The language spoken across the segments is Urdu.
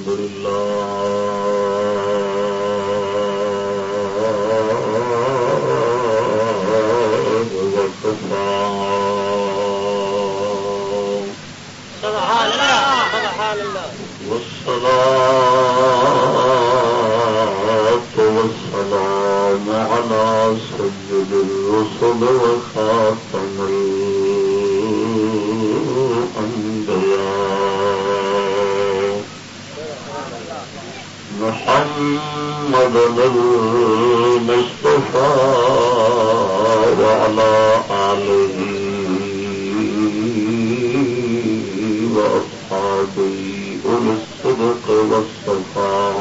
الحمد لله والصلاة والسلام على سيد الرسل وخاتم محمد المصطفى وعلى آله وأصحابه أولي الصدق والصفاء.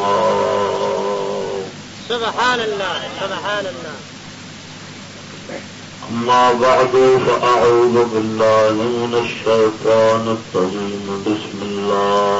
سبحان الله سبحان الله أما بعد فأعوذ بالله من الشيطان الرجيم بسم الله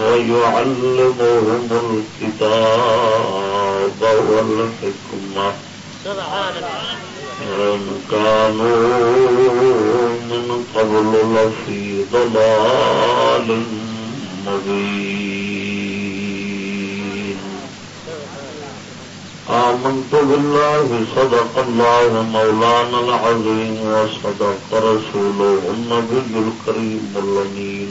ويعلمهم الكتاب والحكمة. وإن كانوا من قبل لفي ضلال مبين. آمنت بالله، صدق الله مولانا العظيم، وصدق رسوله النبي الكريم الأمين.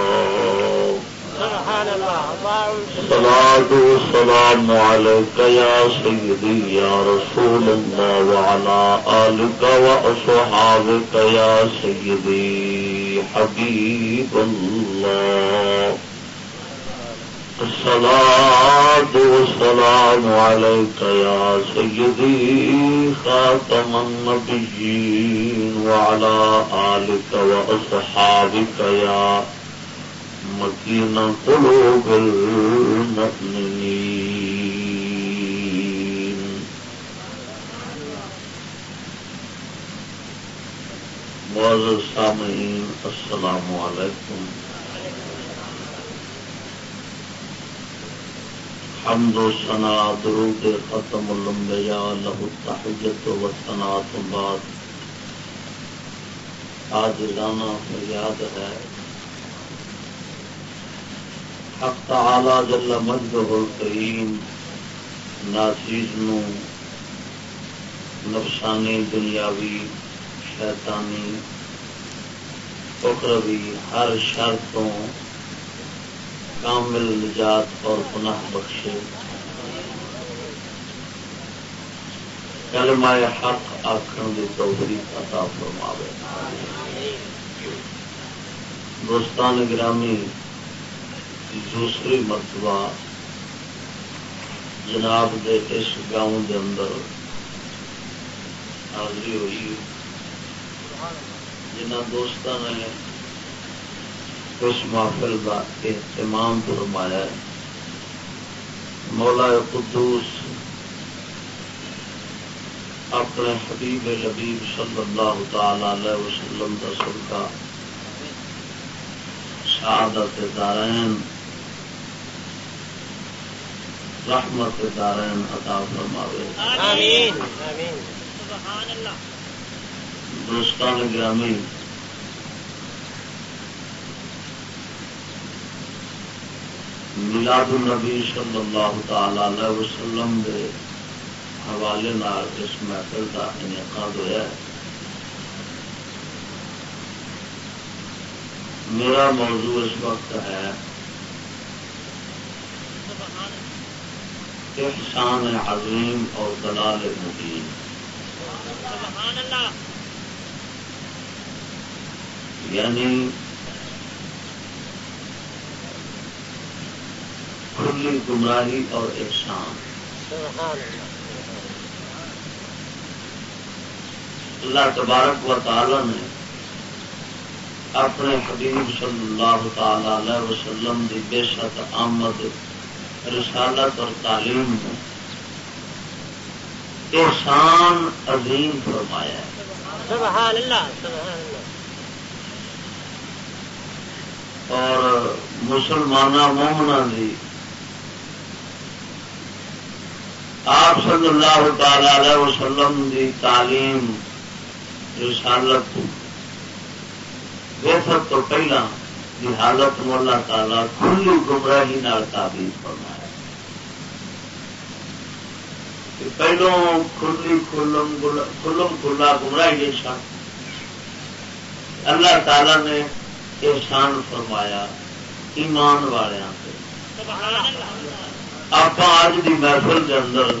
الصلاة والسلام عليك يا سيدي، يا رسول الله وعلى آلك وأصحابك يا سيدي سلام الله. الصلاة والسلام عليك يا سيدي، خاتم النبيين، وعلى آلك مكين قلوب المؤمنين معزز سامعين السلام عليكم حمد و ثنا، درود ختم لمبیا له التحیت و ثنا بات آج لانا یاد ہے حق تعالی جل مجدہ الکریم ناچیز نو نفسانی، دنیاوی، شیطانی، اخروی، ہر شرطوں کامل نجات اور پناہ بخشے۔ کلمہ حق آخر کی توفیق عطا فرماوے۔ دوستان گرامی دوسری مرتبہ جناب دے اس گاؤں دے اندر حاضری ہوئی۔ جنہ دوست نے اس محفل کا اہتمام فرمایا مولا قدوس اپنے حبیب لبیب صلی اللہ تعالی علیہ وسلم کا سرکا شہادت دارین رحمت دارین عطا فرماوے۔ آمین۔ سبحان اللہ دوستان گرامی ملاد النبی صلی اللہ تعالی علیہ وسلم کے حوالے نال اس محفل کا انعقاد ہوا ہے۔ میرا موضوع اس وقت ہے احسان عظیم اور دلال مبین؟ یعنی کھلی گمراہی اور احسان۔ اللہ تبارک و تعالی نے اپنے حبیب صلی اللہ تعالی وسلم کی بے شک آمد رسالت اور تعلیم میں احسان عظیم فرمایا ہے۔ سبحان اللہ سبحان اللہ۔ اور مسلمان مومنا دی آپ صلی اللہ تعالی وسلم دی تعلیم رسالت ویسٹ تو پہلا کی حالت میں اللہ تعالیٰ کھلی گمراہی تعبیر فرمایا۔ پہلو کھلی کھلم کھلم کھلا گمراہی سن اللہ تعالی نے احسان فرمایا ایمان والوں سے آپ اج کی محفل کے اندر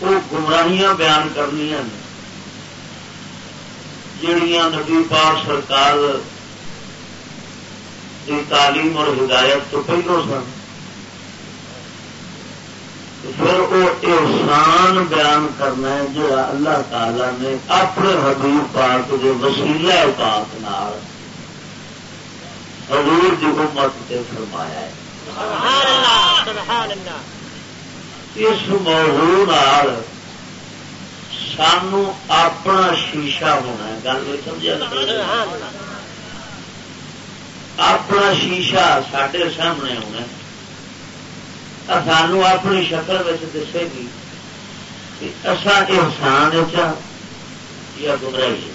وہ گمراہیاں بیان کرنی جڑیاں نبی پاک سرکار کی تعلیم اور ہدایت تو پہلو سن۔ پھر وہ احسان بیان کرنا ہے جو اللہ تعالی نے اپنے حبیب پاک جو وسیلہ پاک نال حضور کی امت سے فرمایا ہے۔ اس موضوع سانو اپنا شیشہ ہونا ہے گل سمجھا اپنا شیشہ سڈے سامنے ہونا سانو اپنی شکل دسے گی کہ اصا احسان یا گمراہی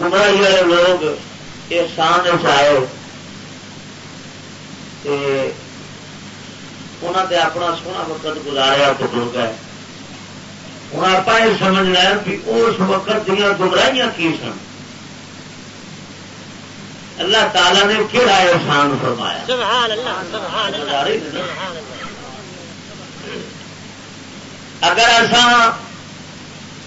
گمراہی والے لوگ احسان چاہے انہوں نے اپنا سونا وقت گزاریا تو گئے ہوں آپ یہ سمجھ رہے کہ اس وقت دیا گمراہیاں کی سن۔ اللہ تعالی نے کہڑا احسان فرمایا؟ اگر ایسا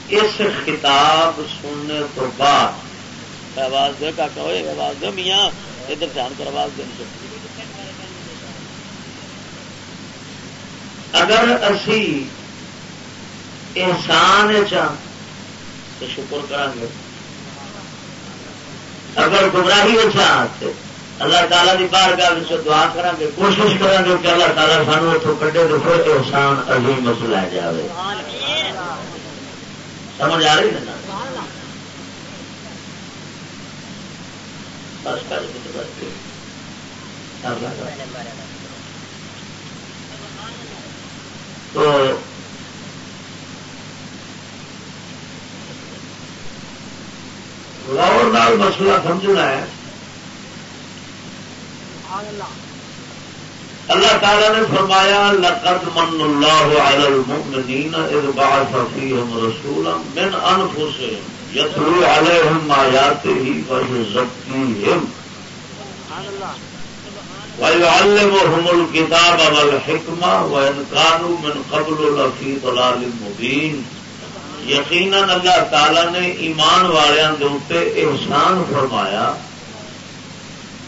اس خطاب سننے تو بعد آواز دے کا آواز دے میاں ادھر دھیان کر آواز دینی اگر اسی احسان چاہ تو شکر کریں گے اگر گمراہی چاہ اللہ تعالیٰ کی بار گاہ دعا کریں گے، کوشش کریں گے کہ اللہ تعالیٰ سانو اتوں کٹے تو پھر احسان عظیم لے جائے سمجھ آ رہی ہے نا؟ بس کر تو غور نال مسئلہ سمجھنا ہے۔ اللہ تعالی نے فرمایا، لقد من اللہ علی المؤمنین اذ بعث فیہم رسولا من انفسهم یتلو علیہم آیاته ویزکیہم وَيُعَلِّمُهُمُ الْكِتَابَ وَالْحِكْمَةَ وَإِنْ كَانُوا مِنْ قَبْلُ لَفِي ضَلَالٍ مُبِينٍ۔ یقیناً اللہ تعالی نے ایمان والوں کے اتنے احسان فرمایا۔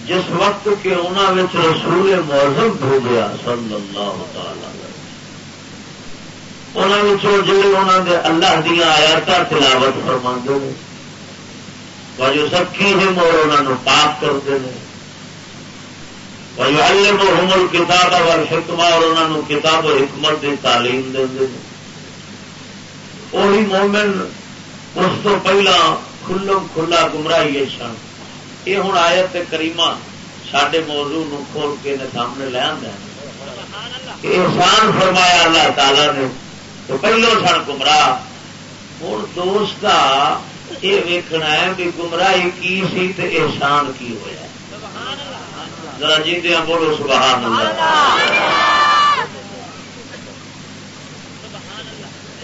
جس وقت کے انہوں رسول موزم ہو گیا صلی اللہ تعالی انہوں جی انہوں نے اللہ دیا آیات تلاوت فرما نے۔ جو سکھی ہم اور انہوں پاک کرتے ہیں کتاب اور حکمہ اور انہوں کتاب و حکمت کی تعلیم دیں وہی مومن اس کو پہلا کھلم کھلا گمراہی سن یہ ہوں آیت کریمہ سڈے موضوع نو کھول کے سامنے لے آدھا احسان فرمایا اللہ تعالی نے تو پہلو سن گمراہ ہوں دوست یہ ویکنا ہے بھی گمراہی کی سی تو احسان کی ہوا ذرا جی دیا بولو، سبحان اللہ۔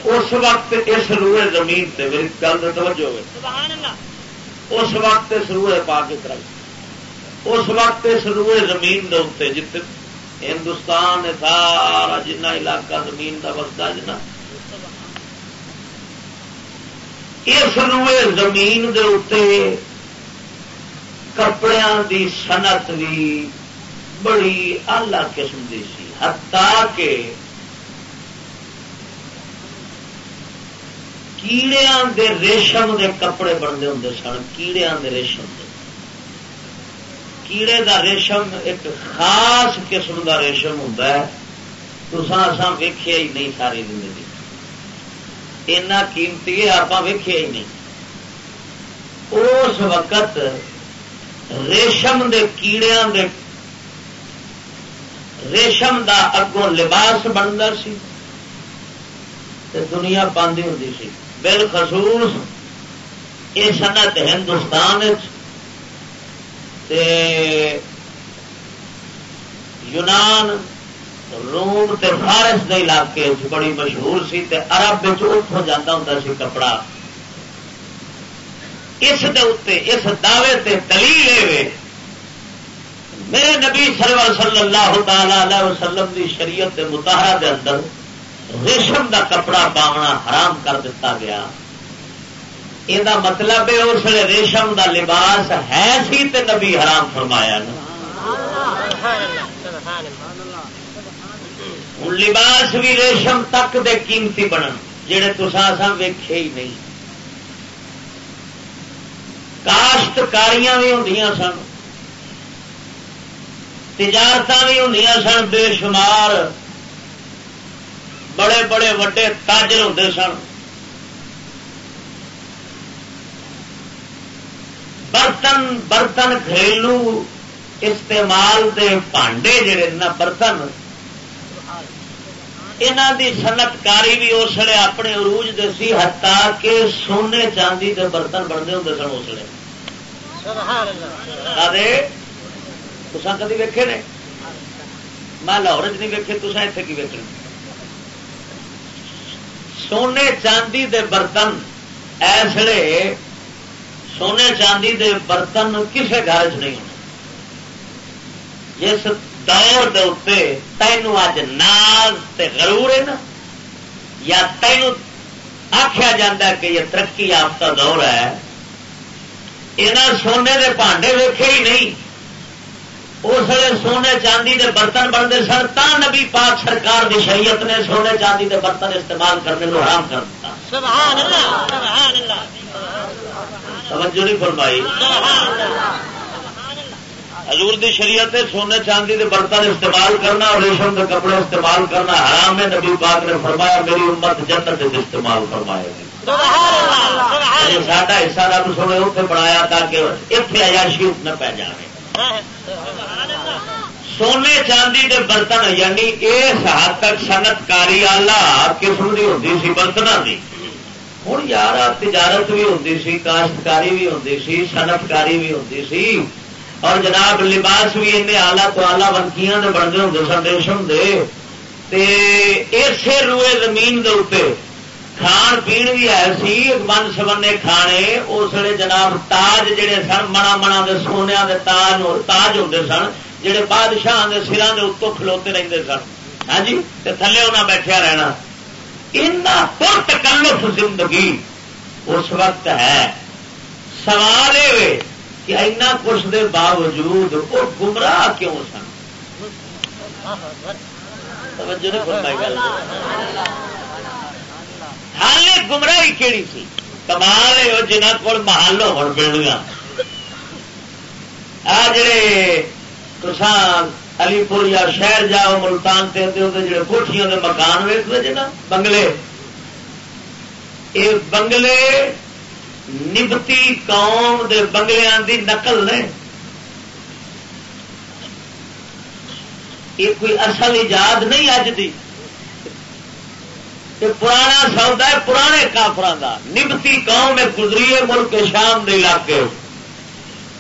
اس وقت اس روئے زمین سے میری گل سے توجہ ہوئے۔ اس وقت اس روئے پا کرائی اس وقت اس روئے زمین دے اتنے جت ہندوستان سارا جنا علاقہ زمین کا وستا جنا اس روئے زمین دے اتنے کپڑے دی صنعت بھی بڑی آلہ قسم کی سی۔ ہتا کہ کیڑیا دے ریشم دے کپڑے بنتے ہوں سن کیڑیا دے ریشم دے۔ کیڑے دا ریشم ایک خاص قسم دا ریشم ہوں تو ویخیا ہی نہیں ساری زندگی۔ اینا قیمتی ہے آپ ویخیا ہی نہیں۔ اس وقت ریشم دے کیڑیا دے ریشم دا اگوں لباس بنتا سی دنیا پاندی ہوں سی۔ بالخصوص یہ صنعت ہندوستان یونان، روم تے فارس کے علاقے بڑی مشہور سی تے عرب اتوں جانا ہوں سی کپڑا۔ اس دے اس دعوے تے دلیل میرے نبی سرور صلی اللہ تعالی وسلم دی شریعت متحرہ دے اندر ریشم دا کپڑا پاونا حرام کر دیتا گیا۔ یہ مطلب ہے اس لیے ریشم دا لباس ہے سی تے نبی حرام فرمایا نا۔ ہوں لباس بھی ریشم تک دے قیمتی بنن جہے تسا ویکھے ہی نہیں۔ کاشتکاریاں بھی ہوں سن تجارت بھی ہوں سن بے شمار بڑے بڑے وڈے تاجر ہوں سن برتن برتن گھریلو استعمال دے پانڈے جڑے نا برتن یہاں دی صنعتکاری بھی اس لیے اپنے عروج دے سی ہتا کہ سونے چاندی دے برتن بنتے ہوں سن اس لیے۔ کدی ویکے نے؟ میں لاہور چ نہیں ویکے تصا اتنے کی ویکنے سونے چاندی دے برتن ایسے سونے چاندی دے برتن کسے گھر چ نہیں ہونے جس دور دے تینوں اج ناز تے غرور ہے نا؟ یا تینوں آخیا جا کہ یہ ترقی یافتہ دور ہے؟ یہاں سونے دے پانڈے ویکھے ہی نہیں۔ اس لیے سونے چاندی دے برتن بنتے سن تا نبی پاک سرکار دی شریعت نے سونے چاندی دے برتن استعمال کرنے کو حرام کر نہیں فرمائی۔ حضور دی شریعت سونے چاندی دے برتن استعمال کرنا اور ریشم کے کپڑے استعمال کرنا حرام ہے۔ نبی پاک نے فرمایا میری امت جنت استعمال فرمایا ساڈا حصہ رب سونے اتنے بنایا تاکہ اتنے عیاشی نہ پی جائے سونے چاندی کے برتن یعنی اس حد تک سنت کاری آلہ قسم کی ہوتی سی؟ برتن کی ہوں یار تجارت بھی ہوتی سی کاشتکاری بھی ہوتی سی صنعتکاری بھی ہوتی سی۔ اور جناب لباس بھی ان آلہ تو آلہ ونکیاں نے بنتے ہوں سن ریشم دے اسے روئے زمین دے اتنے کھان پی بھی ہے سی من سبنے کھانے، اس لیے جناب تاج جڑے سن، منا منا دے سونے دے تاج تاج ہوں سن، جڑے بادشاہ کے سران کے اتوں کھلوتے رہتے سن۔ ہاں جی؟ تھلے انہیں بیٹھیا رہنا۔ پر تکلف زندگی اس وقت ہے۔ سوال یہ کہ اینا کچھ دے باوجود وہ گمراہ کیوں سن؟ حال گمراہی کہڑی سی؟ کمال ہے جنہ کو محل ہو بلڈنگ آ جڑے تسان علی پور یا شہر جاؤ ملتان تے جڑے کوٹیاں دے مکان ویستے جی نا بنگلے۔ یہ بنگلے نبتی قوم دے بنگلیاں دی نقل نے یہ کوئی اصل ایجاد نہیں اج دی پرانا سودا ہے پرانے کافران کا نبتی قوم میں گزری ہے ملک شام دے علاقے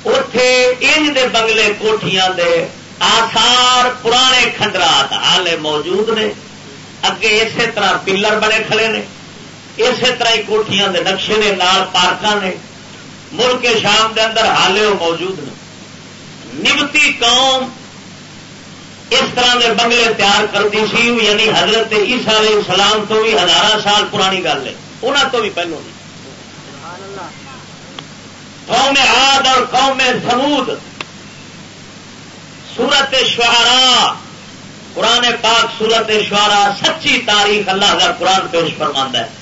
اتے انج دے بنگلے کوٹیاں دے آسار پرانے کھنڈرات حال موجود نے اگے اسی طرح پلر بنے کھڑے نے اسی طرح ہی کوٹیاں دے نقشے نے لال پارک نے، ملک شام دے اندر حالے وہ موجود نے۔ نبتی قوم اس طرح کے بنگلے تیار کرتی سی یعنی حضرت عیسیٰ علیہ السلام تو بھی ہزار سال پرانی گل ہے۔ انہوں تو بھی پہلو نہیں۔ قوم آد اور قوم سمود سورت شعرا قرآن پاک سورت شعرا سچی تاریخ اللہ کا قرآن پیش فرما ہے۔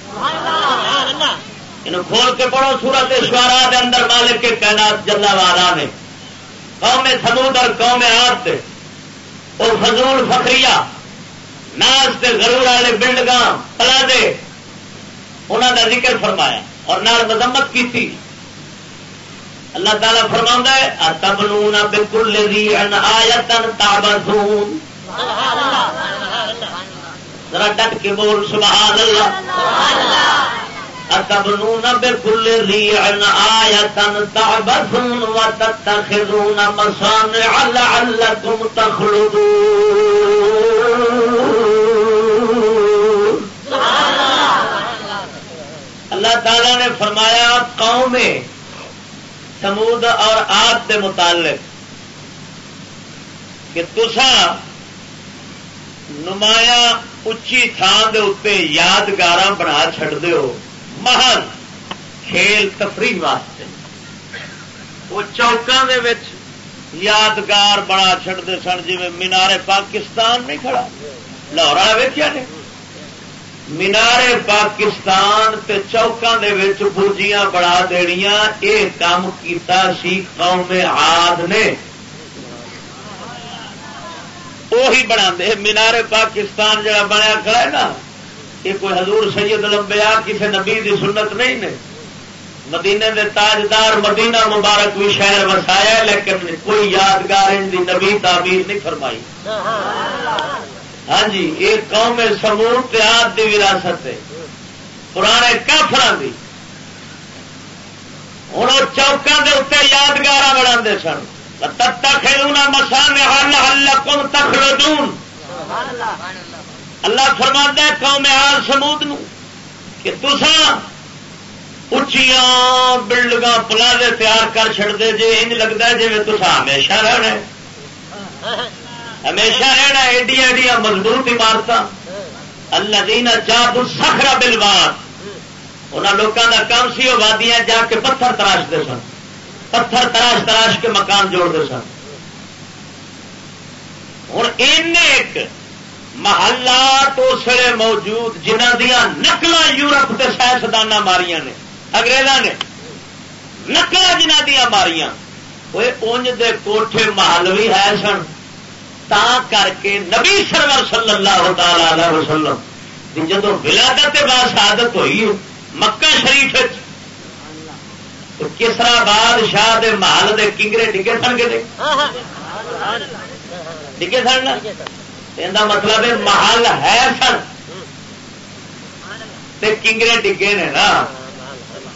کھول کے پڑھو سورت شعرا کے اندر مالک کے کائنات جلا والا نے۔ قوم سمود اور قوم آد وہ فضول فکری ناچ کے گرو والے بلڈگاں پلادے انہوں کا ذکر فرمایا اور نال مذمت کی تھی اللہ تعالیٰ فرما ہے تب نو بالکل آیتن تابسون ذرا ڈٹ کے بول، سبحان اللہ۔ اتبنون بكل ريع آية تعبثون وتتخذون مصانع لعلكم تخلدون۔ اللہ تعالی نے فرمایا قوم سمود اور آگ کے متعلق کہ تسا نمایاں اچھی تھان دے اتنے یادگار بنا چڑ ہو محل کھیل تفریح واسطے۔ وہ چوکوں کے یادگار بڑا چڑھتے سن جی مینارے پاکستان نہیں کھڑا۔ لاہور والا ویکیا نے؟ مینارے پاکستان تے چوکوں کے برجیاں بڑا دنیا یہ کام کیتا سی قوم آد نے۔ وہی بنا مینارے پاکستان جڑا بنیا کھڑا ہے نا، یہ کوئی حضور سید لمبیا کسی نبی دی سنت نہیں نے۔ مدینے دے تاجدار مدینہ مبارک بھی شہر وسایا لیکن کوئی یادگار ان دی نبی تعبیر نہیں فرمائی۔ ہاں جی یہ قوم سمور تیاد دی وراثت ہے۔ پرانے کافر دی۔ ہوں چوکوں کے اتنے یادگار بنا سن۔ تب تک مسان ہل ہل کم تک اللہ فرما ہے قوم آل سمود نو کہ تسا اچیاں بلڈنگ پلازے تیار کر چڑتے جی انج لگتا ہے جی تسا ہمیشہ رہنا ہمیشہ رہنا ایڈیا ایڈیا مضبوط عمارت اللہ دینا چاپ سخرا بلوار ان لوگوں کا کام سی وہ وادیاں جا کے پتھر تراشتے سن۔ پتھر تراش تراش کے مکان جوڑتے سن۔ ہوں ایک محلات اسے موجود جنہ دیا نقل یورپ کے سائنسدان ماریاں نے اگریزاں نے۔ نقل جنہ دیا ماریاں۔ وہ انج دے کوٹھے محل بھی ہے سن۔ تا کر کے نبی سرور صلی اللہ تعالی وسلم جب ولادت بعد شہادت ہوئی، مکہ شریف کسرا بادشاہ دے محل دے کنگرے ڈگے سن کے ڈگے سن یہ مطلب محل ہے سن۔ تے کنگرے ڈگے نے نا۔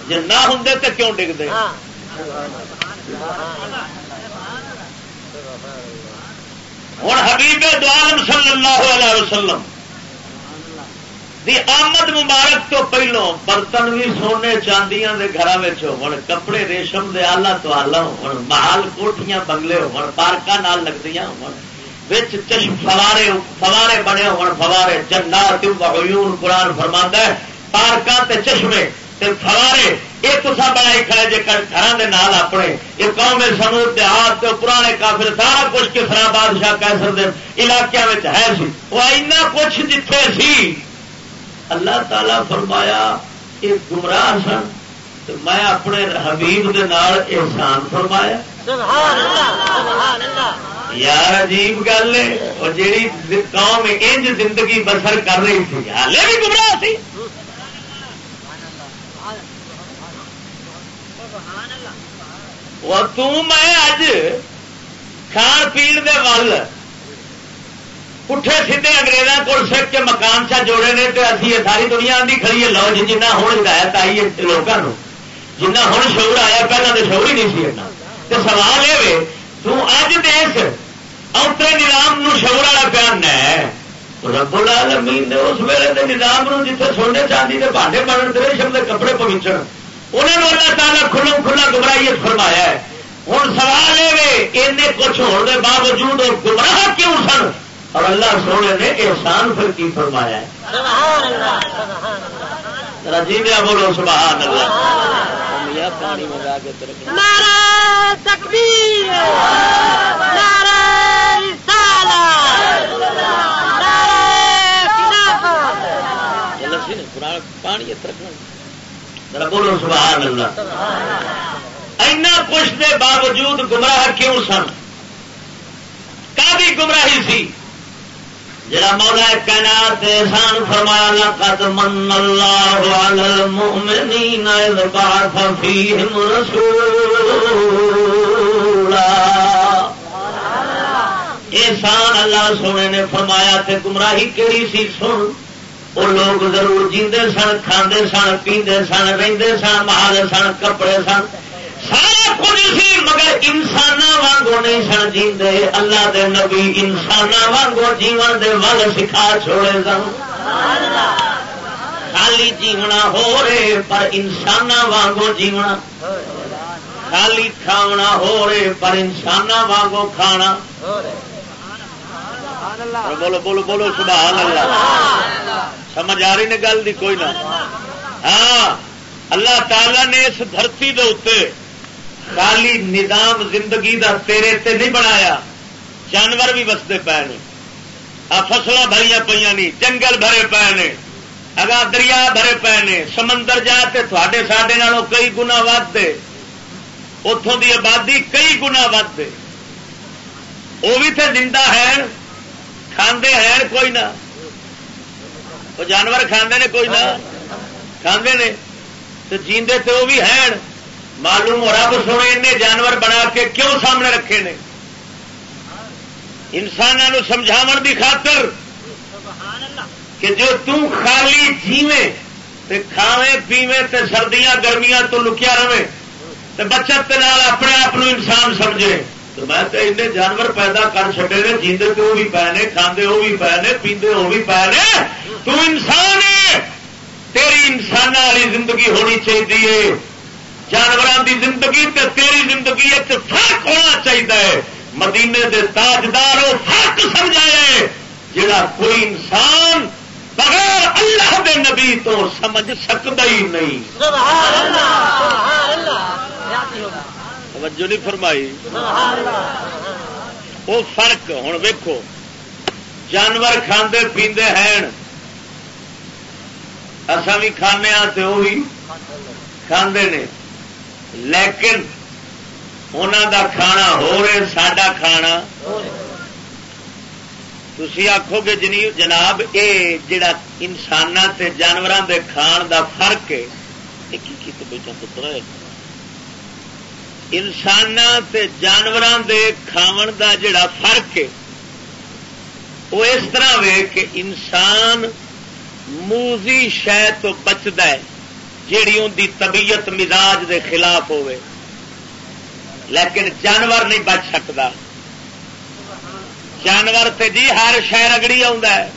جی نہ ہوں تو کیوں ڈگتے ہوں حبیب دعالم صلی اللہ علیہ وسلم۔ دی آمد مبارک تو پہلو برتن بھی سونے چاندیاں دے گھر ہو کپڑے ریشم دے آلہ تو آلہ ہو محل کوٹیاں بنگلے ہو پارکا نال لگتی ہو چشم فوارے فوارے بنے ہو فوارے جنات عیون، قرآن فرما ہے، پارکاں تے چشمے تے فوارے یہ تصا بنا کھڑے جی گھر کے نال اپنے، یہ قوم سمو دیہات پرانے کافر سارا کچھ کسرا بادشاہ کیسر دے علاقے میں ہے سی، وہ اینا کچھ جتھے سی۔ اللہ تعالی فرمایا یہ گمراہ سن تو میں اپنے حبیب دے نال احسان فرمایا۔ سبحان اللہ سبحان اللہ یار عجیب گل ہے اور جیڑی قوم انج زندگی بسر کر رہی تھی ہالے بھی گمراہ تھی میں اج کھان پی ول پٹھے سیدے اگریزوں کو سک کے مکان چا جوڑے نے تو اسی یہ ساری دنیا آدھی کھڑی ہے۔ لو جی جنہ ہوں ہدایت آئی ہے لوگوں جنہ ہوں شعور آیا پہلے تو شعور ہی نہیں سی سوال یہ تو اج دیکھ، اوترے نظام نو شور والا پیان ہے۔ رب العالمین نے اس ویلے کے نظام نو جیتے سونے چاندی کے بانڈے بننے دے کے کپڑے پوچھن انہوں نے اللہ تعالیٰ کھلم کھلا گمراہی فرمایا ہے۔ ہوں سوال یہ کچھ ہونے کے باوجود گمراہ کیوں سن؟ اور اللہ سونے نے احسان پھر کی فرمایا ہے؟ جی میں بولو سبحان اللہ۔ پانی منگا کے تکبیر پانی بولو سبحان اللہ۔ اینا کچھ دے باوجود گمراہ کیوں سن؟ کا گمراہی سی؟ جڑا مولا کائنات احسان فرمایا، لقد من اللہ علی المؤمنین اذ بعث فیہم رسولا۔ احسان اللہ سونے نے فرمایا، تے گمراہی کیڑی سی؟ سن، وہ لوگ ضرور جیندے سن، کھاندے سن، پیندے سن، رہندے سن مہارے سن، کپڑے سن۔ سارا کچھ سی، مگر انسان وانگو نہیں سن جیندے۔ اللہ دے نبی انسان وانگو جیون دے ول سکھا چھوڑے سن۔ خالی جیونا ہو رہے، پر انسان وانگو جیونا۔ خالی کھاونا ہو رہے، پر انسان وانگو کھانا۔ بولو بولو بولو، سبحان اللہ۔ سمجھ آ رہی نے گل دی؟ کوئی نہ۔ ہاں اللہ تعالی نے اس دھرتی دے اتنے خالی نظام زندگی دا تیرے تے نہیں بنایا، جانور بھی وستے پے نے۔ فصل بھری پہ نہیں جنگل بھرے پے نے۔ اگا دریا بھرے پے نے۔ سمندر جا کے تھوڑے سڈے کئی گنا ود دے۔ اتوں کی آبادی کئی گنا ود دے۔ وہ بھی تو زندہ ہے کھاندے ہیں کوئی نہ۔ وہ جانور کھاندے نے کوئی نہ۔ کھاندے نے۔ تو جیندے تو وہ بھی ہیں۔ معلوم ہو رب سونے ان جانور بنا کے کیوں سامنے رکھے نے؟ انسانوں سمجھاو کی خاطر کہ جو تم خالی جیوے تے کھاوے پیوے تے سردیاں گرمیاں تو لکیا رہے تے بچت اپنے آپ انسان سمجھے۔ تو میں تو ان جانور پیدا کر چکے نے جیندے تو وہ بھی پے نے کھاندے وہ بھی پے نے پیندے وہ بھی پے نے۔ تو انسان ہے تیری انسان والی زندگی ہونی چاہیے۔ جانوروں کی زندگی تے تیری زندگی فرق ہونا چاہیے مدینے دے تاجدار وہ فرق سمجھایا جڑا کوئی انسان بغیر اللہ دے نبی تو سمجھ سکتا ہی نہیں۔ توجہ نہیں فرمائی۔ وہ فرق ہوں ویکو جانور کھاندے پیندے ہیں۔ اصا بھی کھانے تو وہ بھی کھاندے نے۔ لیکن انہوں دا کھانا ہو رہے سڈا کھانا۔ تھی آخو گے جنی جناب یہ جڑا انسان تے جانوروں دے کھان دا فرق ہے انسان تے جانوروں دے کھاون دا جڑا فرق ہے وہ اس طرح وے کہ انسان موزی شہ تو بچتا ہے۔ جیڑی ان دی طبیعت مزاج دے خلاف ہوئے لیکن جانور نہیں بچ سکتا۔ جانور تے جی ہر شہر اگڑی ہے۔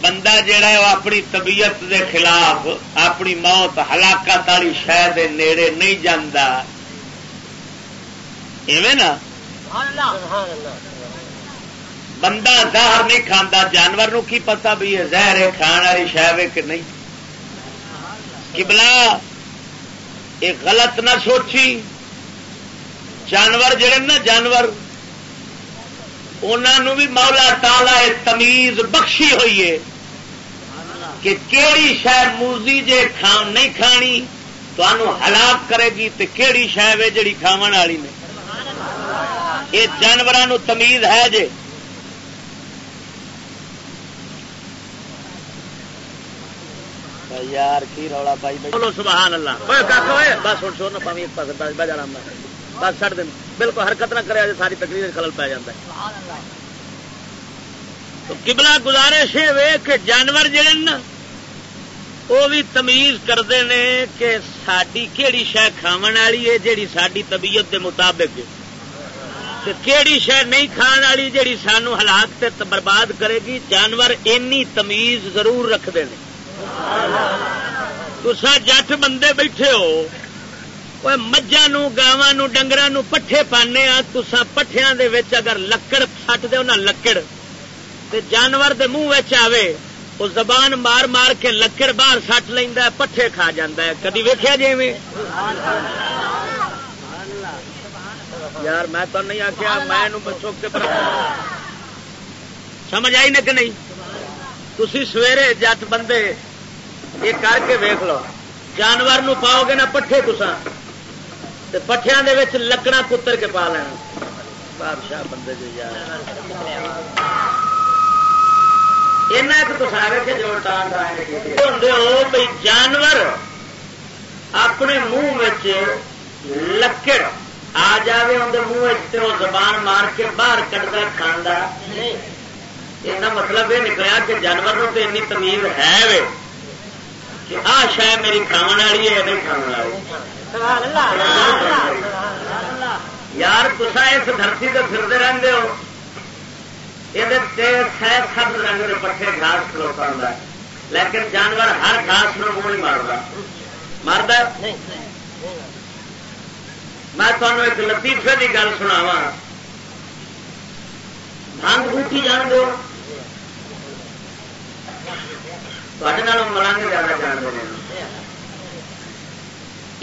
بندہ جہا ہے وہ اپنی طبیعت دے خلاف اپنی موت ہلاکت والی شہ دے نیڑے نہیں جانا ایویں نا؟ بندہ زہر نہیں کھانا جانور نو کی پتا بھی ہے؟ زہر ہے، کھان والی شہ کہ نہیں؟ کبلا یہ غلط نہ سوچی، جانور جڑے نا جانور انہوں بھی مولا تالا تمیز بخشی ہوئی ہے کہ کیڑی شہ موزی جے کھان نہیں کھانی تو ہلاک کرے گی تو کہڑی شہ وے جڑی کھاو والی نے۔ یہ جانوروں تمیز ہے جے۔ یار کی رولا پائی بولو سبحان اللہ۔ بس ہوں نہ پاوی ایک پاس بس بجا رہا بس چڑھ دین۔ بالکل حرکت نہ کرے ساری تقریر خلل پی جاتا ہے۔ تو گزارش ہے کہ جانور جڑے نا وہ بھی تمیز کرتے ہیں کہ ساری کہڑی شہ کھا والی ہے جیڑی ساری طبیعت کے مطابق کیڑی شہ نہیں کھان والی جیڑی سانو ہلاک تے برباد کرے گی جانور اینی تمیز ضرور رکھتے ہیں تسا جٹ بندے بیٹھے ہو مجھا گاواں ڈنگر پٹھے پانے آ تسا پٹھیاں دے وچ اگر لکڑ سٹ دو نہ لکڑ تے جانور دے منہ آوے وہ زبان مار مار کے لکڑ باہر سٹ لینا پٹھے کھا جا کدی ویکیا جی میں یار میں تو نہیں آخیا میں کے سمجھ آئی نا کہ نہیں تھی سویرے جٹ بندے یہ کر کے ویخ لو۔ جانور نو پاؤ گے نا پٹھے تسا پٹھیا لکڑا پتر کے پا لینا بادشاہ بندے جو یار۔ جانور اپنے منہ لکڑ آ جائے اندر منہ زبان مار کے باہر کٹتا کھانا یہ مطلب یہ نکلا کہ جانور تو این تمیز ہے کہ آ، شاید میری کھا والی ہے نہیں کھانا یار تصا اس دھرتی سے پھرتے رہتے ہو۔ یہ سب رنگ کے پٹھے گھاس کھلوتا ہوں لیکن جانور ہر گھاس میں منہ نہیں مارتا مارتا میں تمہیں ایک لطیفے کی گل سناوا بھنگ بوٹی جان دو۔ ملنگ زیادہ جان دے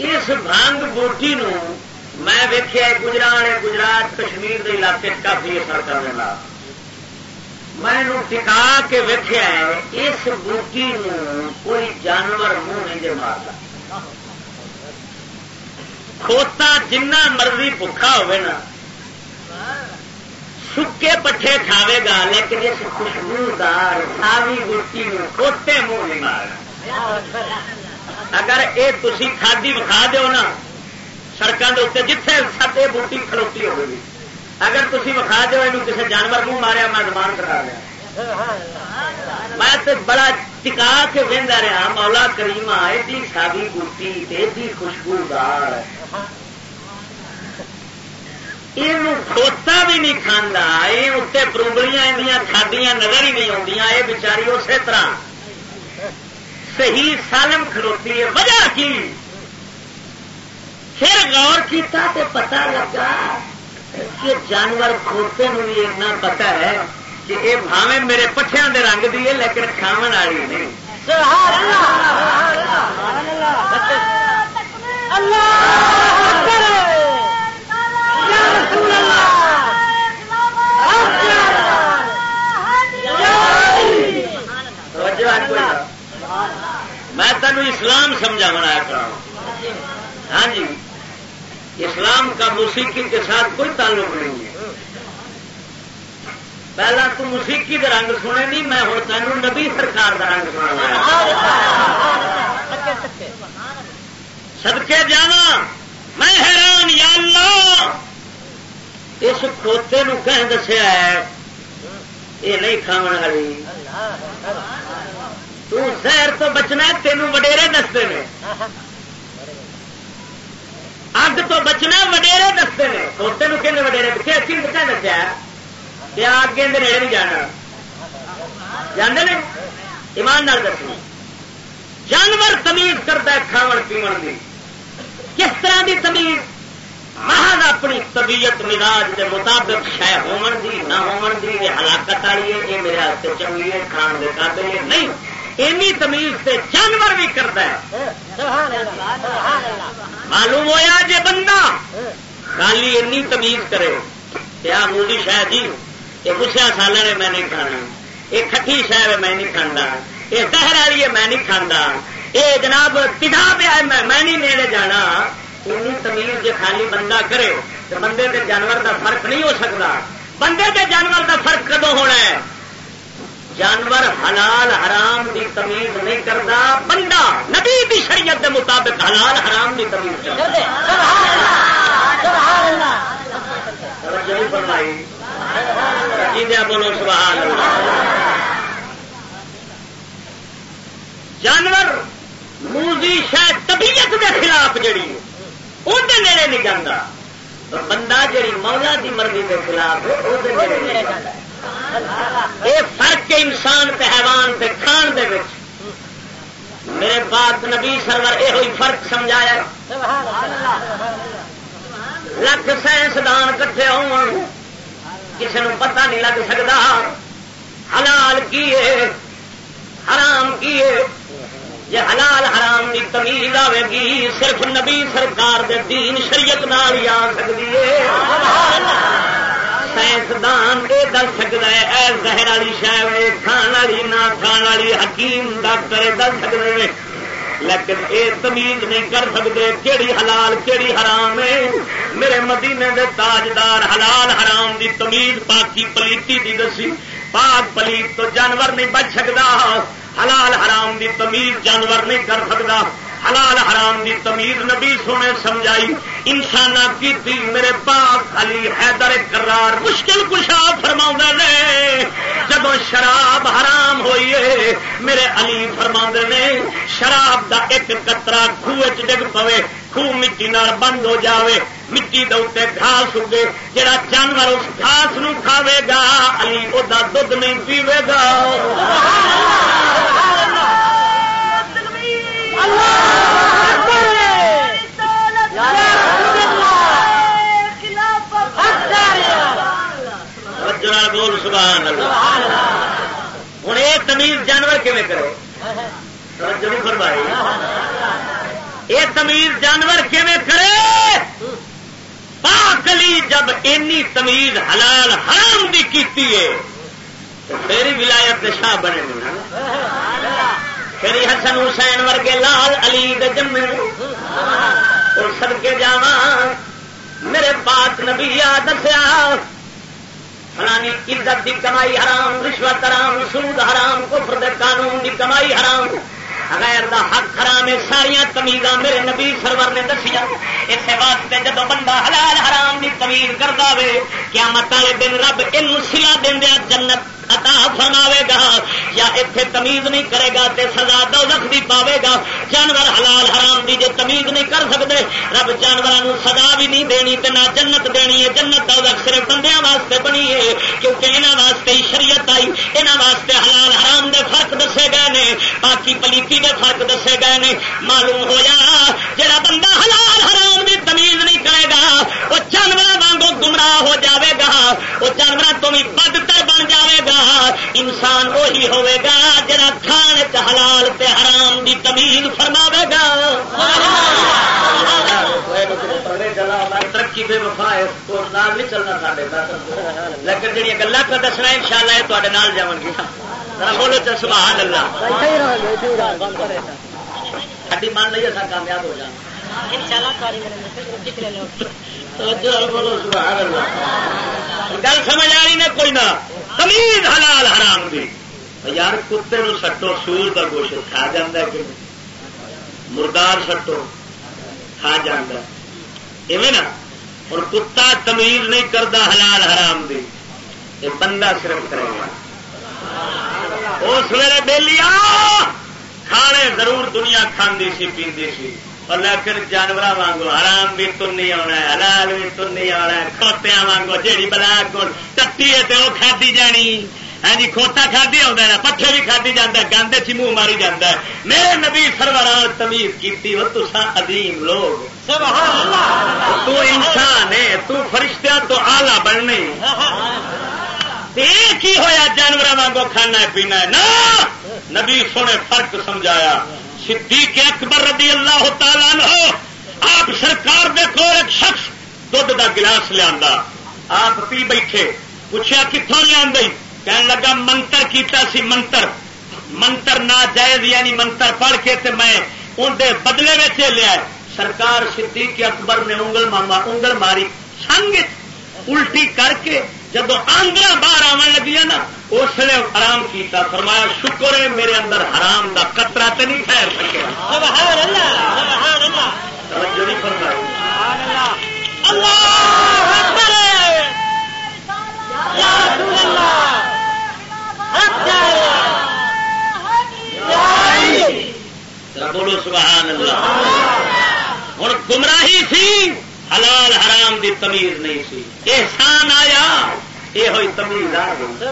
اس بھنگ بوٹی نو میں ویکیا گجرات گجرات کشمیر کے علاقے کافی اثر کرنے لگا میں ٹکا کے ویکیا اس بوٹی نو کوئی جانور منہ نہیں دے مارتا کھوتا جنہ مرضی بکھا نا سکے پٹھے کھاوے گا، لیکن اس خوشبودار ساوی گٹی کھوتے منہ نہیں مار اگر یہ تھی کھادی بکھا دو نا سڑکوں کے اتنے جتنے سب بوٹی کھلوتی ہوگی۔ اگر تھی بکھا دو یہ کسی جانور منہ ماریا، میں زمان کرا لیا۔ میں بڑا ٹکا کے وہدا رہا، مولا کریم ایڈی ساوی بوٹی ایڈی خوشبودار۔ یہ کھوتا بھی نہیں کھانا یہ اتنے پروبلیاں کھادیاں نظر ہی نہیں آدی یہ بچاری اسی طرح صحیح سالم کھلوتی ہے وجہ کی پھر غور کیتا تے پتا لگا کہ جانور کھوتے بھی اتنا پتا ہے کہ یہ بھاوے میرے پٹھیا کے رنگ دی ہے لیکن کھاو والی نہیں اللہ میں تینوں اسلام سمجھا بنایا کرا ہاں جی۔ اسلام کا موسیقی کے ساتھ کوئی تعلق نہیں ہے۔ پہلا تو موسیقی کے رنگ سنے نہیں، میں ہوں تینوں نبی سرکار کا رنگ سنا سدکے جانا میں حیران، یا اللہ! اس کھوتے نو کہ دسیا ہے، یہ نہیں کھا والی۔ تہر تو بچنا تینوں وڈیرے دستے ہیں اگ تو بچنا وڈیرے دستے ہیں کھوتے کہ وڈیرے دکھے اچھی کتنے دسیا کہ اگے نیڑے نہیں جانا۔ جانے نے؟ ایماندار دسنا جانور تمیز کرتا ہے کھا پیو کی کس طرح کی تمیز؟ محض اپنی طبیعت، مزاج کے مطابق شہ ہومن دی، نہ ہومن دی، یہ ہلاکت والی ہے، یہ میرے ہاتھ چنگی ہے، کھان کے قابل ہے نہیں۔ اینی تمیز سے جانور بھی کرتا ہے۔ معلوم ہوا جی بندہ خالی اینی تمیز کرے کیا مولی شہ جی یہ گسیا سالہ نے میں نہیں کھانا، یہ کٹھی شہ میں نہیں کھانا یہ دہر والی ہے، میں نہیں کھانا یہ جناب کتاب ہے، میں نہیں نیڑے جانا۔ تمیز جی خالی بندہ کرے، تو بندے کے جانور کا فرق نہیں ہو سکتا۔ بندے کے جانور کا فرق کدو ہونا ہے؟ جانور حلال حرام کی تمیز نہیں کرتا بندہ نبی کی شریعت کے مطابق حلال حرام کی تمیز بولو سوال جانور موزی شاید طبیعت کے خلاف جڑی اندر نیڑے نہیں جانا بندہ جی مولا کی مرضی کے خلاف یہ فرق انسان تے حیوان تے کھان دے وچ۔ میرے پاک نبی سرور یہ فرق سمجھایا لکھ سائنسدان کٹھے ہو کسی نے نہیں لگ سکتا حلال کی حرام کی یہ حلال حرام کی تمیز آئے گی، صرف نبی سرکار دے دین شریعت نال ہی آ سکتی ہے۔ سائنسدان یہ دس سکتا ہے اے زہر والی شہ کھان والی نہ کھان والی، حکیم ڈاکٹر دس سکتے ہیں لیکن یہ تمیز نہیں کر سکتے کہڑی حلال کہڑی حرام ہے میرے مدینے دے تاجدار حلال حرام دی تمیز پاکی پلیتی دی دسی۔ پاک پلیت تو جانور نہیں بچ سکتا حلال حرام دی تمیز جانور نہیں کر سکتا حلال حرام دی تمیز نبی سونے سمجھائی۔ انسان کی میرے پاک علی حیدر کرار مشکل کشا فرما نے۔ جب شراب حرام ہوئی ہے میرے علی فرما نے، شراب دا ایک کترا خوہ ڈگ پوے خوہ مٹی نال بند ہو جاوے، مٹی دے گھاس اگے، جڑا جانور اس گھاس نو کھاوے گا، علی وہ دھد نہیں پیوے گا۔ بول سبحان ہوں یہ تمیز جانور کیون کرے؟ فرمائی۔ یہ تمیز جانور کیون کرے؟ پاکلی جب اینی تمیز حلال حرام بھی کیتی ہے، تو میری ولایت شاہ بنے پھر حسن حسین ورگے لال علی جمے۔ اور سڑکے جا میرے پاس نبی دسیا۔ فلانی عزت دی کمائی حرام، رشوت حرام، سود حرام، کفر دے قانون دی کمائی حرام۔ غیر دا حق حرام ساریا تمیزاں میرے نبی سرور نے دسیا اس واسطے جدو بندہ حلال حرام دی تمیز کرتا وے کیا مت والے دن رب یہ سلا دیا جنت عطا فرماوے گا یا اتنے تمیز نہیں کرے گا تے سزا دوزخ بھی پاوے گا۔ جانور حلال حرام دی جے تمیز نہیں کر سکتے رب جانوروں سزا بھی نہیں دینی تے نہ جنت دینی ہے۔ جنت دوزخ صرف بندیاں واسطے بنی ہے، کیونکہ یہاں واسطے ہی شریعت آئی۔ یہاں واسطے حلال حرام دے فرق دسے گئے نے باقی پلیتی دے فرق دسے گئے نے۔ معلوم ہو جا جڑا بندہ حلال حرام دی تمیز نہیں کرے گا وہ جانور وانگو گمراہ ہو جاوے گا۔ وہ جانور تو بھی بدتر بن جاوے گا۔ انسان وہی ہوے گا جڑا کھان حلال تے حرام دی تمیز فرماوے گا۔ ترقی بے وفا ہے نہیں چلنا لیکن جہاں گلا کا دسنا ان شاء اللہ یہ گیا بولو تو سبحان اللہ ساری مان لی اصل کامیاب ہو جانا گل سمجھ آ رہی نے؟ کوئی نہ۔ تمیز حلال حرام دی۔ یار، کتے نو سٹو، سور کا گوشت کھا جا کہ مردار سٹو، کھا جا نا اور کتا تمیز نہیں کرتا حلال حرام دی۔ یہ بندہ صرف کرے گا۔ اس ویلے بہلی کھانے ضرور دنیا کھاندی سی، پیندی سی۔ اور لیکن جانور وانگو حرام بھی تن نہیں آنا حلال بھی تن نہیں آنا کھوتیا وانگو جیڑی بلا کو ٹٹی ہے تو وہ کھادی جانی۔ ہاں جی کھوتا کھادی آتا ہے پٹھے بھی کھادی جاتا ہے گندے چ منہ ماری جاتا ہے۔ میرے نبی سرورال تمیز کی وہ تو عظیم لوگ۔ تو انسان ہے تو فرشتہ تو آلہ بننے۔ ایک ہی ہوا جانور وانگو کھانا پینا ہے؟ نا نبی سونے فرق سمجھایا۔ صدیق اکبر رضی اللہ تعالیٰ ہو آپ سرکار دیکھو ایک شخص دھد کا گلاس لیا آپ پی بیٹھے پوچھا کتوں لیا کہنے لگا، منتر کیتا سی، منتر۔ منتر نہ جائز یعنی منتر پڑھ کے تے میں اندر بدلے میں لیا سرکار صدیق اکبر نے انگل ماما انگل ماری، سنگ الٹی کر کے جب آندرا باہر آن لگی نا اس نے آرام کیتا فرمایا شکر ہے میرے اندر حرام دا کترا تو نہیں ٹھہر سکے۔ بولو سبحان اللہ۔ ہوں گمراہی سی حلال حرام دی تمیز نہیں سی۔ احسان آیا، یہ ہوئی تمیز آ گئی۔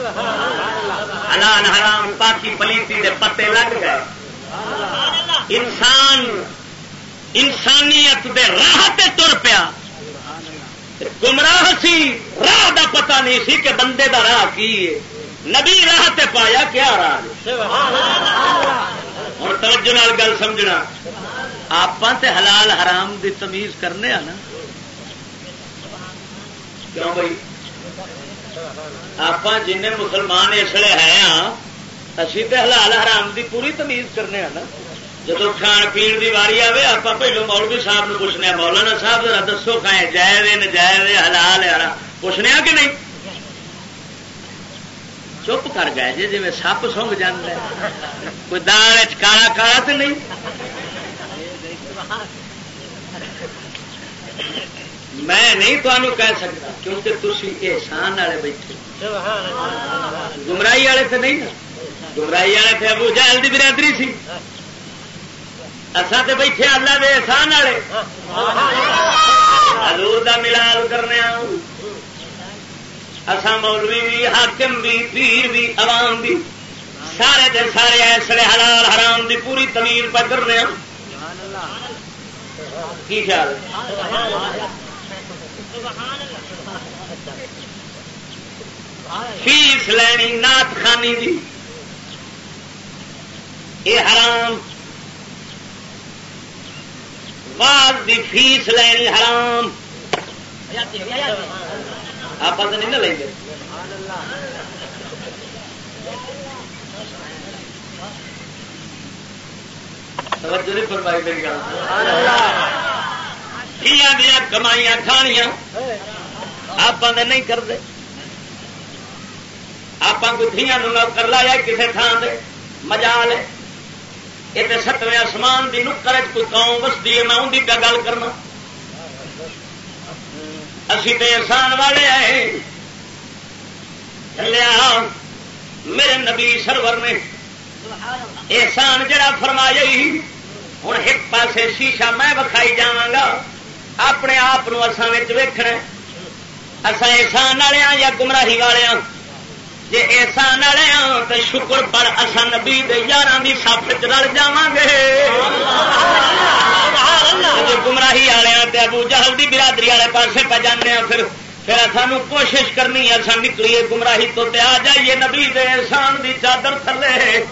حلال حرام پاکی پلیتی دے پتے لگ گئے۔ انسان، انسانیت دے راہ تر پیا۔ گمراہ سی، راہ دا پتہ نہیں سی کہ بندے دا راہ کی ہے۔ نبی راہ تے پایا کیا راہ اور توجہ نال گل سمجھنا۔ آپ تے حلال حرام دی تمیز کرنے نا۔ کیوں بھائی؟ آپ جن مسلمان اس لیے ہیں ہاں اسی تے حلال حرام دی پوری تمیز کرنے نا۔ جب کھان پی کی واری آئے آپ پہلو مولوی صاحب نے پوچھنے مولانا صاحب ذرا دسو کھائے جائے نجائز حلال ہے پوچھنے کہ نہیں؟ چپ کر گئے جی جی سپ سونگ جانا کوئی دال کالا کالا تو نہیں؟ میں نہیں تمہیں کہہ سکتا، کیونکہ تھی احسان والے بیٹھے۔ گمراہی والے تو نہیں۔ نا گمراہی والے تھے ابو جہل کی برادری سی۔ اصا تو بیٹھے اللہ دے احسان والے۔ ہزور کا ملال کرنے اسان مولوی بھی حاکم بھی پیر بھی عوام بھی سارے دے سارے ایسے حلال حرام دی پوری تمیز پہ کرنے کی خیال؟ فیس لینی نات خانی جی۔ دی یہ حرام۔ واز دی فیس لینی حرام۔ آپ تو نہیں نہ لیں گے؟ فرمائی میری گل۔ دیا، کمائیاں کھانیاں۔ آپ نہیں کرتے آپ کو دیا کر لایا کسی تھان سے مزا لے یہ ستویں آسمان کی نکر کوئی قوم وستی ہے، میں ان کی گل کرنا۔ اسی تو احسان والے آئے۔ لیا میرے نبی سرور نے احسان جڑا فرمایا ہوں ایک پاسے شیشہ میں بکھائی جا اپنے آپ ویکھنا اسان احسان والے ہاں یا گمراہی والے ہاں؟ جی احسان والے ہاں تو شکر پر اصل نبی یار کی سپ چ رل جا گے۔ جی گمراہی والے ہاں ابو جہل دی برادری والے پاسے پہ جانے ہاں پھر پھر سانو کوشش کرنی ہے سن نکلیے گمراہی تو تے آ جائیے نبی دے احسان دی چادر تھلے۔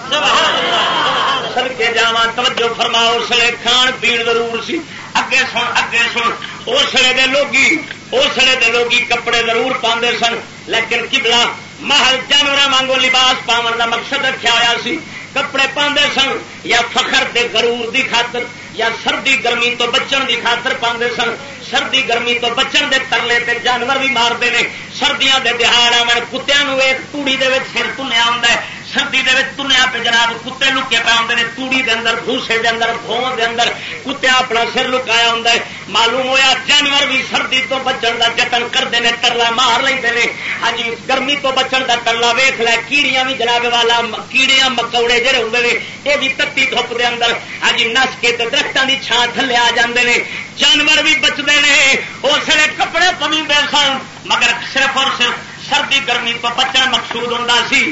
سر کے جا توجہ فرماؤ اس لیے کھان پین ضرور سی۔ اگے سن اگے سن اسلے دے لوگی اسلے دے لوگی کپڑے ضرور پاندے سن لیکن کبلا محل جانور وانگو لباس پاون کا مقصد رکھا ہوا سی کپڑے پاندے سن یا فخر دے غرور دی خاطر یا سردی گرمی تو بچن دی خاطر پاندے سن سردی گرمی تو بچن دے ترلے تے جانور بھی مارتے ہیں سردیاں دے دہاڑ آن کتیا توڑی دے سر تنیا ہوں سردی دے تنیا پہ جناب کتے لکے پہ آتے ہیں توڑی دے اندر، بھوسے دے اندر فون دے اندر کتیا اپنا سر لکایا ہوں معلوم ہویا جانور بھی سردی تو بچن کا جتن کرتے ہیں ترلا مار لیں ہاں جی، گرمی تو بچن کا ترلا ویخ لے، کیڑیاں بھی جناب والا، کیڑیاں مکوڑے جڑے ہوں نے یہ بھی تتی دھوپ دے اندر۔ ہاں جی، نس کے درختوں کی چھان تھلے آ جاندے نے۔ جانور بھی بچتے ہیں اس لیے کپڑے پمی سن، مگر صرف اور صرف سردی گرمی تو بچنا مقصود ہوں سی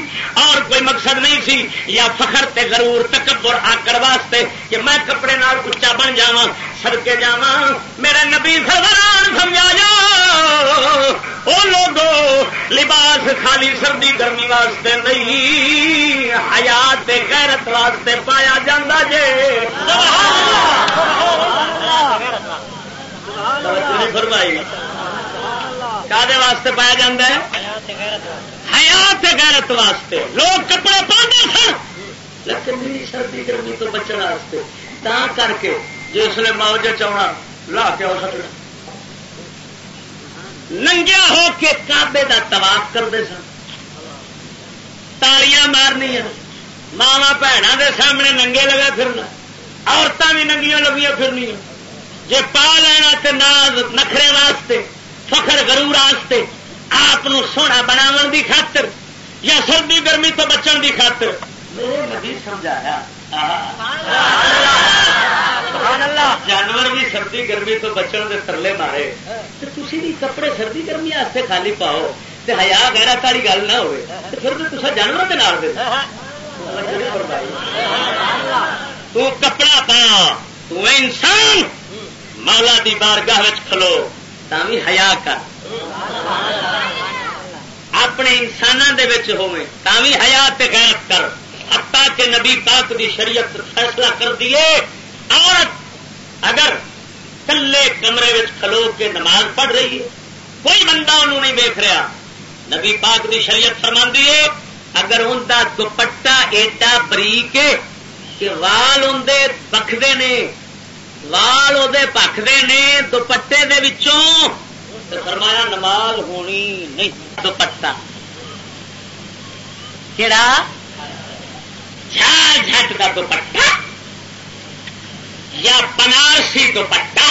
اور کوئی مقصد نہیں سی یا فخر تے ضرور تکبر آکر واسطے کہ میں کپڑے نال اچا بن جا سڑکے جا میرے نبی سروران سمجھا وہ لوگ لباس خالی سردی گرمی واسطے نہیں حیات غیرت واسطے پایا جا جے۔ فرمائی واسطے پایا جا حیات غیرت واسطے۔ لوگ کپڑے پاندے سن، لیکن سردی گرمی تو بچن واسطے۔ تا کر کے جس نے موجے چونا، لا کے آ سکنا ننگیا ہو کے کابے کا تباف کرتے سن۔ تالیاں مارنیا ماوا بھنوں کے سامنے ننگے لگے پھرنا۔ عورتیں بھی ننگیاں لگیاں پھرنی جی پا لینا تو ناز نخرے واسطے۔ فخر غرور واسطے آپ سونا بناو دی خاطر یا سردی گرمی تو بچن دی خاطر؟ میرے نبی سمجھایا۔ جانور بھی سردی گرمی تو بچن کے ترلے مارے۔ تھی بھی کپڑے سردی گرمی خالی پاؤ ہیا گہرا تاری گل نہ ہوئے۔ پھر تو جانور کے نال دے۔ تو کپڑا پا تو انسان مولا دی بارگاہ کھلو۔ تھی ہیا کر۔ اپنے انسانوں کے ہوئے تھی حیات غیرت کر۔ حتیٰ کہ نبی پاک دی شریعت فیصلہ کر دیے عورت اگر کلے کمرے کھلو کے نماز پڑھ رہی ہے، کوئی بندہ انہوں نہیں دیکھ رہا۔ نبی پاک دی شریعت فرما دیے اگر ان کا دوپٹا ایڈا بریک کہ وال اندر پکتے نے وال وہ پکتے نے، دوپٹے دے وچوں۔ فرمایا نماز ہونی نہیں دوپٹا کہڑا جھال جھٹ کا دوپٹا یا بنارسی دوپٹا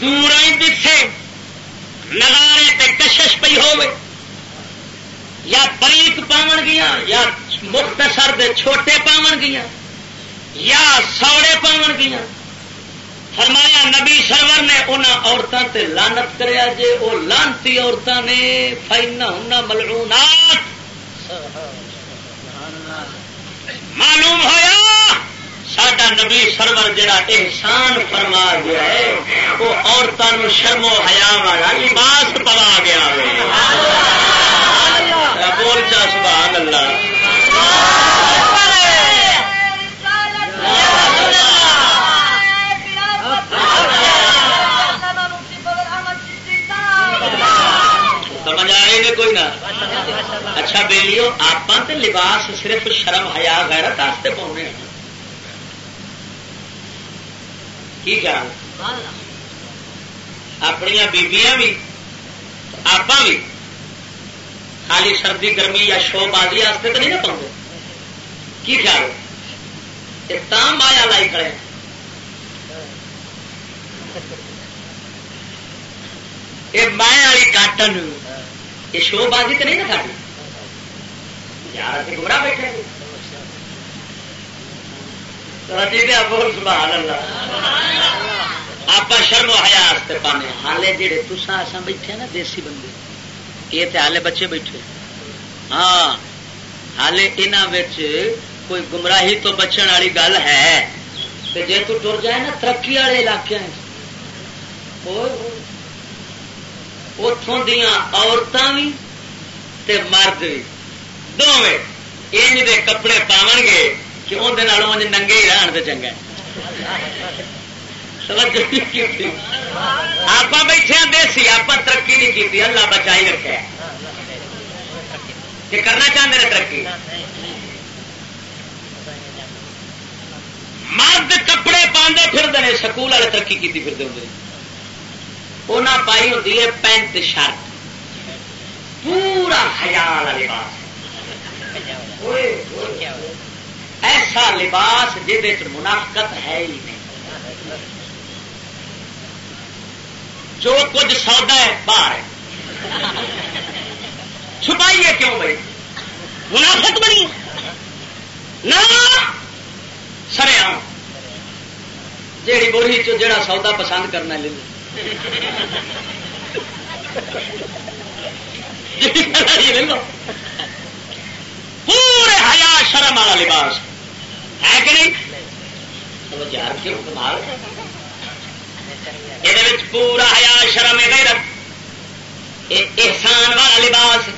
دور دکھے نگارے تے کشش پی ہو یا بریک پاون گیا، یا مختصر دے چھوٹے پاون گیا۔ یا سوڑے پاون گیا۔ فرمایا نبی سرور نے ان عورتوں سے لانت کریا جے وہ لانتی عورتوں نے فائنا ہونا ملعونات معلوم ہوا سڈا نبی سرور جڑا احسان فرما گیا ہے وہ عورتوں شرم و حیا والا لباس پوا گیا بول چا سبحان اللہ۔ کوئی نہ۔ اچھا بیلیو آپ لباس صرف شرم ہیا غیرت واسطے پاؤنے کی خیال اپنیا بیبیاں بھی آپ بھی خالی سردی، گرمی یا شو بازی واسطے تو نہیں نہ پاؤں کی خیال تام آیا لائی کھڑے یہ مائیں والی کاٹن۔ یہ شو بازی تو نہیں نا ساری یار گمراہ بیٹھے آپ شرم پانے ہالے جہے تسا اصا بیٹھے نا، دیسی بندے۔ یہ تو ہالے بچے بیٹھے ہاں ہالے یہاں کوئی گمراہی تو بچن والی گل ہے۔ جی تو ٹر جائے نا، ترقی والے علاقے اتوں دیا عورتیں بھی مرد بھی دونوں یہ کپڑے پاؤ گے کہ اندر ننگے ہی رہن تو چنگا آپ بیٹھے دیسی آپ ترقی نہیں کی اللہ بچائی رکھا کہ کرنا چاہتے ہیں ترقی؟ مرد کپڑے پاندے پھرتے ہیں سکول والے ترقی کی پھرتے ہوں انہیں پائی ہوتی ہے پینٹ شرٹ پورا خیال لباس ایسا لباس جہد منافقت ہے ہی نہیں جو کچھ سودا ہے باہر ہے چھپائیے کیوں بھائی منافق بنی نہ سر جیڑی بوری چ جڑا سودا پسند کرنا لے لو پورے حیا شرم والا لباس۔ ہے کہ نہیں؟ یہ پورا حیا شرم احسان والا لباس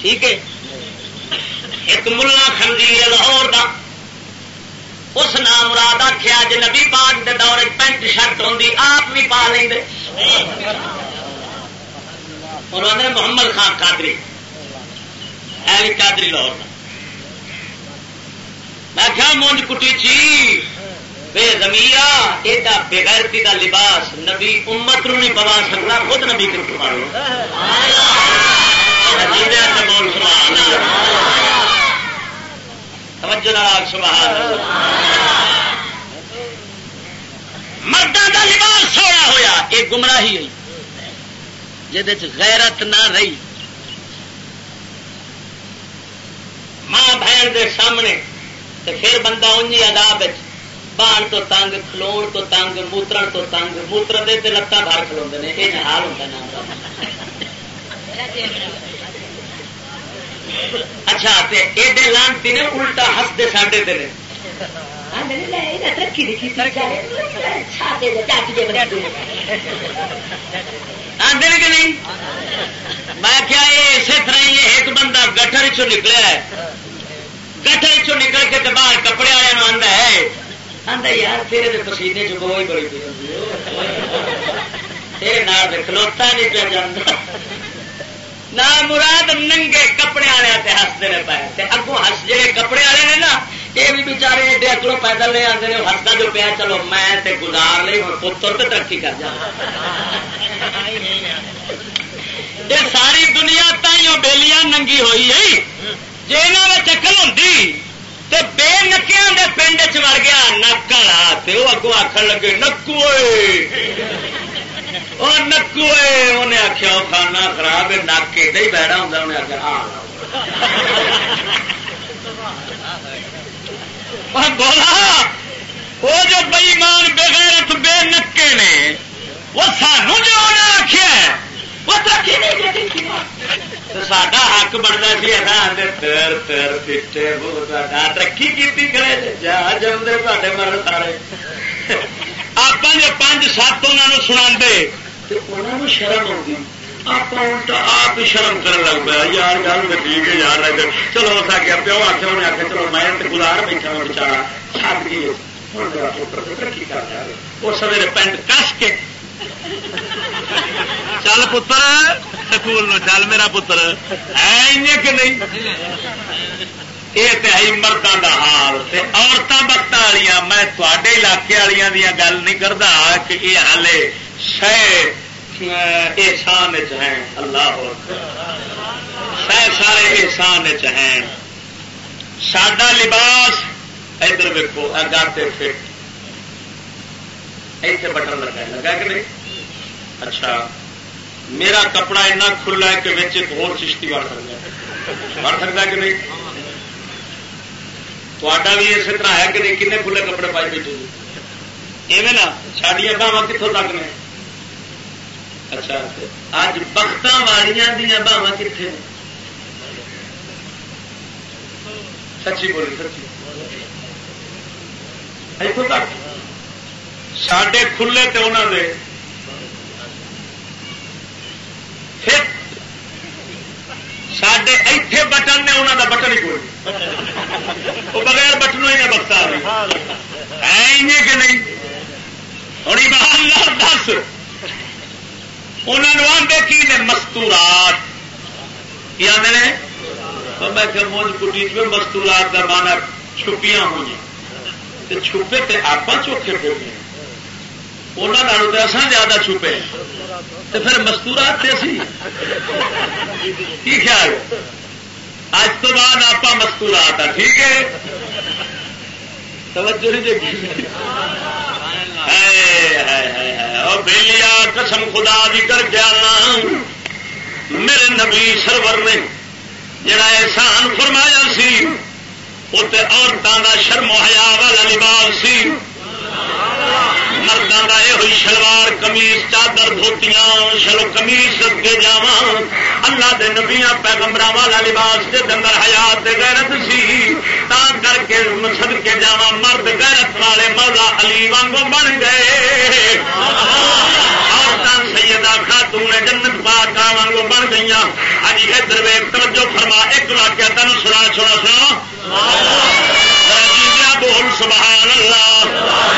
ٹھیک ہے؟ ایک ملا خنزیر لاہور کا اس نام مراد آخیا جی نبی پاک کے دور پینٹ شرٹ ہوں آپ بھی پا لیں محمد خان قادری۔ ہے بھی قادری لاہور میں کیا مونج کٹی چی بے زمیا ایڈا بغیرتی کا لباس نبی امت نو نہیں پوا سکتا خود نبی کے بول سبحان توجہ لال سبحان مردوں کا لباس سونا ہوا یہ گمراہی ہوئی۔ جہد غیرت نہ رہی۔ ماں بہن دے سامنے پھر بندہ انجی اداب بان تو تنگ کھلو تو تنگ موتر تو تنگ موتر دے لتان بھر کھلو نے۔ یہ حال ہوتا نام اچھا ایڈے لانتی نے الٹا ہستے ساڈے تیرے آدھے کہ نہیں؟ میں کیا یہ اسی طرح ہی ایک بندہ گٹر چ نکلیا ہے۔ گٹر چ نکل کے باہر کپڑے والے آتا ہے۔ آتا یار تیرے پسینے چ بہت بڑی تیرے نال کھلوتا نہیں پہ جانا نہ مراد ننگے کپڑے والے ہستے نے پائے اگوں ہس جڑے کپڑے والے نے نا یہ بھی بچارے ایڈے اکلو پیدل نہیں آتے ہیں ہستا جو پیا، چلو میں گزار لی ہوں پتر تو ترقی کر جا۔ یہ ساری دنیا تائیوں بیلیاں ننگی ہوئی ہے۔ جی یہاں چکل ہوں تو بے نکیا کے پنڈ چڑ گیا نک والا وہ اگوں آخر لگے، نکو اور نکو انہیں آخیا وہ کھانا خراب ہے، نک ایڈا ہی بیڑا ہوں انہیں آخیا ہاں بولا، وہ جو بئیمان بغیرت، بے نکے نے، وہ سانو جو انہیں آخیا وہ ترقی نہیں جی، جی، جی۔ ساڈا حق بنتا سی تر تر پیٹے ترقی کی کرے، جا جمدے مرد سارے۔ آپ جو پانچ سات انہوں سنا شرم آتی آپ آپ شرم کر لگ پیا یار گل ٹھیک ہے یار چلو اس آخیا پیو آخیا انہیں آخیا چلو میں گزار بیٹھا ہوں بچارا چھت گئی وہ سویرے پینٹ کس کے چل پتر سکول چل میرا پتر ہے کہ نہیں یہ تو ہے مردوں کا حال عورتیں وقت والی میں تے علاقے والوں دیا گل نہیں کرتا کہ یہ ہالے شہ احسان ہیں۔ اللہ شہ سارے احسان ہیں۔ سڈا لباس، ادھر ویکو گاتے فٹ ایسے بٹن لگا لگا کہ نہیں؟ اچھا۔ میرا کپڑا اتنا کھلا ہے کہ بچ ایک اور چشتی بڑھ سکتا ہے۔ بڑھ سکتا کہ نہیں؟ تا بھی اسی طرح ہے کہ کنے کھلے کپڑے پائے بیٹھے ایویں نا ساڈیا باوا کتوں تک نے اچھا اج بخت والیا دیا باوا کتنے سچی بولی سچی اتوں تک سڈے کھلے تو انہوں نے سڈے ایتھے بٹن نے انہوں کا بٹن ہی کوئی وہ بغیر بٹنوں ہی نے بختا ہے کہ نہیں ہوں باہر دس انہوں نے آدھے کی نے مستورات کی آدھے نے میں کہ موج کٹی چ مستورات کا مانا چھپیاں ہوئی چھپے تے آپ چوکھے پھر انہوں تو اصل زیادہ چھپے۔ تو پھر مستورات سے سی کی خیال؟ اج تو بعد آپ مستورات ٹھیک ہے؟ توجہ نہیں دیکھی۔ بہلیا قسم خدا بھی کر گیا میرے نبی سرور نے جڑا احسان فرمایا سی وہ عورتوں کا شرم حیا والا لباس سی۔ مردوں کا یہ ہوئی شلوار کمیز چادر، دھوتیاں، شلو کمیز کے جا اللہ دے نبیا پیغمبر والا لباس کے دندر حیات غیرت سی۔ تا کر کے سد کے جا مرد غیرت والے مولا علی وانگو بن گئے۔ سیدہ خاتون جنت پاک وانگو بن گئی اجی ادھر ویک توجہ فرما، ایک واقعہ تین سنا چھوڑا سنا۔ جی، بول، سبحان اللہ۔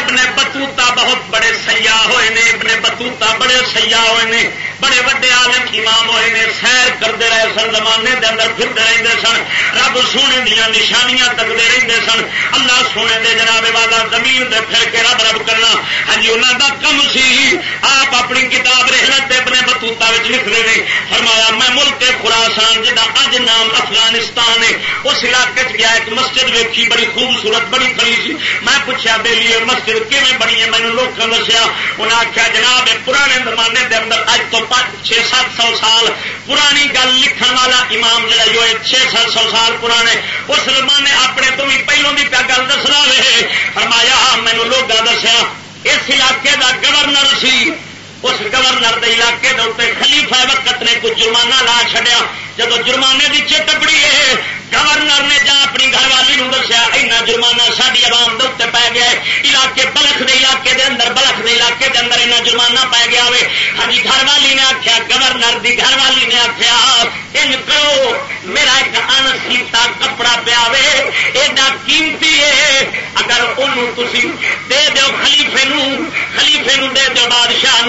ابن بتوتا بہت بڑے سیاح ہوئے نے، ابن بتوتا بڑے سیاح ہوئے نے، بڑے وڈے عالم امام ہوئے نے، سیر کرتے رہے سن، زمانے دے اندر پھرتے رہتے سن، رب سونے دیا نشانیاں تکتے رہتے سن، اللہ سونے دے جناب والا زمین دے پھر کے رب رب کرنا۔ ہاں جی انہوں کا کم سی، آپ اپنی کتاب رحلت اپنے بتوتا لکھ رہے ہیں فرمایا، میں ملک خراسان جا اج نام افغانستان ہے، اس علاقے گیا، ایک مسجد ویکھی، بڑی خوبصورت، بڑی کھڑی سی۔ میں پوچھا بے لیے مسجد کیون بنی ہے؟ مینو لوگ دسیا انہیں آخیا جناب پرانے زمانے کے اندر اج تو پانچ، چھ، سات سو سال پرانی گل لکھن والا امام جڑا جو ہے چھ سات سو سال پرانے، اس زمانے اپنے تو بھی پہلوں کی پیا گل دس رہے فرمایا ہاں، مینو لوگ دسیا، اس علاقے کا گورنر سی۔ اس گورنر کے علاقے کے اتنے خلیفہ وقت نے کچھ جرمانہ لا چڈیا جب جرمانے کی چٹ بڑی ہے، گورنر نے جا اپنی گھر والی دسیا، اینا جرمانہ ساری عوام دے پی گیا علاقے بلخ کے علاقے دے اندر، بلخ کے علاقے دے اندر اینا جرمانہ پی گیا ہوئے۔ ہاں جی، گھر والی نے آخیا گورنر دی گھر والی نے آخیا ان کرو، میرا ایک ان سیتا کپڑا پیا ایڈا قیمتی ہے۔ اگر انہوں تھی دے دو خلیفے نو خلیفے نو دے دو بادشاہ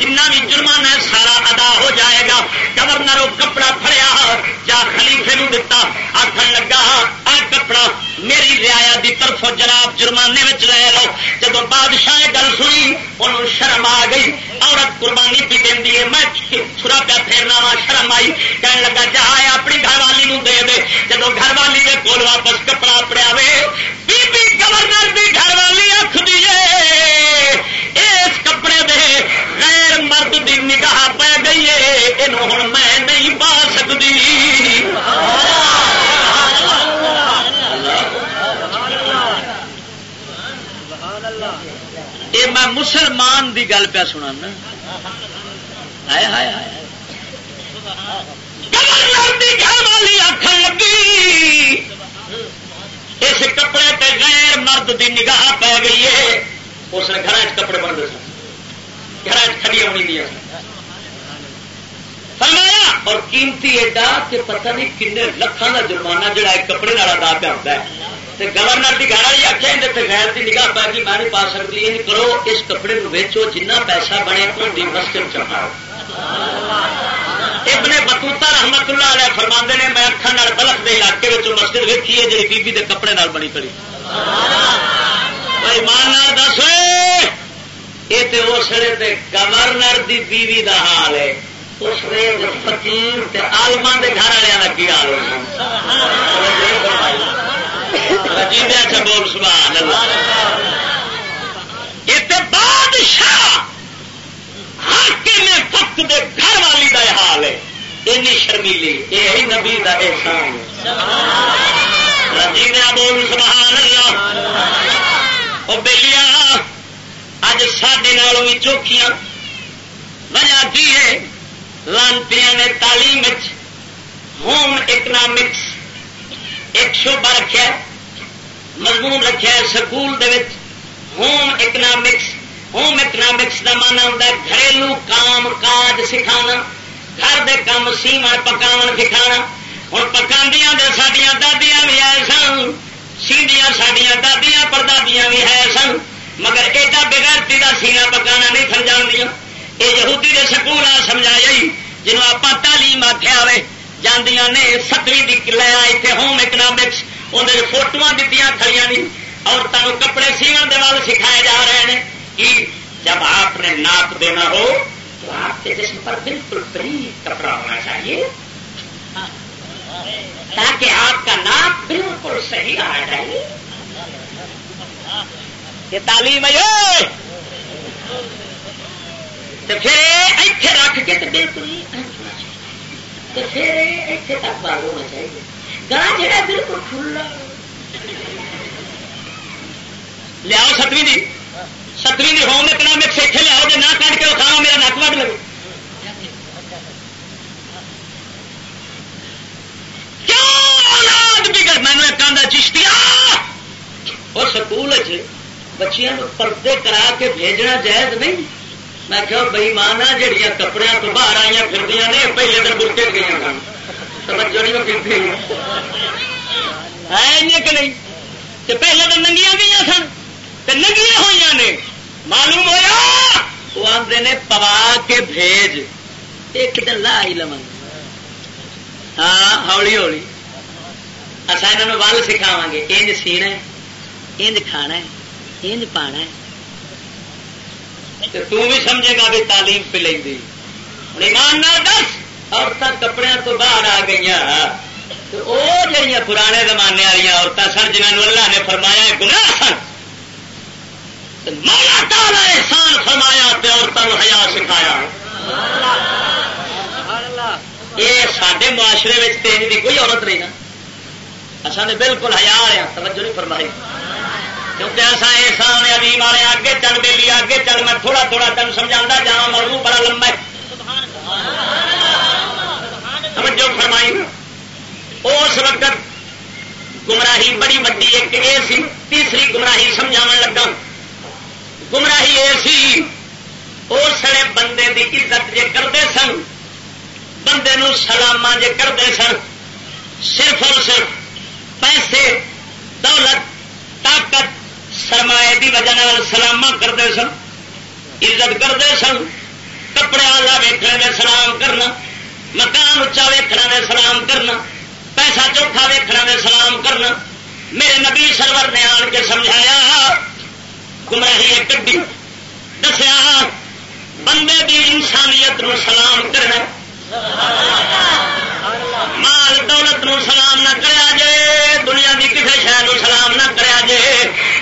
جنہ بھی جرمانہ سارا ادا ہو جائے گا۔ گورنر وہ کپڑا فریا جا خلیفے نو دتا آخر لگا، آ کپڑا میری ریا کی طرف جناب جرمانے میں لے لو۔ جب بادشاہ گل سنی انہوں شرم آ گئی۔ عورت قربانی پی دینی ہے، میں چھرا پیا پھیرنا وا، شرم آئی۔ کہنے لگا، جا اپنی گھر والی نو دے دے۔ جب گھر والی کے کول واپس کپڑا پڑیا وے بی گورنر کی گھر والی آخ دیے اس کپڑے دے غیر مرد کی نگاہ پی گئی ہے یہ ہوں میں نہیں پا سکتی یہ میں مسلمان دی گل پہ سنا گھر والی آخر لگی۔ اس کپڑے پہ غیر مرد دی نگاہ پی گئی ہے۔ اس نے گھر کپڑے بنتے سن۔ گھر کھڑی ہونی دیا فرمایا، اور قیمتی ایڈا کہ پتہ نہیں کن لکھان کا جرمانہ جڑا ایک کپڑے والا دا پہ ہوتا ہے۔ گورنر کی گھر والی آخیا اندر غیر کی نگاہ پا گئی میں نہیں پا سکتی، یہ کرو، اس کپڑے کو ویچو، جنہ پیسہ بنے ان مسجد چڑھاؤ ابن بتوتا رحمت اللہ علیہ فرما نے، میں اکھان بلک کے علاقے مسجد ویکھی ہے جی بیبی کے کپڑے نال بنی کری ایمان دس۔ یہ تو اس ویلے گورنر دی بیوی دا حال ہے۔ اس فکیر آلما کے گھر والوں کا کی حال ہو اچھا بول، سبحان اللہ۔ یہ بادشاہ میں فخت دے گھر والی کا حال ہے۔ این شرمیلی، یہ نبی کا احسان۔ رجیدہ بول، سبحان اللہ۔ وہ بلیا اج سڈے بھی چوکیاں وجہ کی ہے؟ لانتی نے تعلیم ہوم اکنامکس ایک شوبہ رکھا مضمون رکھا school home economics home economics کا مانا ہوتا ہے گھریلو کام کاج سکھانا، گھر دے کام سیمن پکاو سکھانا۔ ہوں پکا سڈیا دادیاں بھی ہے سن سیڈیا سڈیا دادیاں، پردادیاں بھی ہے سن، مگر ایڈا بغیرتی کا سینا پکانا نہیں سمجھا یہ یہودی کے سکول آ سمجھایا جنوب آپ تعلیم آخیا ہوئے، جاندیاں نے ستویں لیا اتنے ہوم اکنامکس اندر فوٹو دیتی کھڑی نہیں عورتوں کو کپڑے سیون دے وال سکھائے جا رہے ہیں کہ جب آپ نے ناپ دینا ہو، تو آپ کے جسم پر بالکل بریک کپڑا ہونا چاہیے۔ تاکہ آپ کا ناپ بالکل صحیح آ جائے۔ یہ تعلیم ہے۔ تو پھر ایتھے رکھ کے تو بالکل تو پھر ایتھے تک بال ہونا چاہیے۔ گلا جہاں بالکل کھلا۔ لیاؤ ستویں دی۔ ستویں دی ہوم اکنامکس اتنے لیاؤ جی نہ کٹ کے کھانا میرا نک وڈ لگے۔ مینو ایک چشتیا اور سکول بچیاں پردے کرا کے بھیجنا جائز نہیں۔ میں کہ بئی مانا جہیا کپڑے تو باہر آئی پھر نے پہلے دن برکے گئی سن۔ توجہ نہیں کہ نہیں؟ پہلے تو ننگیاں گئی سن۔ تو ہوئی نے۔ معلوم ہوا وہ آتے نے پوا کے بھیج۔ ایک دن لا ہی لو ہاں ہولی ہولی۔ اصا یہ ول سکھاوا گے۔ انج سینا انج کھانا انج پانا ہے۔ تو بھی سمجھے گا بھی تعلیم پہ لیں گی ایمان دس عورتیں کپڑے تو باہر آ گئی وہ جہیا پرانے زمانے والی عورتیں سن جنہوں اللہ نے فرمایا گناہ سن۔ مولا تالا احسان فرمایا عورتوں ہیا سکھایا۔ یہ سارے معاشرے میں تین کی کوئی عورت نہیں نا۔ اصل نے بالکل ہزار آ توجہ نہیں فرمائی۔ کیونکہ ایسا احسان ابھی مارے اگے چل دے لی اگے چل، میں تھوڑا تھوڑا تین سمجھا جا مرو بڑا لمبا ہے۔ توجہ فرمائی۔ اس وقت گمراہی بڑی وڈی ایک یہ سی، تیسری گمراہی سمجھا لگا۔ گمراہی یہ سی سڑے بندے دی عزت جے کرتے سن، بندے نو سلاما جے کرتے سن، صرف اور صرف پیسے، دولت، طاقت سرمایہ دی وجہ سلاما کرتے سن، عزت کرتے سن، کپڑے آلہ ویکنے میں سلام کرنا، مکان اچا ویکنا میں سلام کرنا، پیسہ چوکھا ویکنا میں سلام کرنا۔ میرے نبی سرور نے آن کے سمجھایا، گمراہی کڈی دسیا، بندے دی انسانیت نو سلام کرنا۔ مال دولت نو سلام نہ کرا جے، دنیا کی کسی شہر سلام نہ کرا جے،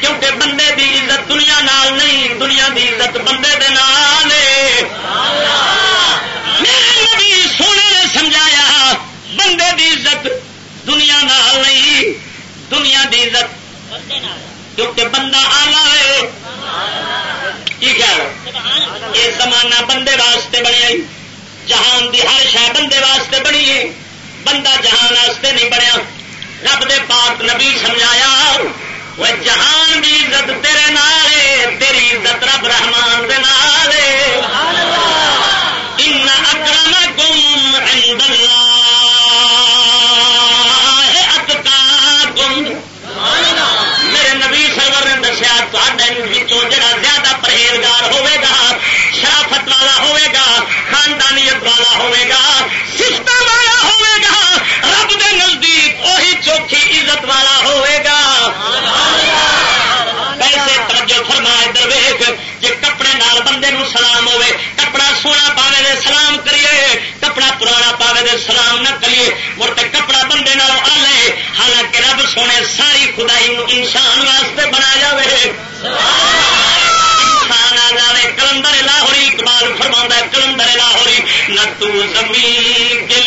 کیونکہ بندے دی عزت دنیا نال نہیں، دنیا دی عزت بندے دے نال میرے نبی سونے نے سمجھایا بندے دی عزت دنیا نال نہیں دنیا دی عزت کیونکہ بندہ آلہ ہے کی خیال یہ زمانہ بندے واسطے بنے جہان دی ہر شہ بندے واسطے بنی ہے بندہ جہان واسطے نہیں بنیا رب دے پاک نبی سمجھایا وہ خدائی انسان واسطے بنایا جائے انسان آ جائے کلندر لاہوری، اقبال فرما کلندر لاہوری، نہ تو زمین کے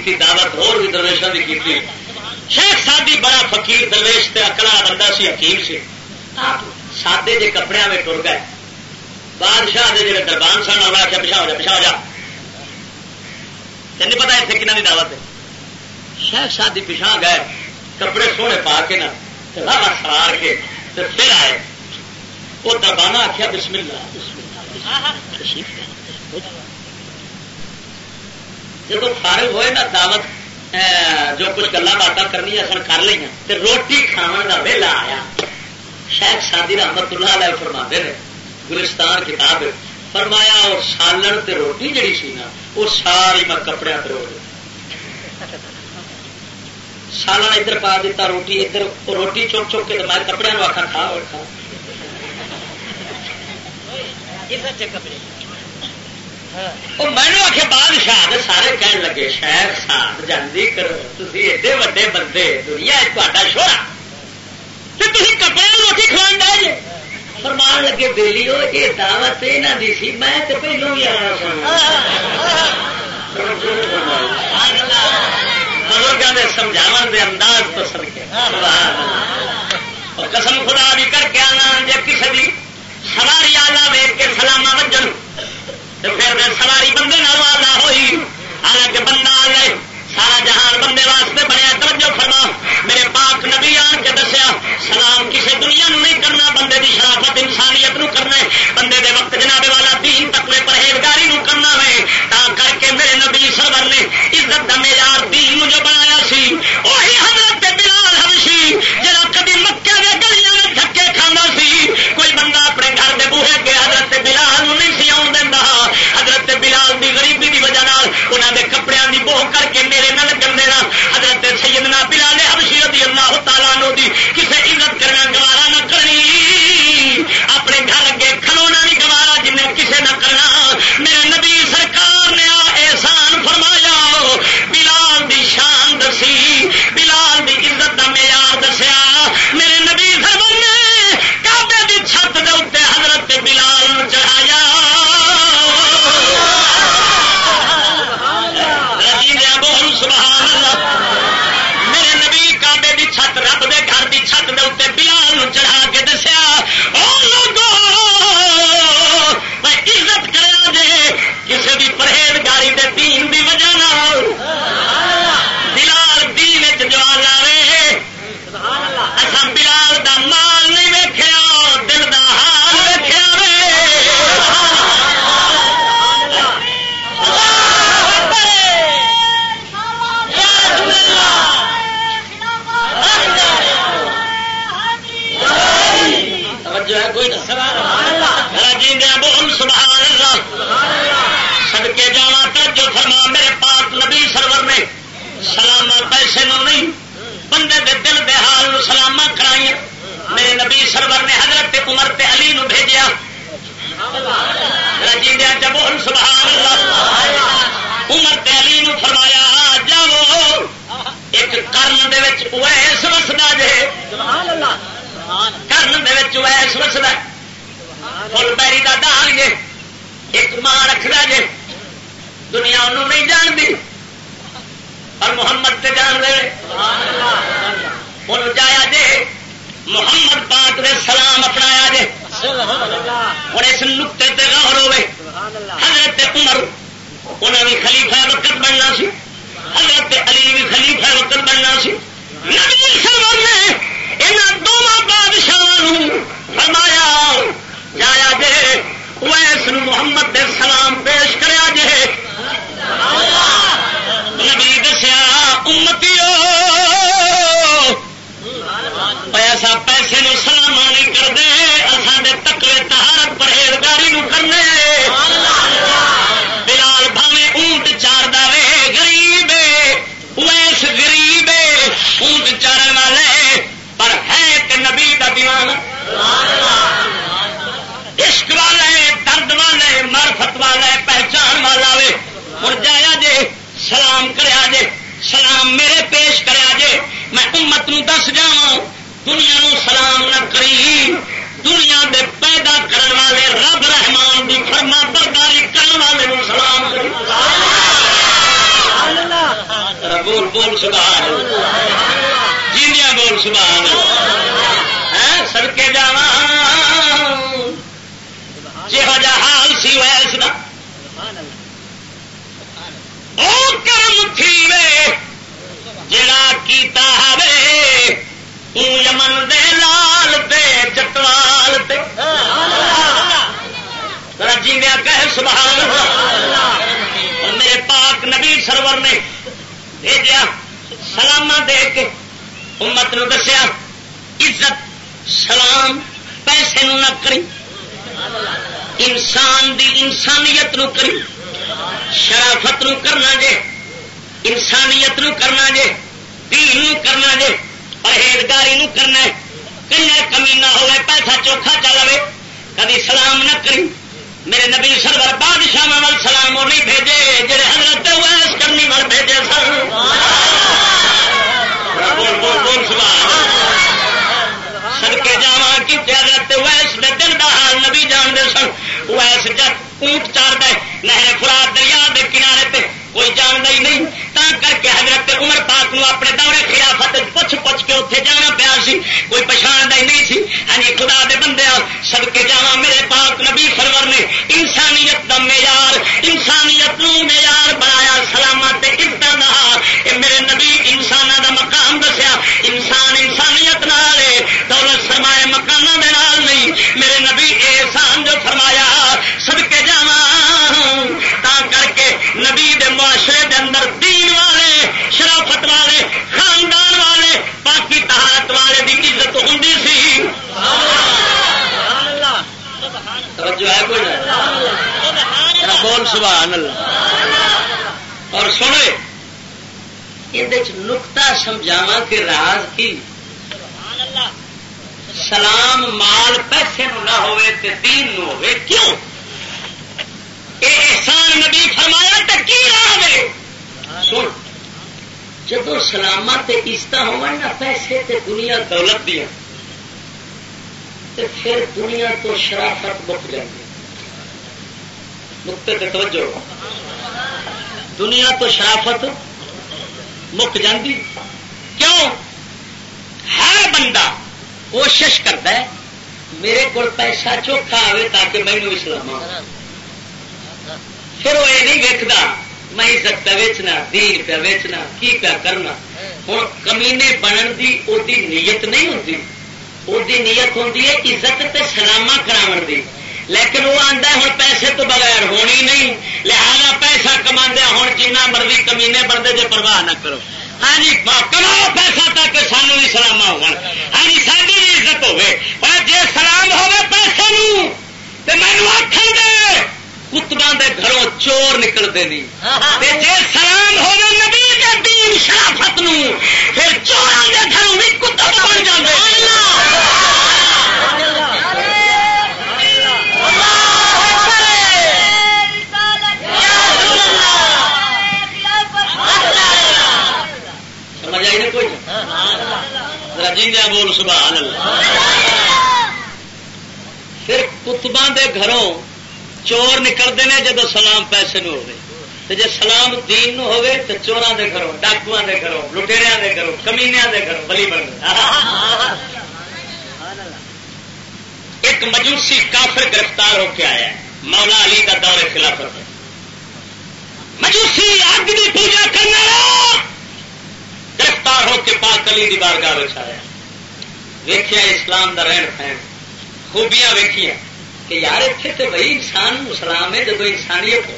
کی دعوت اور بھی درویشوں کی کی شیخ سادی بڑا فقیر، درویش تے اکلا بندہ سی، حکیم سے آپ سادے جے کپڑے میں ٹر گئے۔ بادشاہ دے جڑے دربان سن اور آخیا پچھا ہو جا، پچھا ہو جا۔ نہیں پتا اتنے کنہ کی دعوت ہے؟ شیخ سادی پچھا گئے، کپڑے سونے پا کے نا راہ سوار کے پھر آئے۔ وہ دربانہ آخیا بسم اللہ بسم اللہ۔ جب فارغ ہوئے نا، دعوت جو کچھ گلا باتیں کرنی اصل کر لی تو روٹی کھانا کا ویلا آیا۔ شاید شادی رحمت اللہ علیہ فرما نے، گلستان کتاب فرمایا، اور سالن تے روٹی جڑی سی نا، وہ ساری میں کپڑے پہ رو سالن ادھر پا دیتا روٹی ادھر روٹی چک چک کے میں کپڑے آخا کھا اور کھا۔ میں آخیا بادشاہ سارے کہن لگے شہر ساتھ جلدی کرو تھی ایڈے وڈے بندے دنیا تا شورا تھی کپڑے روٹی کھوان ڈے جی فرمان لگے دلی ہو یہ دعوت یہاں کی سی میں تو پہلو بھی آنا بزرگوں کے سمجھا دے انداز تو سر کے قسم خدا بھی کر کے آنا جی کسی بھی سواری آلہ ویگ کے سلامہ وجن پھر میں سواری بندے نہ ہوئی۔ حالانکہ بندہ آ گئے۔ سارا جہان بندے واسطے بنیا۔ توجہ فرما۔ میرے پاک نبی آن کے دسیا، سلام کسی دنیا نو نہیں کرنا، بندے دی شرافت انسانیت نو کرنا بندے دے وقت جناب والا دین تقوی پرہیزگاری نو کرنا ہے۔ تا کر کے میرے نبی سرور نے عزت دا معیار دین نو جو بنایا سی، وہی حضرت بلال حبشی، جڑا کبھی مکہ دے گلیاں میں دھکے کھاندا سی۔ کوئی بندہ اپنے گھر دے بوہے کے حضرت بلال کر کے میرے نل گندے حضرت سیدنا بلال حبشی رضی اللہ تعالیٰ نو دی کسے عزت کرنا گا کے راز کی سلام مال پیسے نو نہ ہوئے تے دین نو ہوئے، کیوں؟ اے احسان نبی فرمایا تے کی راہ ہے سن، جدو سلام عزت ہو پیسے تے دنیا دولت دیا تے پھر دنیا تو شرافت مک جائے نقطے تے توجہ۔ دنیا تو شرافت مک جاتی کیوں؟ ہر بندہ کوشش کرتا ہے، میرے کو پیسہ چوکھا آئے تاکہ میں اسلام پھر وہ یہ نہیں ویکتا میں عزت پہ ویچنا، دین پہ ویچنا، کی پہ کرنا۔ ہوں کمینے بنن دی وہ نیت نہیں ہوتی وہ نیت ہوتی ہے عزت تے سلاما کراؤ دی۔ لیکن وہ آتا ہے، ہوں پیسے تو بغیر ہونی نہیں۔ لہذا پیسہ کما ہوں جنہ مرضی کمینے بنتے جی پرواہ نہ کرو۔ ہاں جی کماؤ پیسہ تاکہ سانو بھی سلام ہو ہاں جی ساری بھی عزت ہوے پر جی سلام ہوے پیسے تو مینو آخر دے کتبا دے گھروں چور نکلتے نہیں جی سلام ہو نبی کے دین شرافت پھر چوران کے گھروں بھی کتب بن جاتے جیندیا بول سبحان اللہ۔ پھر کتبا دے گھروں چور نکلتے ہیں جب سلام پیسے نو ہوئے۔ جی سلام دین نو ہوئے تو چوران دے گھروں ڈاکو دے گھروں لٹےریا دے گھروں کمینیا دے گھروں، بلی بن ایک مجوسی کافر گرفتار ہو کے آیا ہے، مولا علی کا دور خلافت مجوسی اگ کی پوجا کرنا گرفتار ہو کے پاک علی دی بارگاہ بچایا ویخیا اسلام دا رہن سہن خوبیاں ویخیا کہ یار اتنے تو بھائی انسان اسلام ہے جب انسانیت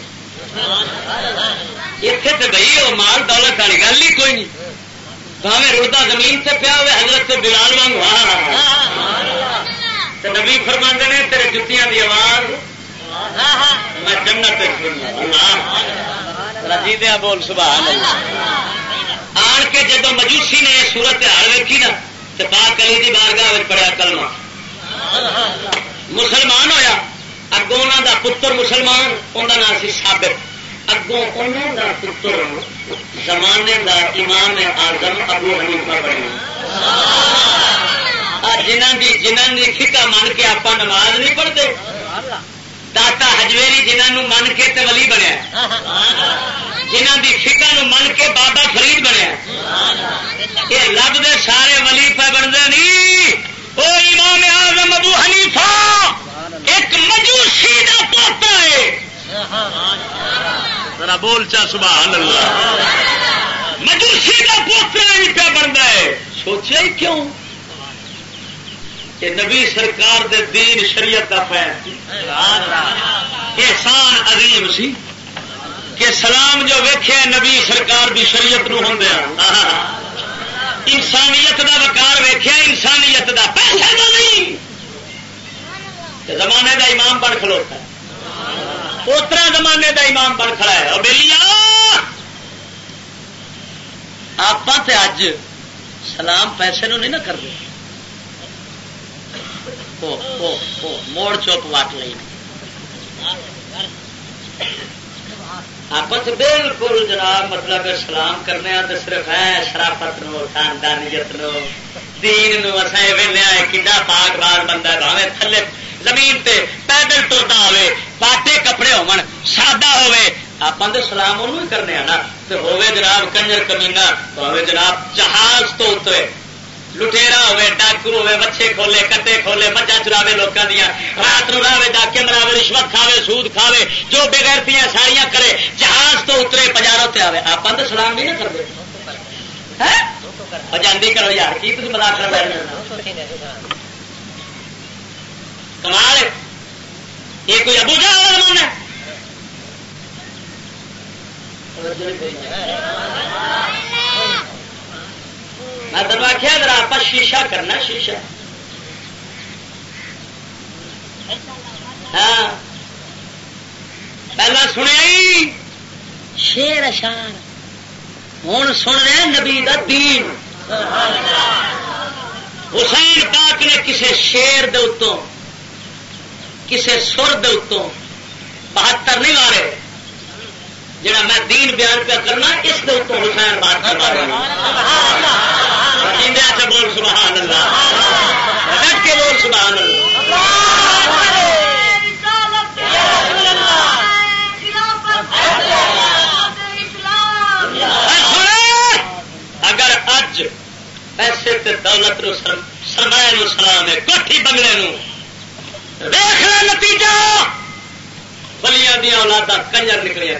اتنے تو بھائی وہ مال دولت والی گل ہی کوئی نہیں بھاوے رڑتا زمین سے پیا ہوئے حضرت سے بلال وانگ تو نبی فرما نے تیرے جتیاں دی آواز میں جنت رجی دیا بول سبحان اللہ آن کے جب مجوسی نے سورت ہار ویکھی نا، تو پاک علی دی بارگاہ پڑیا کلمہ۔ مسلمان ہویا، اگوں انہوں دا پتر مسلمان ان انہوں نام سی سابق اگوں انہوں دا پتر زمانے دا امام آزم ابو حنیفہ بنیا جنہ دی جنہ دی فکا من کے آپ نماز نہیں پڑھتے۔ داتا ہجویری جنہوں من کے تے ولی بنیا جنہ دی فکا من کے بابا فرید بنیا یہ لب دے سارے ولی پہ بنتے نہیں۔ وہ امام آزم ابو حنیفہ ایک مجوسی کا پوتا ہے۔ ذرا بول چا سبحان اللہ۔ مجوسی کا پوتر بھی پہ بنتا ہے۔ سوچا ہی کیوں؟ کہ نبی سرکار دے دین شریعت کا فیض احسان عظیم سی کہ سلام جو ویخیا نبی سرکار دی شریعت نو ہوں انسانیت دا وکار ویخیا انسانیت دا پیسے دا نہیں زمانے دا امام بن کھلوتا۔ ہے اترا زمانے دا امام بن کھڑا ہے۔ آپ اج سلام پیسے نو نہیں نہ کرتے موڑ چوپ واٹ لی آپس بالکل جناب مطلب سلام کرنے تو صرف ہے شرافت نو، خاندانیت نو، دین نو ویلیا کھا پاک بار بندہ بھاوے، تھلے زمین تے پیدل ٹرتا ہوے پاٹے کپڑے ہون سادہ ہوے آپ تو سلام انہوں کرنے نا تو ہوے جناب کنجر کمینا ہوے جناب جہاز تو اترے۔ لٹےرا ہوے ڈاکو ہوے بچے کھولے، کٹے کھولے مجھا چراوے لوگوں دیا۔ رات نو راوے ڈاکے مراوے رشوت کھاوے، سود کھاوے، جو بغیرتیاں ساریاں کرے، جہاز تو اترے، پجاروں تے آوے۔ آپ تو سلام بھی نہ کرتے جاندی کرو یار، کی تم بلا کر کمال یہ کوئی ابو جا زمانہ میں تم آخیا اگر آپ شیشہ کرنا شیشہ۔ ہاں۔ پہلا سنیا شیر اشار ہوں سن رہے نبی کا دین۔ حسین پاک نے کسی شیر دے اتوں کسی سر دے اتوں بہتر نہیں مارے۔ جڑا میں دین بیان پہ کرنا اس کے اتوں حسین بات کروا سے بول سبحان اللہ۔ ڈٹ کے بول سبحان اللہ۔ اگر اج پیسے تے دولت علیہ السلام کوٹھی بنگلے دیکھ لے نتیجہ۔ بلیاں دیا اولادا کنجر نکلیا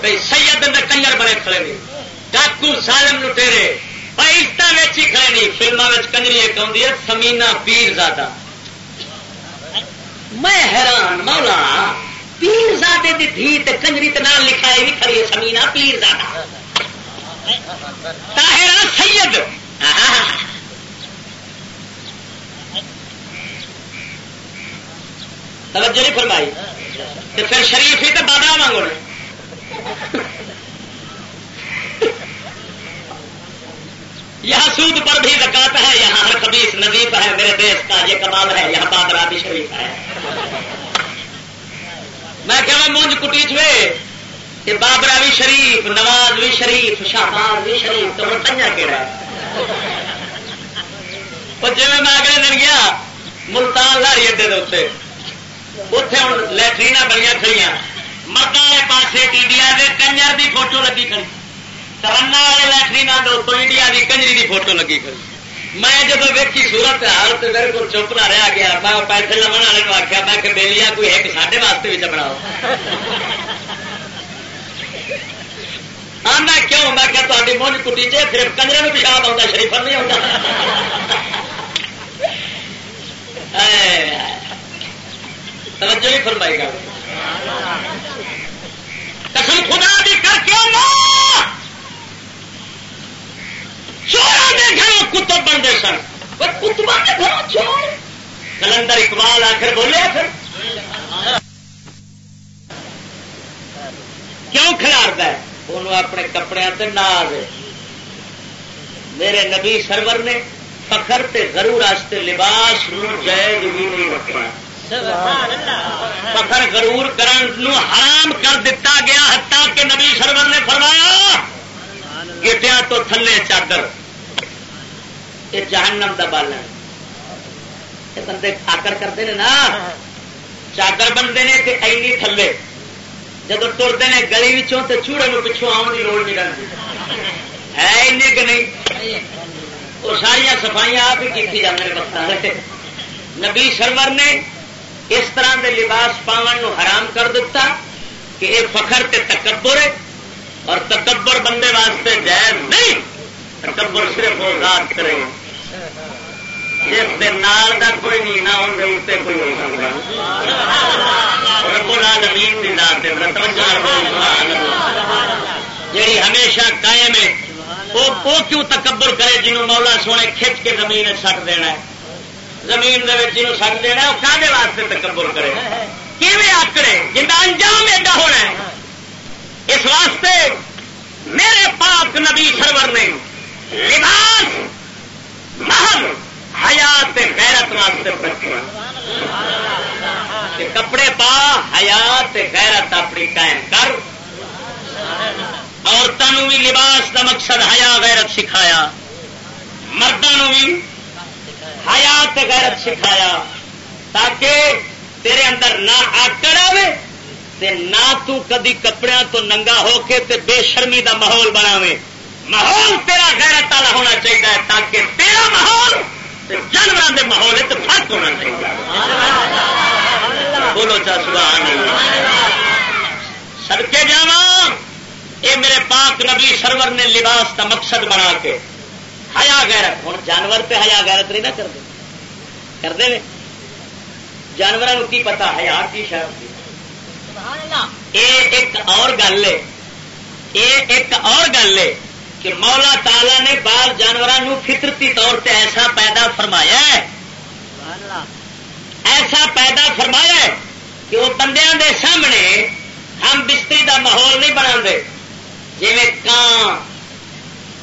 بھائی سید اندر کنجر بنے کھڑے نہیں ڈاکو سالم لٹےرے پیستا ہی کھڑے نہیں فلموں میں کنجری ایک آدھی ہے سمینا پیر زیادہ میں حیران مولا پیر زادے دی دھی تے کنجری تے نال لکھائے بھی کھڑی ہے سمینا پیر زادہ۔ طاہرہ سید۔ توجہ نہیں فرمائی۔ تو پھر شریف ہی تو بابا مانگو یہاں سود پر بھی زکات ہے، یہاں ہر خبیص نظیف ہے، میرے دیش کا یہ کمال ہے، یہاں بادرا بھی شریف ہے۔ میں کہ مونج کٹی چوے کہ بابرا بھی شریف، نواز بھی شریف شہباز بھی شریف، تو وہ کنیا کہڑا جی میں اگلے دن گیا، ملتان لاری اڈے اتنے اتے ہوں لٹرین بنیا کھڑی مردوں والے پاس انڈیا کے کنجر کی فوٹو لگی کھڑی۔ ترنا والے لٹرین انڈیا کی کنجری کی فوٹو لگی کھڑی میں جب ویکھی سورت حال تو میرے کو چپ نہ رہا گیا میں پیسے لمن والے کو آخیا میں کہ بےلیا کوئی ایک ساڈے واسطے بھی چپڑا ہاں میں کیوں میں کیا تاری مونج کٹی چ صرف کنجرے میں پیشاب آتا شریفر نہیں آتا توجہ نہیں فرمائی گا قسم خدا بھی کر کے چوروں کے گھروں کتب بنتے سن۔ پر کتبا کے گھروں چور کلندر اقبال آخر بولے پھر۔ کیوں کھلارتا ہے؟ انہوں اپنے کپڑے سے ناز میرے نبی سرور نے فخر تے ضرور آستے لباس جائز بھی نہیں رکھنا فخر غرور کرن حرام کر دیتا گیا ہتا کہ نبی سرور نے فرمایا گٹیا تو تھلے چادر۔ یہ جہنم دا بالن یہ بندے آکر کرتے ہیں نا۔ چادر بنتے ہیں کہ اینی تھلے۔ جب ٹرتے ہیں گلی تو چوڑے میں پچھوں آن کی لوڑ نہیں رہتی ہے این کہ نہیں؟ وہ ساریا صفائیاں آپ ہی کی جانے نبی سرور نے اس طرح دے لباس پاون حرام کر دیتا کہ یہ فخر تے تکبر ہے۔ بندے واسطے جائز نہیں، تکبر صرف وہ ذات کرے جس کے نال دا کوئی نہیں، نہ ان اتنے کوئی ہو سکتا۔ جی ہمیشہ قائم ہے۔ وہ کیوں تکبر کرے جنہوں مولا سونے کھچ کے زمین سٹ دینا ہے؟ زمین سٹ دینا وہ کھانے واسطے تکبر کرے؟ کیون آکڑے؟ جن کا انجام ایڈا ہونا ہے۔ اس واسطے میرے پاک نبی سرور نے لباس محل حیات غیرت واسطے رکھا کپڑے پا، حیات غیرت اپنی قائم کر۔ عورتوں بھی لباس کا مقصد حیا، غیرت سکھایا۔ مردوں بھی حیات غیرت سکھایا۔ تاکہ تیرے اندر نہ آکڑ آئے نہ تو کدی کپڑے تو ننگا ہو کے تے بے شرمی دا ماحول بنا ماحول تیرا غیرت والا ہونا چاہیے تاکہ تیرا ماحول جانوروں کے ماحول فرق ہونا چاہیے۔ بولو چا سبحان سڑکے جا یہ میرے پاک نبی سرور نے لباس کا مقصد بنا کے۔ ہیا گیرت ہوں جانور پہ ہیا گیرت نہیں نہ کرتے کرتے جانوروں کی پتا ہیا کی شرط یہ ایک اور گل ہے یہ ایک اور گل ہے کہ مولا تالا نے بعض جانوروں فطرتی طور پہ ایسا پیدا فرمایا ہے۔ ایسا پیدا فرمایا ہے کہ وہ بندیاں دے سامنے ہم بستری دا ماحول نہیں بنا جی کان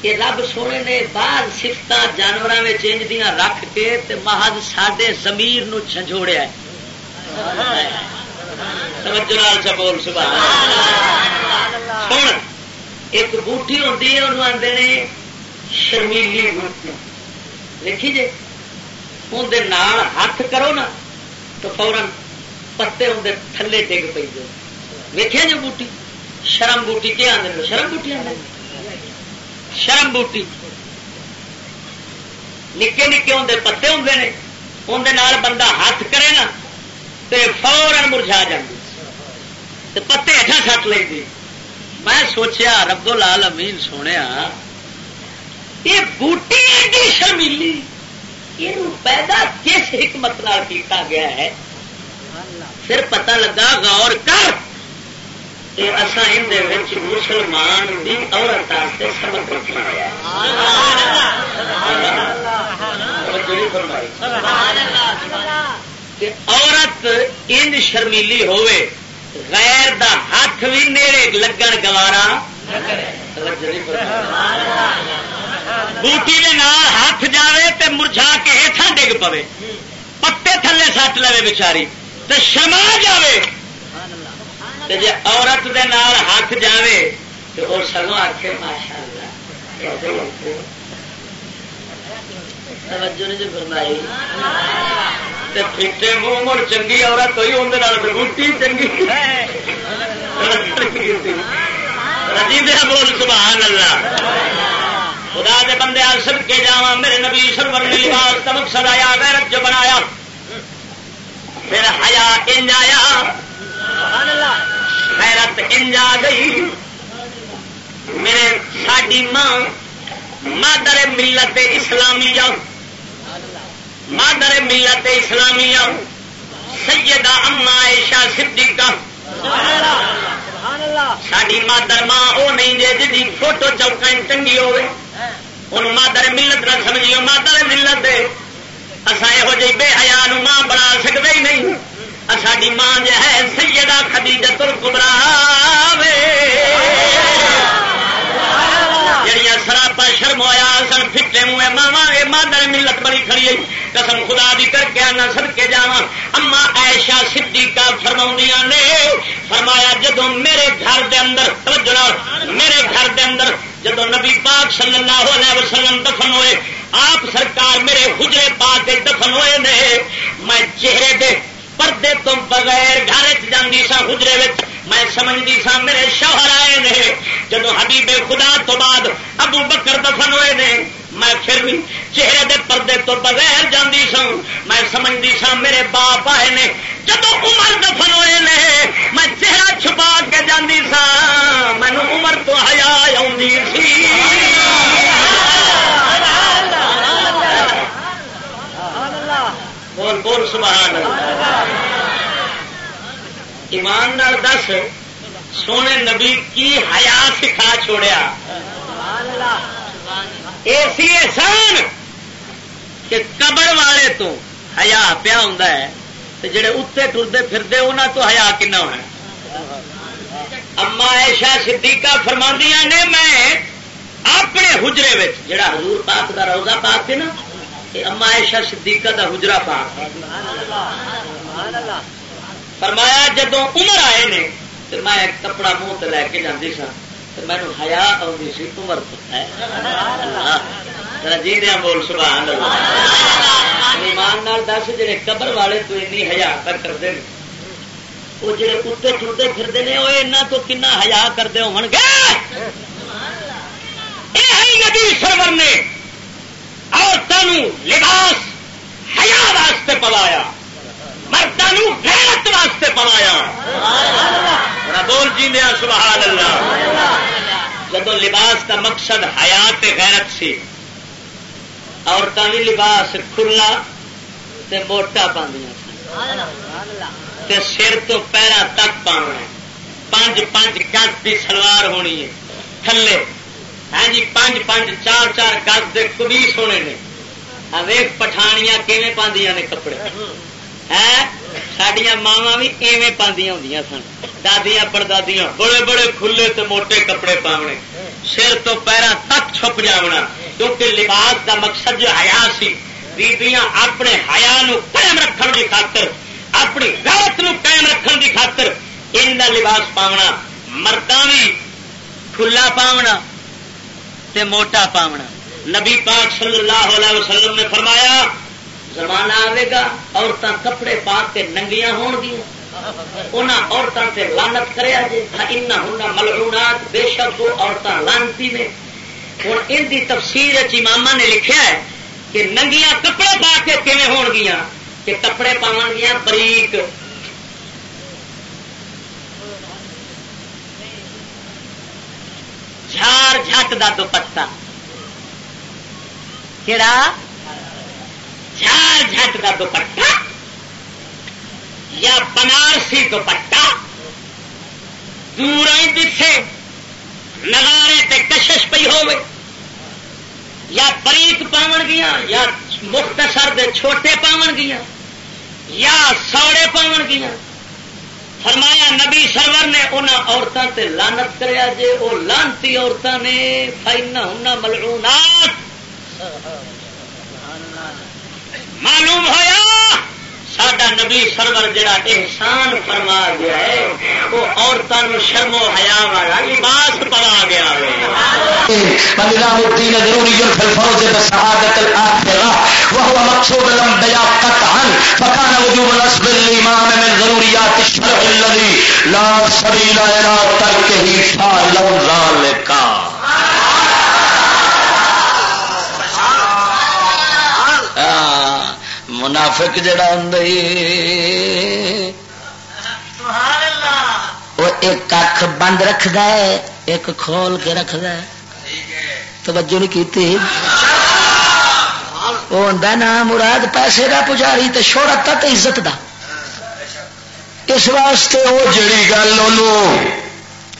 کہ رب سونے نے بعض سفت جانوروں میں چینج دیا رکھ کے تے محض سڈے زمیر جھنجھوڑیا بول سن، ایک بوٹی ہوتی ہے، انہوں آتے نے شرمیلی بوٹی دیکھی جی اندر ہاتھ کرو نا، تو فورن پتے اندر تھلے ڈگ پی جائے۔ ویکیا جی بوٹی شرم بوٹی کیا آدھے شرم بوٹی آدھے شرم بوٹی نکے نکے ہوں پتے ہوں نے اندر بندہ ہاتھ کرے نا تو فورن مرجا جاتی پتے ہٹا سٹ لیں میں سوچیا ربو لال امین سونے یہ بوٹی ایڈی شرمیلی یہ پیدا کس حکمت کیتا گیا ہے؟ پھر پتہ لگا غور کر مسلمان کی عورت سبق رکھنا کہ عورت ان شرمیلی ہوئے غیر دا ہاتھ بھی نیڑے لگن گوارا بوٹی کے نال ہاتھ جائے تو مرجا کے ہیٹھا ڈگ پوے۔ پتے تھلے سٹ لے بچاری تو شرما جائے جی عورت دے نال ہاتھ جائے تو وہ سگوں آخ ماشاء اللہ توجہ نہیں جی فرمائی۔ فیٹے منہ مڑ چنگی عورت ہوئی اندر بوٹی چنگی۔ رجی دیا بول سبحان اللہ خدا دے بندے سب کے جا میرے نبی سرور نے لباس کا مقصد آیا، غیرت جو بنایا۔ پھر حیا انج آیا۔ غیرت انج آ گئی۔ میرے ساڈی ماں، مادر ملت اسلامی مادر ملت اسلامی سیدہ اما عائشہ صدیقہ۔ ساری مادر ماں وہ نہیں جی جی فوٹو چوکا چنگی ہوے ان مادر ملت نہ سمجھیو، مادر ملت اصا یہ جی بے حیا ماں بنا سکتے ہی نہیں۔ ساری ماں جو ہے، سیدہ خدیجہ تر کبرا جڑیاں سراپا شرم ہوا سن فٹے منہ ماوا یہ مادر ملت بڑی کھڑی ہے۔ قسم خدا دی کر کے آنا، سد کے جا اما ایشا سدھی کا فرما نے، فرمایا جدو میرے گھر دے اندر، توجہ میرے گھر دے اندر جدو نبی پاک صلی اللہ علیہ وسلم دفن ہوئے، آپ سرکار میرے حجرے پا کے دفن ہوئے نے، میں چہرے دے پردے تو بغیر گھر چی سا حجرے میں سمجھتی سا میرے شوہر آئے نے۔ جدو حبیب خدا تو بعد ابو بکر دفن ہوئے نے، میں پھر بھی چہرے دے پردے تو بغیر جاندی سا میں سمجھتی سا میرے باپ آئے نے۔ جب عمر دفن ہوئے نے، میں چہرہ چھپا کے جاندی سا مینو عمر تو ہیا سی۔ بول بول سبحان ایمان نال دس، سونے نبی کی حیا سکھا چھوڑیا۔ ایسی احسان کہ قبر والے تو ہیا پیا ہوں تو جڑے اتنے ٹرتے پھرتے انہوں تو ہیا کنا ہونا اما ایشا صدیقہ فرماندیاں نے، میں اپنے حجرے جڑا حضور پاک دا روزہ پاک ہے نا اما ایشا صدیقہ دا حجرا پاک فرمایا جدو عمر آئے نے تو میں کپڑا منہ لے کے جاندی سا مینو ہیا آتی سی عمر جیدیا بول سبحان ایمان دس جڑے قبر والے تو این ہیا کرتے ہیں وہ جڑے کتے ٹرتے پھرتے ہیں وہ یہاں تو کنا ہیا کرتے ہو گے نبی سرور نے۔ عورتوں لباس ہیا واسطے پوایا مردوں غیرت واسطے پوایا بول جی دیا سبحان اللہ جب لباس کا مقصد حیات غیرت سی عورتوں بھی لباس کھلا تے موٹا پاندیا سر تو پیرا تک پاؤنا پانچ پانچ گز کی سلوار ہونی ہے۔ تھلے ہاں جی پانچ پانچ چار چار گز کے کبیس ہونے نے۔ ویخ پٹھانیاں کیویں پاندیاں نے کپڑے۔ ہاں، سڈیا ماوا بھی ایویں پاندیا ہوں سن۔ دادیاں، پردادیاں۔ بڑے بڑے کھلے تو موٹے کپڑے پاؤنے سر تو پیرا تک چھپ جانا کیونکہ لباس کا مقصد جو ہیا سی، بیبیاں اپنے ہیا قائم رکھن کی خاطر، اپنی غلط قائم رکھن کی خاطر ان کا لباس پاونا۔ مردہ بھی کھلا پاونا۔ تے موٹا پاونا نبی پاک صلی اللہ علیہ وسلم نے فرمایا، زمانہ آئے گا عورتیں کپڑے پا کے ننگیاں ہون ہون عورتوں سے لانت کرے ہوں ملعونات۔ بے شک وہ عورتیں لانتی نے۔ ہوں ان کی تفصیل امام نے لکھا ہے کہ ننگیاں کپڑے پا کے کھے ہون گیا کہ کپڑے پاؤن گیا بریک۔ جھار جھٹ کا دوپٹا کہڑا جھار جھٹ کا دوپٹا یا بنارسی دوپٹا دور دکھے نگارے تے کشش پی ہو یا بریک پاون گیا، یا مختصر دے چھوٹے پاون گیا۔ یا سوڑے پاون گیا۔ فرمایا، نبی سرور نے انہوں عورتوں سے لانت کریا جے وہ لانتی عورتوں نے فائنا ہونا ملعونات۔ معلوم ہوا سڈا نبی سرور جڑا احسان فرما گیا ہے، وہ عورتوں شرم و حیا والا لباس پوا گیا وهو جی مقصود الانبياء قطعا فكان وجوب نصب الامام من ضروريات الشرع الذي لا سبيل الى تركه فعل ذلك منافق جڑا ہوں وہ ایک کھ بند رکھد ایک کھول کے رکھد توجہ نہیں کی وہ ہوں نا مراد پیسے کا پجاری تو شہرت تو عزت دا۔ اس واسطے وہ جڑی گل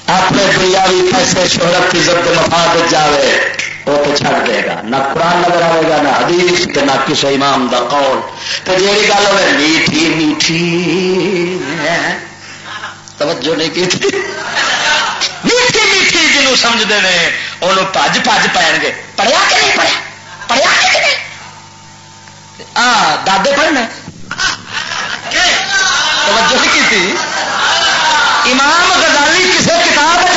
اپنے دنیاوی پیسے شہرت عزت مفاد جائے وہ تو چھڑ دے گا، نہ قرآن نظر آئے گا، نہ حدیث، تے نہ کسی امام دا قول۔ تو جی گل ہوئے میٹھی میٹھی۔ توجہ نہیں کی تھی؟ میٹھی میٹھی جنوب سمجھتے ہیں انہوں پج پج پی گے۔ پڑھیا کہ نہیں پڑھیا؟ پڑھیا کہ نہیں؟ آ، دادے پڑھنے۔ توجہ نہیں کی تھی؟ امام غزالی کسی کتاب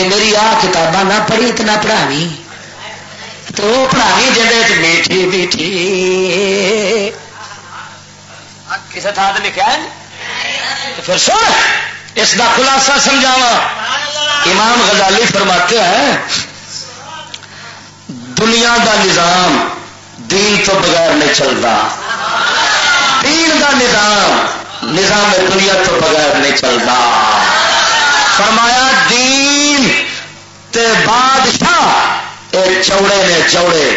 کہ میری آ کتاباں نہ پڑھی تو نہ پڑھاوی تو وہ پڑھاوی جی میٹھی میٹھی۔ کسی تھان لکھا ہے؟ پھر سن اس کا خلاصہ سمجھاوا امام غزالی فرماتے ہیں دنیا دا نظام دین تو بغیر نہیں چلتا دین دا نظام نظام دنیا تو بغیر نہیں چلتا فرمایا، دین تے بادشاہ اے چوڑے نے چوڑے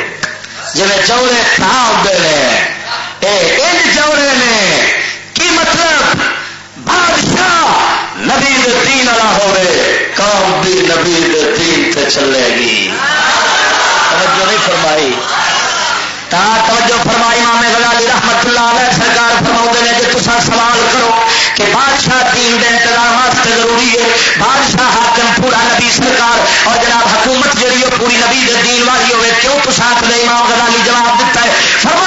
جی چوڑے کھا ہوتے ہیں ان چوڑے نے کی مطلب؟ بادشاہ نبی دین والا ہوئے قوم بھی نبی دین تے چلے گی۔ توجہ نہیں فرمائی۔ تا توجہ فرمائی، امام غزالی رحمت اللہ علیہ سرکار فرما نے کہ تصا سوال کرو کہ بادشاہ دین دے انتظام واسطے ضروری ہے۔ بادشاہ حاکم پورا نبی سرکار اور جناب حکومت جہی ہے، پوری نبی دے دین والی ہوے کیوں تو ساتھ امام غزالی جواب دیتا ہے؟ فرمایا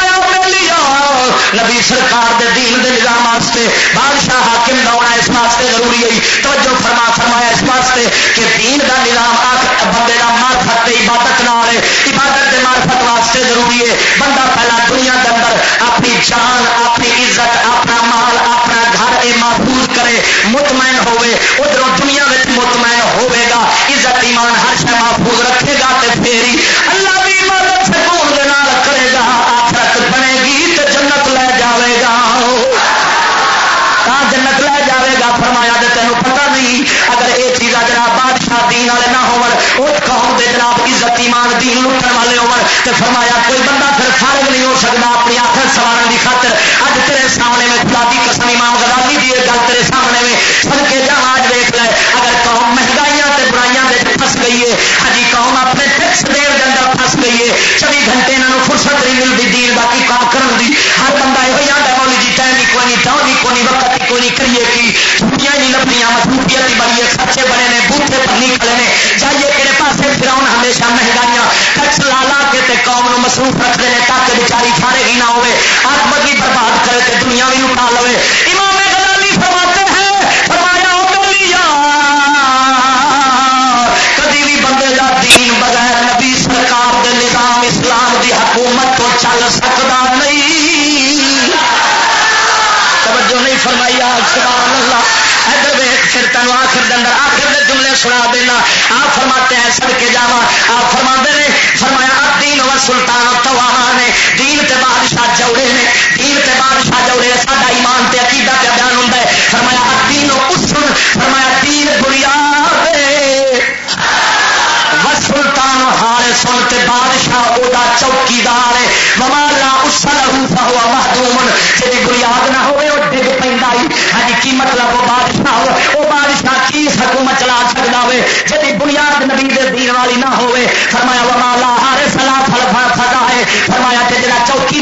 نبی سرکار دے دین دے نظام واسطے، بادشاہ حاکم دا ہونا اس واسطے ضروری ہے۔ توجہ فرما، فرمایا اس واسطے کہ دین دا نظام آخ، بندے دا معرفت عبادت نال عبادت دے معرفت واسطے ضروری ہے۔ بندہ پہلا دنیا کے اندر اپنی جان، اپنی عزت، اپنا مال، اپنا گھر یہ محفوظ کرے، مطمئن ہوئے۔ ادھر دنیا میں مطمئن ہوئے گا، عزت، ایمان ہر شہ محفوظ رکھے گا تو پھر ہی دین لٹن والے ہو فرمایا، کوئی بندہ پھر فارغ نہیں ہو سکتا اپنی آخر سوارن کی خاطر۔ اج تیرے سامنے میں خدا کی مصروف رکھتے ہیں تاکہ بیچاری فارے ہی نہ ہوئے آتمت بھی برباد کرے تے دنیا بھی اٹھا لو امام غزالی فرماتے ہیں، فرمایا کدی بھی بندے کا دین بغیر نبی سرکار دے نظام اسلام دی حکومت تو چل سکتا نہیں۔ توجہ نہیں فرمائی سبحان اللہ، ادھر ویخ پھر تینوں آخر دن آخر دے جملے سنا دینا۔ آپ فرماتے ہیں، سڑکے جاوا آپ فرما نے فرمایا سلطان نے، دین تے بادشاہ جوڑے نے، دین تے بادشاہ جوڑے ساڈا ایمان تے عقیدہ پہ بیان ہوں فرمایا دین اسن فرمایا، دین بنیاد و سلطان ہار سن تے بادشاہ او دا چوکیدار ہے۔ ممالا اسل فہو محدوم جی بنیاد نہ ہوئے وہ ڈگ پہ ہاں جی، کی مطلب؟ وہ بادشاہ ہو۔ وہ بادشاہ کی حکومت چلا سکتا ہوئے جی بنیاد نبی دے دین والی نہ ہوئے، فرمایا ممالا ہر سلا ہے فرمایا کہ جا چوکی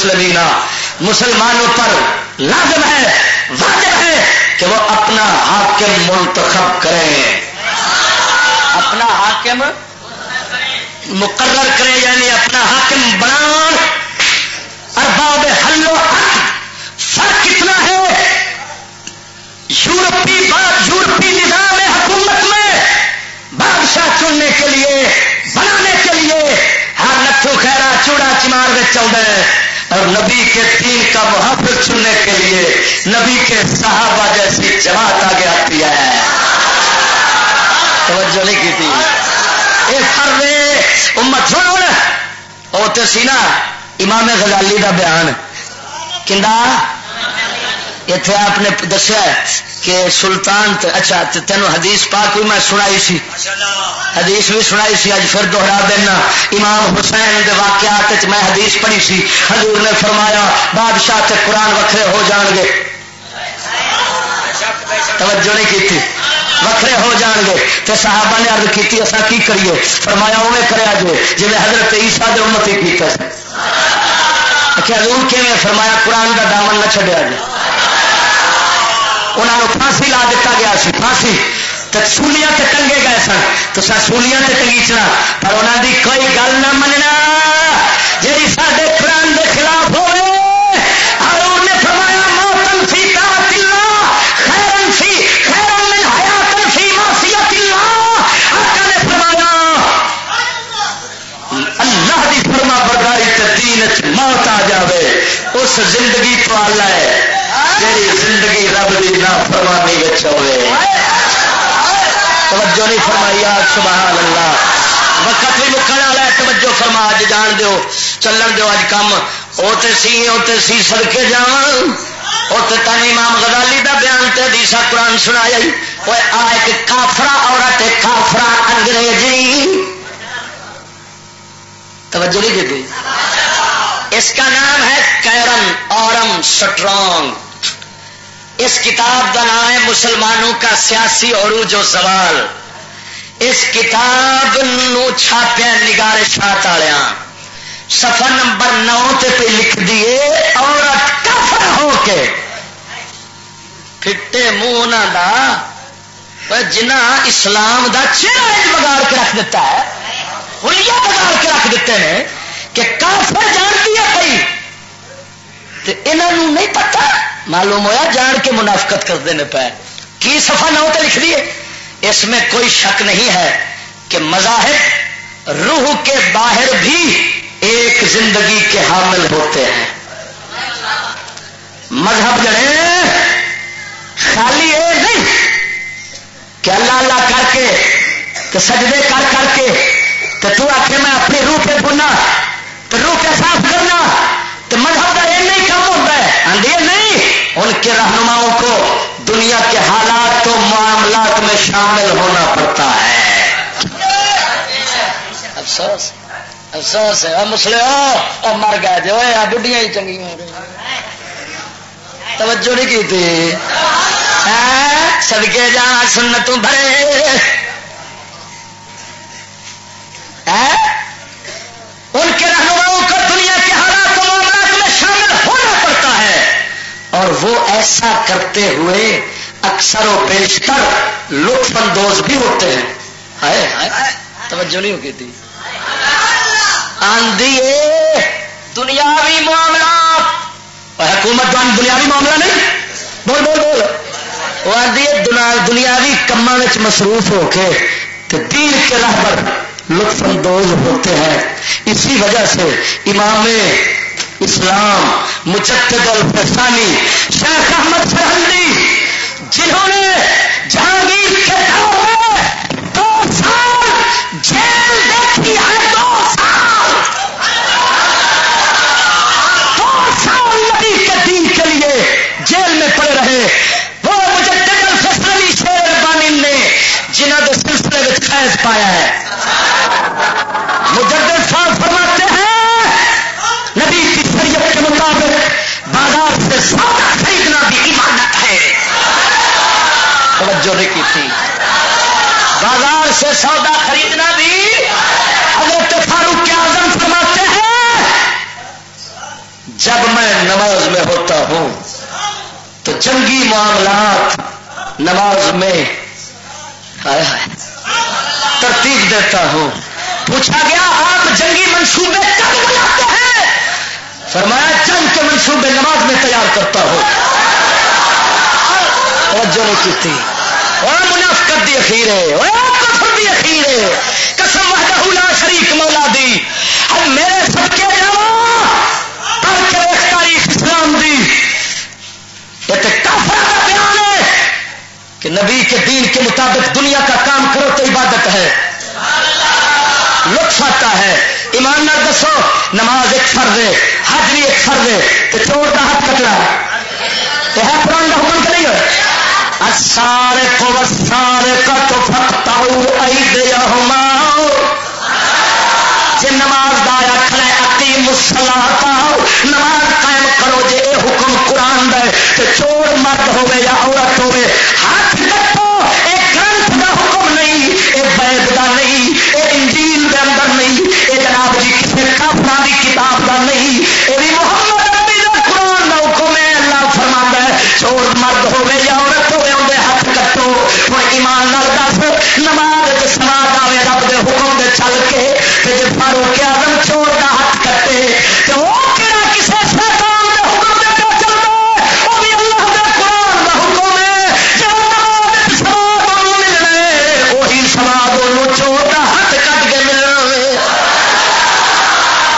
المسلمین مسلمانوں پر لازم ہے، واجب ہے کہ وہ اپنا حاکم منتخب کریں۔ اپنا حاکم مقرر کرے یعنی اپنا حاکم بنا ارباب حل و حق، فرق کتنا ہے؟ یورپی بات، یورپی نظام حکومت میں۔ بادشاہ چننے کے لیے، بنانے کے لیے۔ ہر نتھو خیرا چوڑا، چمار میں چل رہے اور نبی کے دین کا محافظ چننے کے لیے نبی کے صحابہ جیسی جماعت آگے آتی ہے۔ توجہ نہیں کی تھی۔ امت سنو نا۔ وہ سی نا امام غزالی دا بیان۔ کندا؟ اتنے آپ نے دسیا کہ سلطان اچھا تینوں حدیث پاک بھی میں سنائی سی۔ حدیث بھی سنائی سی اج پھر دوہرا دینا۔ امام حسین دے واقعات میں حدیث پڑھی سی۔ حضور نے فرمایا، بادشاہ تے قرآن وکھرے ہو جان گے توجہ نہیں کی تھی وکھرے ہو جان گے تو صحابہ نے ارد کی اصا کی کریے فرمایا اوے کرے جی جی حضرت عیسیٰ دے امت ہی کیتا کیا حضور کیویں؟ فرمایا، قرآن کا دامن نہ چڈیا جی انہوں نے پھانسی لا دیتا گیا سی، پھانسی۔ سولیاں تے ٹنگے گئے سن۔ تو سر سولیاں تے ٹنگیچنا پر انہوں دی کوئی گل نہ مننا۔ جی سارے قرآن دے خلاف ہوئے اور نے فرمایا، موتن فی طاعت اللہ، خیرن فی خیرن من حیاتن فی معصیت اللہ۔ آقا نے فرمایا، اللہ دی فرما برداری تے دین موت آ جاوے۔ اس زندگی تو اللہ ہے۔ جی زندگی رب کی نہ فرمانی اچھا ہوئے۔ توجہ نہیں فرمائی، آج سبحان اللہ وقت بھی مکن والا ہے، توجہ فرما اج جان دو چلن دو اج کم۔ وہ تو سی وہ تو سی سڑکے جا اتنے تین امام غزالی دا بیان تے دیسا قرآن سنایا وہ آ ایک کافرا عورت کافرا انگریزی۔ توجہ نہیں دیتی؟ اس کا نام ہے کیرن اورم سٹرانگ۔ اس کتاب کا نام ہے مسلمانوں کا سیاسی عروج و سوال۔ اس کتاب نو چھاپیا نگار شاہ والیا سفر نمبر نو تے پہ لکھ دیے عورت کفر ہو کے پھٹے منہ دا جنہ اسلام دا چہرہ بگاڑ کے رکھ دیتا ہے ہولیا بگاڑ کے رکھ دیتے ہیں کہ کافر جانتی ہے بھائی انہوں نہیں پتا۔ معلوم ہوا جان کے منافقت کرتے ہیں پہ۔ کی سفا نہ ہوتے لکھ دیے؟ اس میں کوئی شک نہیں ہے کہ مذاہب روح کے باہر بھی ایک زندگی کے حامل ہوتے ہیں۔ مذہب جڑے خالی یہ نہیں کہ اللہ اللہ کر کے کہ سجدے کر کر کے تو آخ میں اپنی روح پہ بننا تو روح کے صاف کرنا تو مذہب کا یہ نہیں کام ہوتا ہے آدھی نہیں ان کے رہنماؤں کو دنیا کے حالات تو معاملات میں شامل ہونا پڑتا ہے۔ افسوس افسوس ہے۔ مسلے ہو مر گئے جو بڑھیا ہی چنگی ہو رہی توجہ نہیں کی تھی۔ سدکے جا سن ترے ایسا کرتے ہوئے اکثر و بیشتر لطف اندوز بھی ہوتے ہیں۔ توجہ نہیں ہوگی تھی۔ آندھی دنیاوی معاملہ۔ حکومت وان دنیاوی معاملہ نہیں۔ بول بول بول۔ وہ آدھی دنیاوی کما مصروف ہو کے دین کے راہ پر لطف اندوز ہوتے ہیں۔ اسی وجہ سے امام اسلام، مجدد الفسانی شیخ احمد سرحدی جنہوں نے جہانگیر کے دور میں دو سال جیل دیکھی ہے، دو سال۔ دو سال نبی کے دین کے لیے جیل میں پڑے رہے۔ وہ مجدد الفسانی شیر بانی نے جنہوں نے سلسلے میں خیز پایا ہے۔ توجہ نہیں کی تھی بازار سے سودا خریدنا بھی حضرت فاروق اعظم فرماتے ہیں۔ جب میں نماز میں ہوتا ہوں تو جنگی معاملات نماز میں ترتیب دیتا ہوں۔ پوچھا گیا، آپ جنگی منصوبے کب بناتے ہیں؟ فرمایا، جنگ کے منصوبے نماز میں تیار کرتا ہوں۔ توجہ نہیں کی تھی اور منافقت دی اخیر ہے، اور کفر دی اخیر ہے۔ قسم وحدہ لا شریک مولا دی۔ اب میرے سب کے جاوا تاریخ اسلام دی۔ کافر کا بیان ہے کہ نبی کے دین کے مطابق دنیا کا کام کرو تو عبادت ہے۔ لطف آتا ہے۔ ایماندار دسو، نماز ایک فرض ہے، حج بھی ایک فرض ہے، تو چور کا ہاتھ کٹنا۔ یہ ہے قرآن کا حکم کہ نہیں ہے سارے کو سارے کا تو فکتا جی نماز دایا کھڑے اتی مسلا نماز قائم کرو جی یہ حکم قرآن دے تو چور مرد ہوے یا عورت ہوے ہاتھ کٹو یہ گرنتھ کا حکم نہیں یہ بیب کا نہیں یہ انجیل کے اندر نہیں یہ جناب جی کسی کافر کی کتاب کا نہیں یہ چل کے جی فاروق آدم چور کا ہاتھ کٹے تو وہ کہڑا کسی شیطان دے حکم دے پہ چلتا وہ بھی اللہ دے قرآن دا حکم ہے۔ جب نماز سما ملنا ہے، وہی سما دونوں چور کا ہاتھ کٹ کے ملنا ہے۔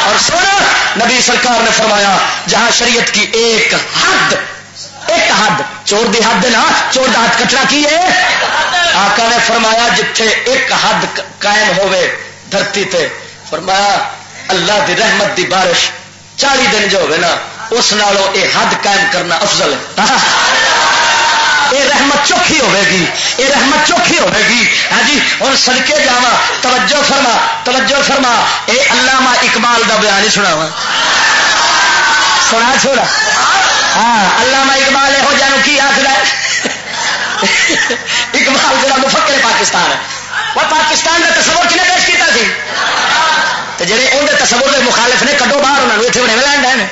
اور سن نبی سرکار نے فرمایا، جہاں شریعت کی ایک حد ایک حد، چور دی حد نا چور دا ہاتھ کٹنا کی ہے؟ آقا نے فرمایا، جتھے ایک حد قائم ہوئے دھرتی تے فرمایا، اللہ دی رحمت دی بارش چالی دن جو ہوئے نا، اس نالوں اے حد قائم کرنا افضل ہے۔ اے رحمت چوکھی ہوے گی، اے رحمت چوکھی ہوے گی۔ ہاں جی ہوں سڑکے جا توجہ فرما توجہ فرما۔ اے علامہ اقبال دا بیان ہی سنا وا سنا۔ چھوڑا ہاں علامہ اقبال یہو جانو کی آخر اقبال جڑا مفکر پاکستان ہے۔ وہ پاکستان کا تصور کنے پیش کیا سی؟ تو جڑے اندر تصور کے مخالف نے کڈو باہر انہوں نے اتنے بنے لینڈ ہیں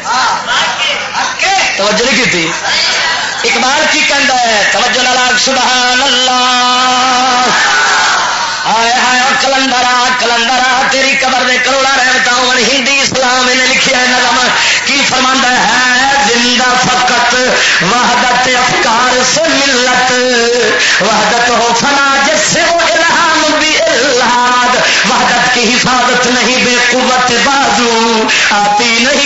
توجہ نہیں کی اقبال کی کہہ ہے، توجہ نال سبحان اللہ۔ آئے ہائے کلندرا کلندرا تیری قبر دے کروڑا رحمتا ہوں ہندی اسلام نے لکھیا ہے نظم۔ کی فرماندا ہے زندہ فقط وحدت افکار سے ملت۔ بازو آتی نہیں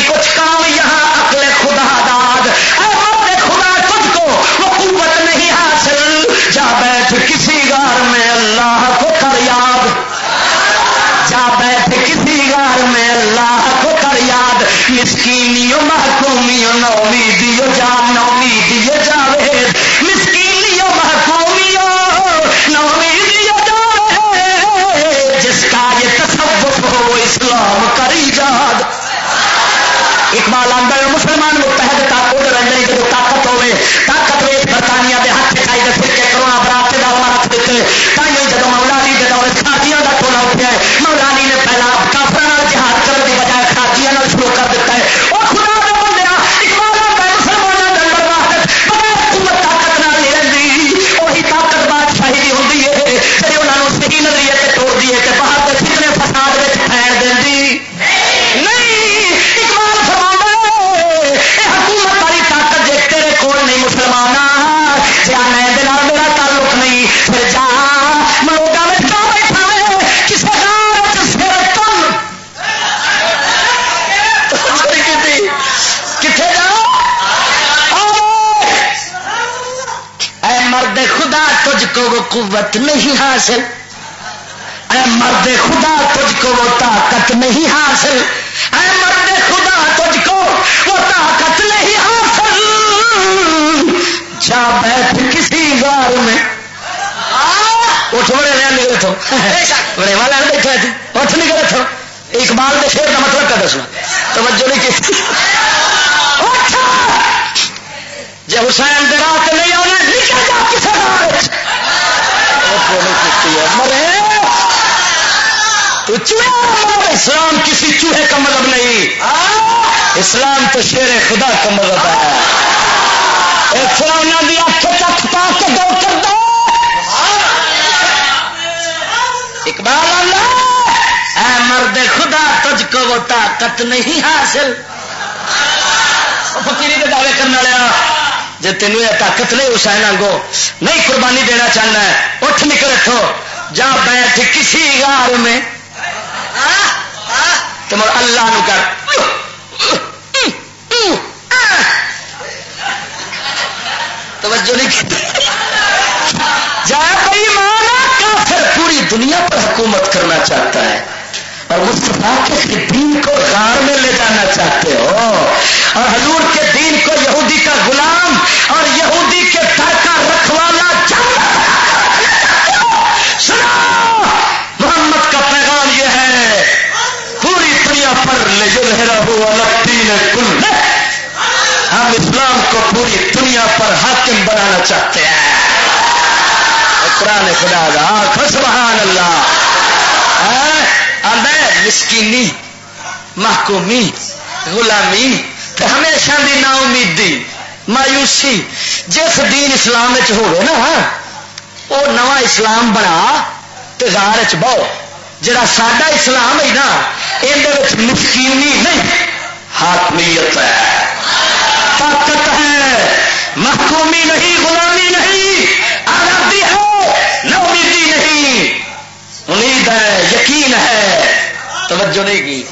طاقت نہیں حاصل۔ اے مرد خدا تجھ کو وہ طاقت نہیں حاصل اے مرد خدا تجھ کو وہ طاقت نہیں حاصل جا بیٹھ کسی غار میں اٹھ بڑے رہے نکلے تھو بڑے والا بیٹھے تھے اٹھ نکلے تھو اقبال کے شیر کا مطلب کیا دسنا توجہ نہیں کی جی حسین دے رات نہیں آنا نکل جا کسی مرے تو چوہا اسلام کسی چوہے کا مطلب نہیں اسلام تو شیر خدا کا مطلب ہے۔ فلانا دی اکھ چک پا کے دو کر دو۔ اقبال اللہ اے مرد خدا، تجھ کو وہ طاقت نہیں حاصل۔ فکیری کے دعوے کرنے لیا جی تینوں یہ طاقت نہیں حسین آگو نہیں، قربانی دینا چاہنا ہے۔ اٹھ نکل اتو جا بیٹھ کسی غار میں۔ تو اللہ نو کر۔ توجہ نہیں جا بھائی مانا کافر پوری دنیا پر حکومت کرنا چاہتا ہے۔ اور مصطفیٰ کے دین کو غار میں لے جانا چاہتے ہو۔ اور حضور پوری دنیا پر حاکم بنانا چاہتے ہیں۔ قرآن خدا دا سبحان اللہ۔ مسکینی، محکومی، غلامی ہمیشہ دی نا امیدی مایوسی۔ جس دین اسلام ہوئے نا وہ نواں اسلام بنا تزار چ بہو۔ جڑا ساڈا اسلام ہے نا یہ مسکینی نہیں، حاکمیت ہے۔ طاقت ہے محکومی نہیں، غلامی نہیں، آزادی ہے نہ امیدی نہیں۔ امید ہے، یقین ہے۔ توجہ نہیں کی۔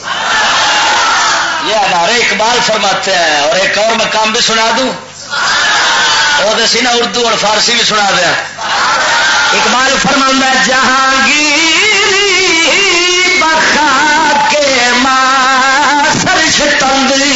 یہ ہمارے اقبال فرماتے ہیں، اور ایک اور مقام بھی سنا دوں۔ وہ سی نا اردو اور فارسی بھی سنا دیا۔ اقبال فرما جہانگیر بخا کے ماں سرش تندری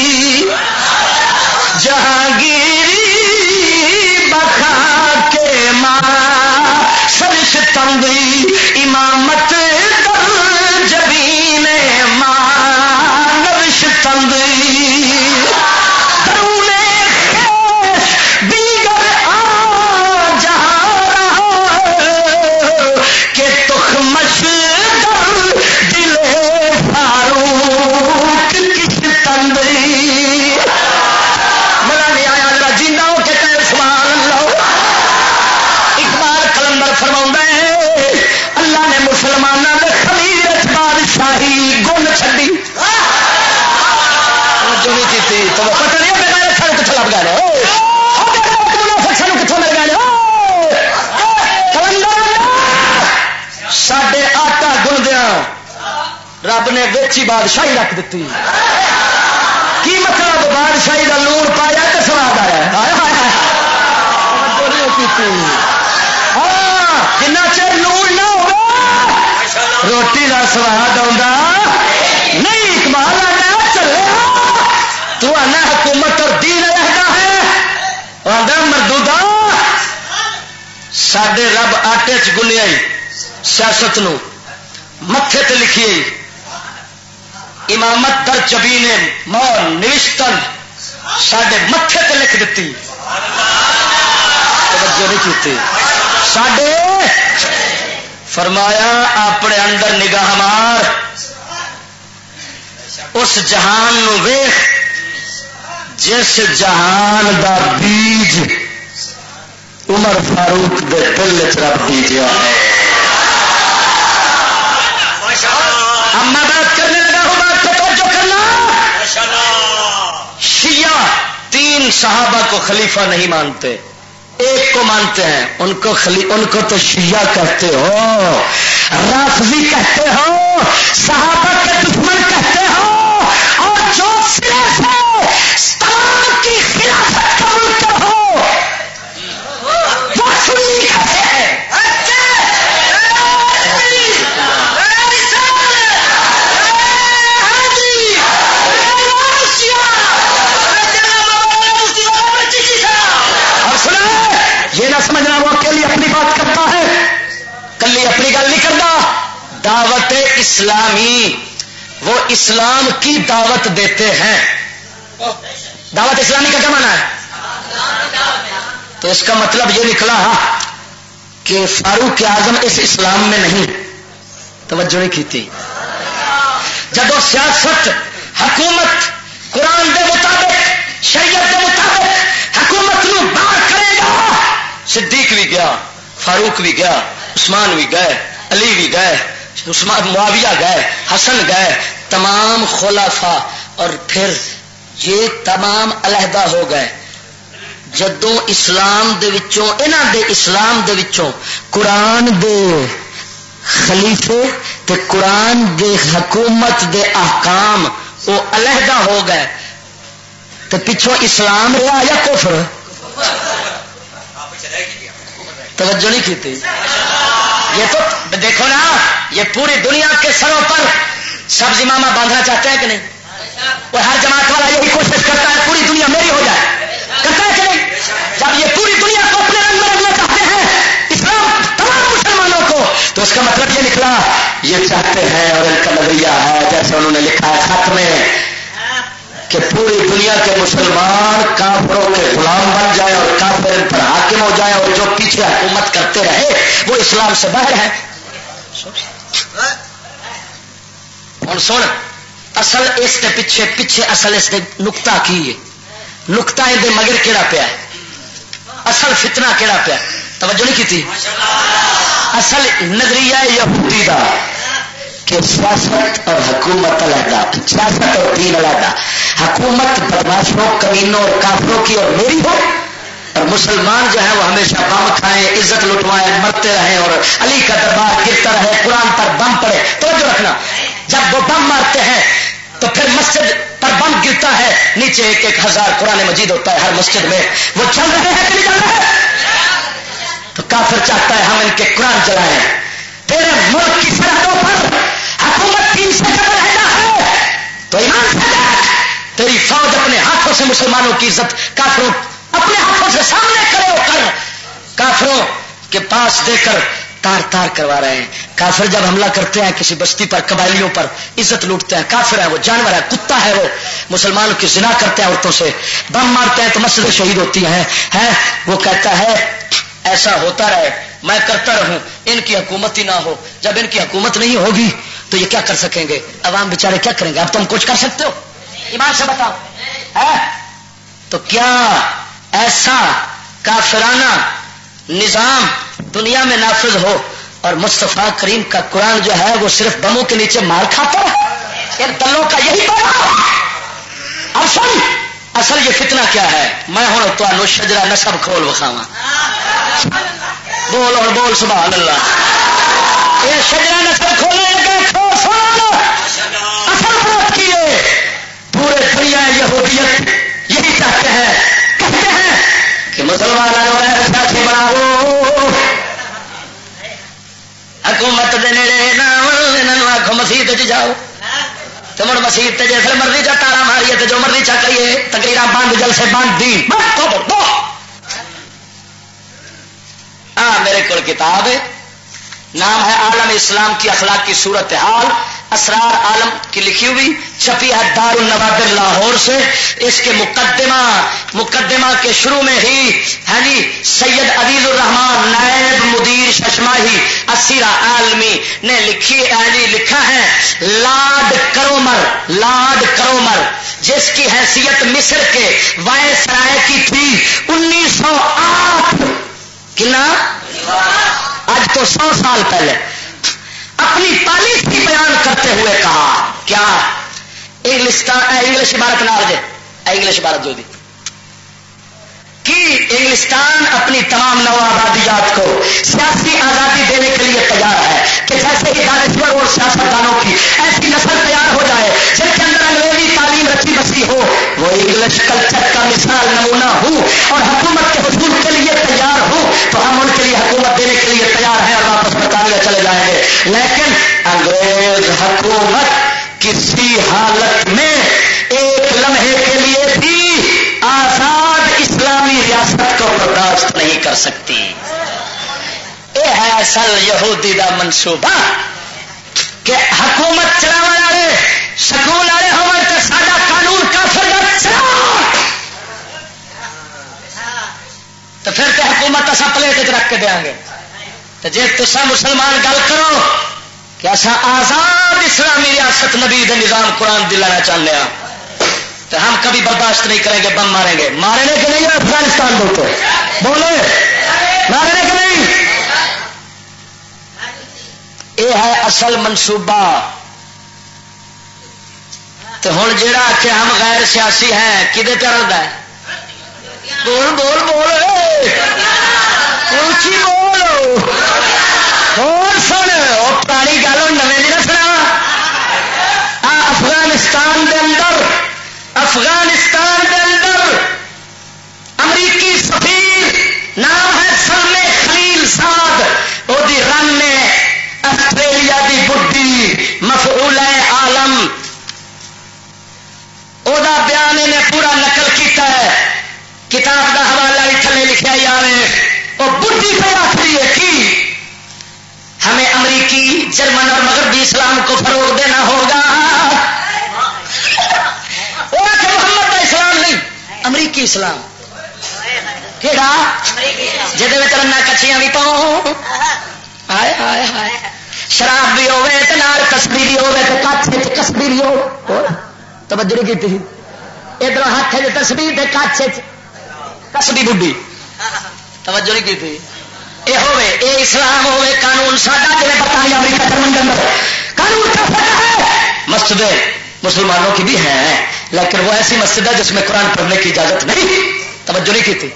بادشاہی رکھ دیتی کی مطلب بادشاہی کا لون پایا تو سواد آیا؟ ہاں جنا چر لون نہ ہو روٹی کا سواد نہیں، اقبال آنا چلے۔ تو آنا حکومت اور دین رہتا ہے۔ آدھا مردودا سڈے رب آٹے چ گنیا سیاست متے تے لکھیے امامت در چبی نے مول نوشتن سڈے متے تے لکھ دیتی نہیں سڈے فرمایا اپنے اندر نگاہ مار۔ اس جہان نو ویخ جس جہان دا بیج عمر فاروق دے دل چ رکھ دیجیا ہے۔ اما بات کرنے لگا ہوں بات کو توجہ کرنا شیعہ تین صحابہ کو خلیفہ نہیں مانتے۔ ایک کو مانتے ہیں، ان کو خلی، ان کو تو شیعہ کہتے ہو، رافضی کہتے ہو، صحابہ اسلامی، وہ اسلام کی دعوت دیتے ہیں۔ دعوت اسلامی کا کیا مانا ہے؟ تو اس کا مطلب یہ نکلا کہ فاروق اعظم اس اسلام میں نہیں۔ توجہ نہیں کی تھی جب وہ سیاست، حکومت، قرآن دے مطابق، شریعت دے مطابق حکومت نو باہر کرے گا، صدیق بھی گیا، فاروق بھی گیا، عثمان بھی گئے، علی بھی گئے۔ عثمان معاویہ گئے، حسن گئے، تمام خلافا اور پھر یہ تمام علیحدہ ہو گئے۔ جدوں اسلام دے وچوں، انہاں دے اسلام دے وچوں قرآن دے خلیفے تے قرآن دے حکومت دے احکام وہ علیحدہ ہو گئے۔ تو پچھوں اسلام رہا یا کفر؟ توجہ نہیں کی یہ تو دیکھو نا، یہ پوری دنیا کے سروں پر سب امامہ باندھنا چاہتے ہیں کہ نہیں؟ وہ ہر جماعت والا یہی کوشش کرتا ہے، پوری دنیا میری ہو جائے۔ کرتا ہے کہ نہیں؟ جب یہ پوری دنیا کو اپنے رنگ میں رکھنا چاہتے ہیں، اسلام تمام مسلمانوں کو، تو اس کا مطلب یہ نکلا، یہ چاہتے ہیں اور ان کا نظریہ ہے، جیسے انہوں نے لکھا ہے خط میں کہ پوری دنیا کے مسلمان کافروں کے غلام بن جائے اور کافر ان پر حاکم ہو جائے اور جو پیچھے حکومت کرتے رہے، وہ اسلام سے باہر ہے ہوں سن، اصل اس کے پیچھے پیچھے اصل اس نے نکتا کی ہے؟ نکتا یہ مگر کہڑا پیا ہے؟ اصل فتنہ کہڑا پیا توجہ نہیں کی تھی؟ اصل نظریہ یہودی دا۔ کہ سیاست اور حکومت علیحدہ، سیاست اور دین علیحدہ۔ حکومت بدماشوں کمینوں اور کافروں کی اور میری ہو۔ اور مسلمان جو ہے وہ ہمیشہ بم کھائیں، عزت لٹوائیں، مرتے رہیں اور علی کا دربار گرتا رہے، قرآن پر بم پڑے۔ توجہ رکھنا۔ جب وہ بم مارتے ہیں، تو پھر مسجد پر بم گرتا ہے۔ نیچے ایک ایک ہزار قرآن مجید ہوتا ہے ہر مسجد میں۔ وہ چل رہے ہیں کہ نہیں چل رہے؟ تو کافر چاہتا ہے ہم ان کے قرآن چلائیں تیرے ملک کی سرحدوں پر حکومت تین سے قبل رہنا ہے تو ایمان سے تیری فوج اپنے ہاتھوں سے مسلمانوں کی عزت کافروں اپنے ہاتھوں سے سامنے کرے ہو کر۔ کافروں کے پاس دے کر تار تار کروا رہے ہیں۔ کافر جب حملہ کرتے ہیں، کسی بستی پر، قبائلیوں پر عزت لوٹتے ہیں۔ کافر ہے وہ، جانور ہے کتا ہے وہ۔ مسلمانوں کی زنا کرتے ہیں عورتوں سے۔ بم مارتے ہیں تو مسجد شہید ہوتی ہیں۔ ہے وہ کہتا ہے، ایسا ہوتا رہے، میں کرتا رہوں۔ ان کی حکومت ہی نہ ہو۔ جب ان کی حکومت نہیں ہوگی تو یہ کیا کر سکیں گے؟ عوام بیچارے کیا کریں گے؟ اب تم کچھ کر سکتے ہو؟ ایمان سے بتاؤ۔ تو کیا ایسا کافرانہ نظام دنیا میں نافذ ہو اور مصطفیٰ کریم کا قرآن جو ہے وہ صرف بموں کے نیچے مار کھاتا ہے؟ ان دلوں کا یہی اصل اصل یہ فتنہ کیا ہے؟ میں ہوں تو شجرا نسب کھول بخاوا بول اور بول، سبحان اللہ۔ یہ شجرا نسب کھولنے اصل بات کی ہے، پورے دنیا یہودیت یہی چاہتے ہیں، کہتے ہیں کہ مسلمانوں ساتھی بناو حکومت دے نیڑے نہ آخو مسیح جاؤ۔ تو مڑ مسیح جیسے مرضی چا تارا ماریے تو جو مرضی چا کریے تقریر بند جل سے بند دی۔ میرے کو کتاب ہے۔ نام ہے عالم اسلام کی اخلاق کی صورت حال، اسرار عالم کی لکھی ہوئی چھپی ہے دار النوادر لاہور سے۔ اس کے مقدمہ مقدمہ کے شروع میں ہی، ہے جی سید عدیل الرحمان نائب مدیر ششماہی اسیرا عالمی نے لکھی جی لکھا ہے لاڈ کرومر لاڈ کرومر، جس کی حیثیت مصر کے وائس رائے کی تھی۔ انیس سو آٹھ، کنا؟ آج تو سو سال پہلے اپنی پالیسی بیان کرتے ہوئے کہا، کیا؟ انگلش انگلش عبارت نہ دے انگلش عبارت جو دی۔ کہ انگلستان اپنی تمام نو آبادیات کو سیاسی آزادی دینے کے لیے تیار ہے کہ جیسے ہی دانشور اور سیاست دانوں کی ایسی نسل تیار ہو جائے جن کے اندر انگریزی تعلیم رچی بسی ہو، وہ انگلش کلچر کا مثال نمونہ ہو اور حکومت کے حصول کے لیے تیار ہو تو ہم ان کے لیے حکومت دینے کے لیے تیار ہیں اور واپس برطانیہ چلے جائیں گے۔ لیکن انگریز حکومت کسی حالت میں ایک لمحے کے لیے بھی کو برداشت نہیں کر سکتی۔ یہ ہے اصل یہودی دا منصوبہ کہ حکومت چلاو والے، سکول والے ہو سا قانون کافر تو پھر تو حکومت اصا پلیٹ رکھ کے دیا گے۔ تو جی تصا مسلمان گل کرو کہ اصا آزاد اسلامی ریاست نبی نظام قرآن دلانا چاہتے ہیں تو ہم کبھی برداشت نہیں کریں گے، بم ماریں گے۔ مارے کہ نہیں افغانستان بولتے بولے مارے کہ نہیں؟ یہ ہے اصل منصوبہ۔ تو ہوں جا کہ ہم غیر سیاسی ہیں، کدے پہ رہتا ہے؟ بول بول بول۔ اونچی بول۔ اور سن۔ وہ پرانی گل ہوں نویں جی نہیں سنا افغانستان دے اندر افغانستان دے اندر امریکی سفیر نام ہے سلمے خلیل ساد وہ رن نے آسٹریلیا کی بڈی مفعول عالم۔ وہ بیان انہیں پورا نقل کیتا ہے۔ کتاب کا حوالہ بھی تھلے لکھا جائے وہ بڈی پہ آخری ہے، کی؟ ہمیں امریکی، جرمن اور مغربی اسلام کو فروغ دینا ہوگا وہ محمد کا اسلام نہیں امریکی اسلام؟ کہڑا جہد رنا کچھیاں بھی پاؤ آئے آئے آئے شراب بھی ہوے تو نال کسبی بھی ہوے تو کچھ کسبی بھی ہو توجہ نہیں کی ادھر ہاتھ تصویر تے کچھ کسبی بڈی توجہ نہیں کی یہ ہوے اے اسلام ہوے قانون ساڈا جی برطانیہ امریکہ قانون مسجد مسلمانوں کی بھی ہے لیکن وہ ایسی مسجد ہے جس میں قرآن پڑھنے کی اجازت نہیں توجہ نہیں کی تھی۔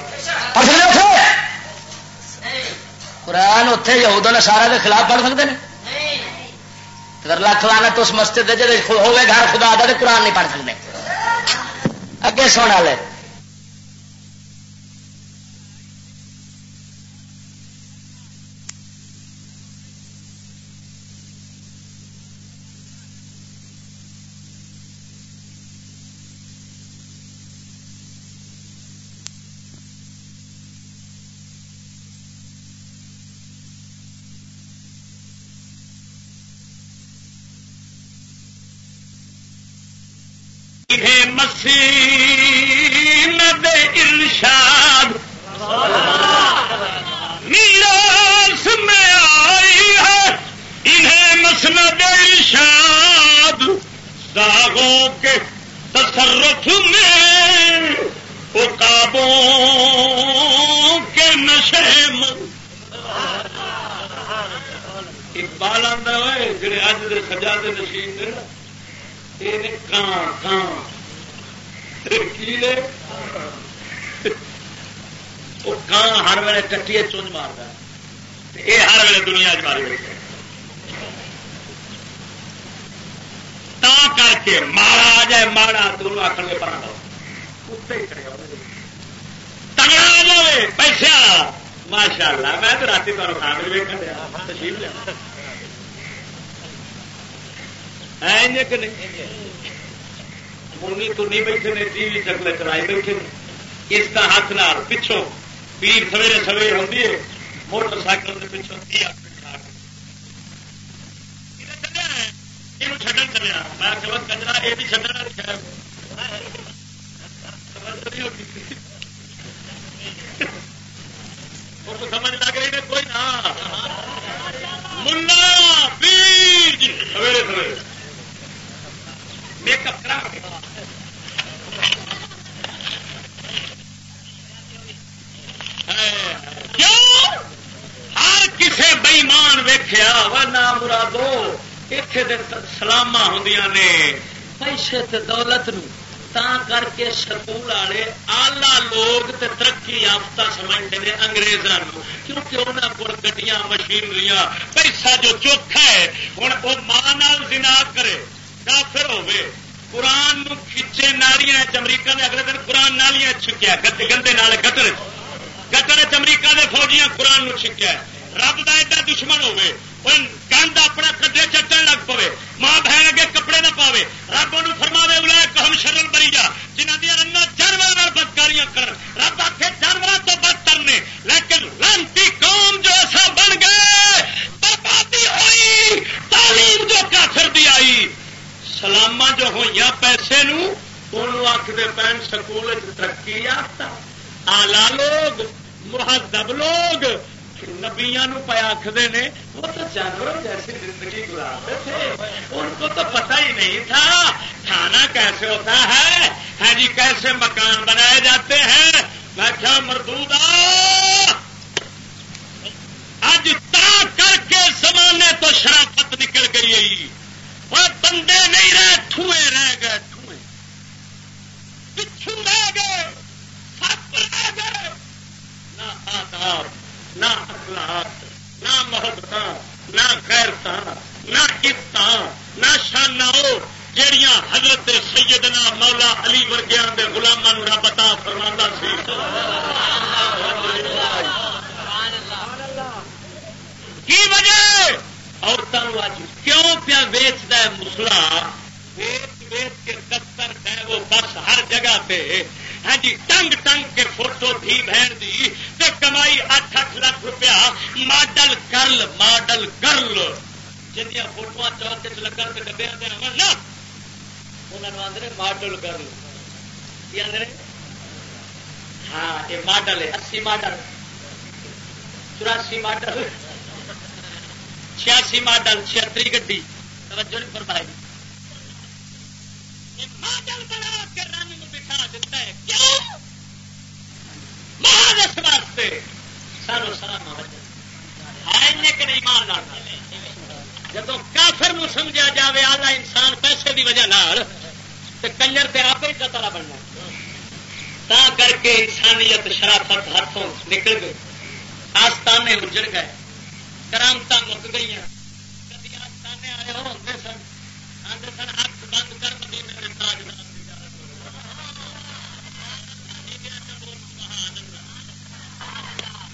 پڑھ سکتے قرآن اتنے یہود نے سارا کے خلاف پڑھ سکتے ہیں۔ اگر لکھ لانا تو اس مسجد جی گھر خدا دا تو قرآن نہیں پڑھ سکتے۔ اگے سونا لے مسیند ارشاد میراث میں آئی ہے، انہیں مسند ارشاد۔ ساگوں کے تصرف میں اقابوں کے نشے اقبال آدھا ہوئے جڑے اج دے سجا دے نشین کان ہر ویلے ٹٹیے چونج مارتا یہ ہر ویلے دنیا چاری تا کر کے ماڑا آ جائے ماڑا تو آخر کے پر تگڑا آ جائے۔ پیسے ماشاء اللہ میں تو رات تمہیں کھانا بھی ویک تشریف لیا۔ منی تو نہیں؟ بیٹھے نے، ٹی وی چکلے بیٹھے اس کا ہاتھ نال پچھوں پیر سویرے سویرے ہوتی ہے، موٹر سائیکل کے پچھوں چڈن چلیا میں کجرا، یہ بھی چڈنا سمجھ لگ رہی کوئی نہ۔ منا پیر جی، سویرے سویرے۔ میک اپ کرا ہر کسی بئیمان ویخیا وا نام مرادو اتنے سلام ہوں نے۔ پیسے تے دولت نو تا کر کے سکول والے آلہ لوگ تے ترقی یافتہ سمجھتے ہیں انگریزوں کیونکہ انہوں کو گڈیاں مشینری پیسہ جو چوکھا ہے ہوں وہ ماں زنا کرے۔ کافر ہوے قرآن کھچے نالیاں امریکہ نے اگلے دن قرآن نالیاں چھکیا گندے نال گٹر گٹر امریکہ دے فوجیاں قرآن چھکیا رب کا ایڈا دشمن ہوے گند اپنا کدے چٹن لگ پے ماں بہن اگے کپڑے نہ پاوے۔ رب ان فرما بلا ہم شرل بری جا جنہ دیا رنگ جانور بدکاریاں کر رب آخے جانوروں تو بدتر نے، لیکن لانتی قوم جو ایسا بن گئے، بربادی ہوئی، تعلیم جو کافر آئی۔ سلام جو ہوئی پیسے نو آخر پہن سکول ترقی یافتہ۔ آلہ لوگ محدب لوگ نبیا پہ آخر نے، وہ تو جانوروں جیسی زندگی گزارتے تھے۔ ان کو تو پتہ ہی نہیں تھا۔ کھانا کیسے ہوتا ہے؟ ہاں جی کیسے مکان بنائے جاتے ہیں؟ میں کیا مردود اج تا کر کے زمانے تو شرافت نکل گئی ہے۔ وہ بندے نہیں رہے ٹھوئے رہ گئے ٹھوئے پچھو رہ گئے سپ رہ گئے۔ نہ آداب نہ اخلاق نہ محبت نہ خیرت نہ عفت نہ شانہ جہیا حضرت سیدنا مولا علی ورگیا کے گلاموں رب عطا فرما سی۔ کی وجہ؟ عورتوں اج کیوں پیا ویچتا ہے مسلا ویچ ویچ کے دفتر ہے وہ بس ہر جگہ پہ۔ ہاں جی ٹنگ ٹنگ کے فوٹو تھی بہن دی تے کمائی اٹھ اٹھ لاکھ روپیہ۔ Model Kharal model Kharal جنیا photo چوک لگن کے ڈبے آتے ہیں نا۔ انہوں آدھے ماڈل کرل کی آدھے ہاں یہ ماڈل ہے، اسی ماڈل۔ چوراسی ماڈل۔ چھیاسی ماڈل چھتری گی توجہ نہیں فرمائی۔ ماڈل بنا کے رنگ بٹھا دیتا ہے۔ کیوں؟ مہارس واسطے۔ سانو سلام ہے۔ کہ نہیں مان جب کافر نو سمجھا جائے آلہ انسان پیسے کی وجہ تو کنجر تے آپ ہی قتل بننا۔ تا کر کے انسانیت، شرافت ہاتھوں نکل گئے۔ آستانے اجڑ گئے۔ کرامت مک گئی کبھی آستانے آئے ہوتے سن آتے سن، ہاتھ بند کر مدینے تاج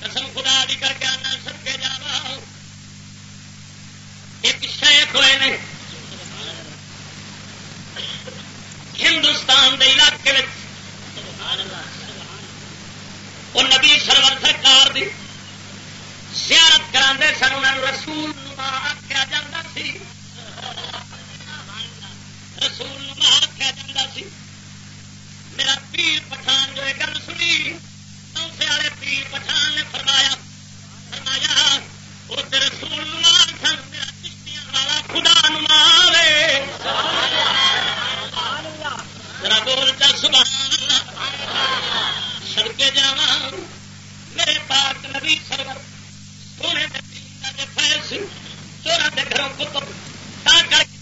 قسم خدا بھی کر کے آنا سب کے جا ایک شیخ ہوئے نے۔ ہندوستان کے علاقے وہ نبی سرور سرکار دی۔ زیارت کرا سن انہوں رسول آخیا جا رسول آخیا جا میرا پیر پٹھان جو گل سنی اسے والے پیر پٹھان نے فرمایا فرمایا وہ رسول نما سن میرا چشتیاں والا خدا نما ذرا بول چل سبحان سڑکے جا میرے پاک نبی سرور سونے دے فیل سی چورا کے گھروں کتب تا کر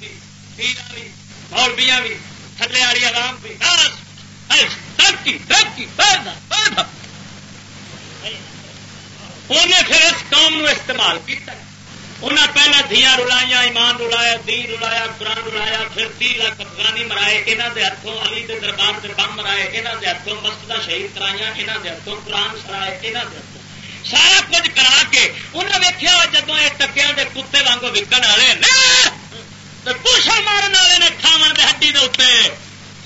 بھی پیڑا تھلے والی آرام بھی، بس ترقی انہیں پھر اس قوم نو استعمال کیا انہیں پہلے دیا رلایا، ایمان رلایا دی رلایا، قرآن رلایا، پھر تی لاکھ افغانی مرائے یہاں کے ہاتھوں علی دے دربار دے بم مرائے یہاں کے ہاتھوں مسجد شہید کرائیا یہاں کے ہاتھوں قرآن سرائے یہاں کے ہاتھوں سارا کچھ کرا کے انہیں ویکیا جدو یہ ٹکیا کے کتے واگوں وکن والے پوشن مارن والے نے کھاون کے ہڈی کے اتنے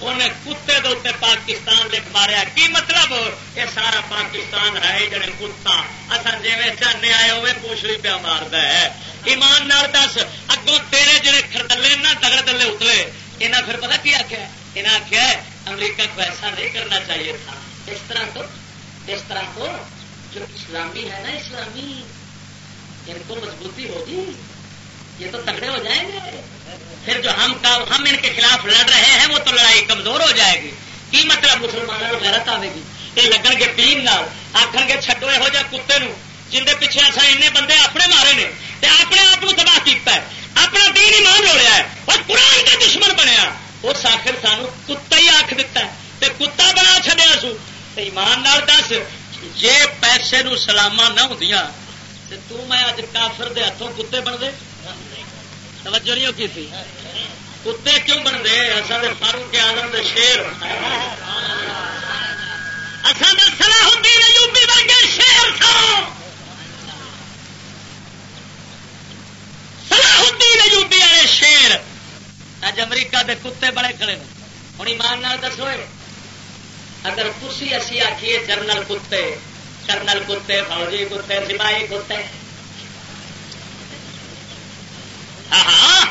انہیں کتے دے اتنے پاکستان لکھ ماریا۔ کی مطلب؟ یہ سارا پاکستان ہے جڑے کتا اصل جی چاہنے آئے ہوئے پوچھڑی پیا مارد ہے۔ ایمان نال دس، اگوں تیرے جڑے خردلے نہ دگڑ دلے اتلے یہاں پھر پتا کی آخیا یہاں آخیا امریکہ کو ایسا نہیں کرنا چاہیے تھا۔ اس طرح تو، اس طرح تو جو اسلامی ہے نا اسلامی، ان کو مضبوطی ہوگی۔ یہ تو تگڑے ہو جائیں گے۔ پھر جو ہم ہم ان کے خلاف لڑ رہے ہیں، وہ تو لڑائی کمزور ہو جائے گی۔ کی مطلب مسلمانوں کو غیرت آئے گی؟ یہ لگن گے پیم نال آخر گے چڈو یہو جہ کتے جن کے پیچھے اصا این بندے اپنے مارے نے اپنے آپ کو تباہ کیا اپنا دین ہی مان روڑیا ہے۔ اور قرآن کا دشمن بنیا۔ اس آخر سانو کتا ہی آخ دیتا ہے۔ کتا بنا چڈیا سو ایمان نال دس جی پیسے نو سلاما نہ ہوں تو میں اج کافر دے ہاتھوں کتے بنتے توجہ نہیں کی تھی؟ کتے کیوں بنتے اصل فاروق آزم دے شیر۔ اصل سلاح الدین یوپی ورگے شیر تھا۔ سلاح الدین یوپی والے شیر۔ اج امریکہ دے کتے بڑے کھڑے ہوں ایمان دسو اگر کسی اسی آخیے جرنل کتے کرنل کتے، فوجی کتے، سپاہی کتے۔ ہاں۔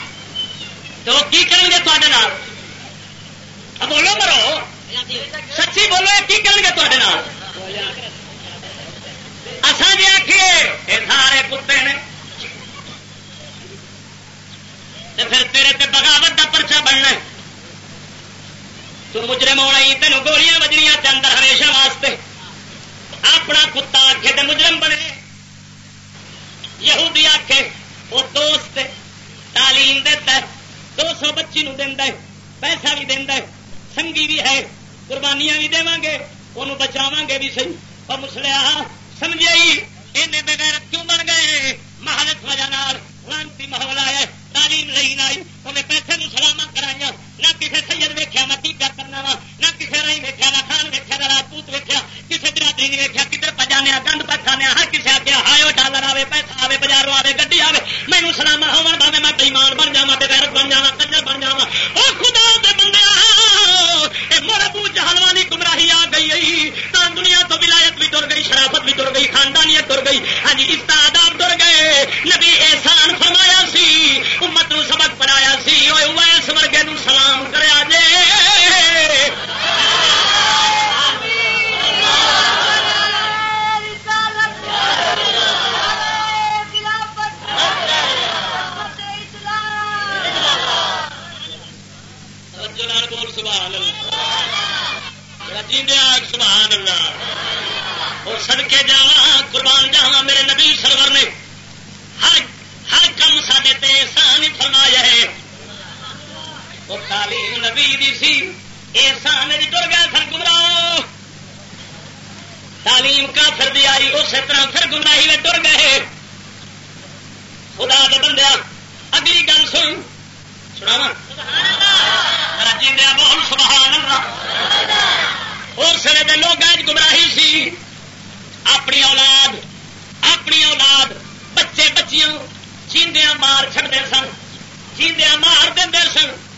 تو کی کریں گے تے بولو مرو۔ سچی بولو کی کریں گے تے اصل جی آخیے یہ سارے کتے نے۔ پھر تیرے تے بغاوت کا پرچا بننا تو مجرم ہونا ہی، تینوں گولیاں بجنیا اندر ہمیشہ واسطے۔ اپنا کتا آخے تو مجرم بنے۔ یہودی آخے وہ دوست تعلیم دیتا ہے، دو سو بچی نو دینا پیسہ بھی دینا سنگھی بھی ہے، قربانیاں بھی دے گے وہ بچاو گے بھی صحیح۔ اور مسلیا سمجھے ہی بغیر کیوں بن گئے مہارت وجہ لانتی ماحول آیا تعلیم نہیں آئی۔ انہیں پیسے نو سلامت کرائی نہ کسی سید ویکیا میں ٹیکا کرنا وا، نہ کسی رائی ویکیا نہ خان ویکیا نہ راجپوت ویکیا کسی برادری نہیں ویکیا کدھر پجانے گند پچھانے ہر کسی آگے ہائے ڈالر آئے پیسہ آئے بازاروں آئے گی آئے مینو سلام ہو بھاوے میں بےمان بن جا بغیر بن جا کنجر بن جا وہ خدا دے بندے مڑ ابو جہلوانی گمراہی آ گئی دنیا تو ولایت بھی تر گئی، شرافت بھی تر گئی، خاندانیت تر گئی۔ ہاں جی استاد تر گئے، نبی احسان فرمایا سی، امت نو سبق پڑھایا سی ویس ورگے سلام کریا جے۔ سبحان اللہ۔ اور سڑکے جا قربان جاوا میرے نبی سرور نے۔ ہر ہر کم سڈے احسان فرمایا ہے۔ وہ تعلیم نبی دی سی۔ احسان ٹر گیا سر گمراہ تعلیم کا پھر دی آئی، اسی طرح پھر گمراہی میں ٹر گئے۔ خدا بندیا اگلی گل سن۔ سنا جی بول سبحان اللہ۔ اور لوگ گمراہی سی۔ اپنی اولاد اپنی اولاد۔ بچے بچیاں چیندیا مار چڑتے سن چیندیا مار دے سن۔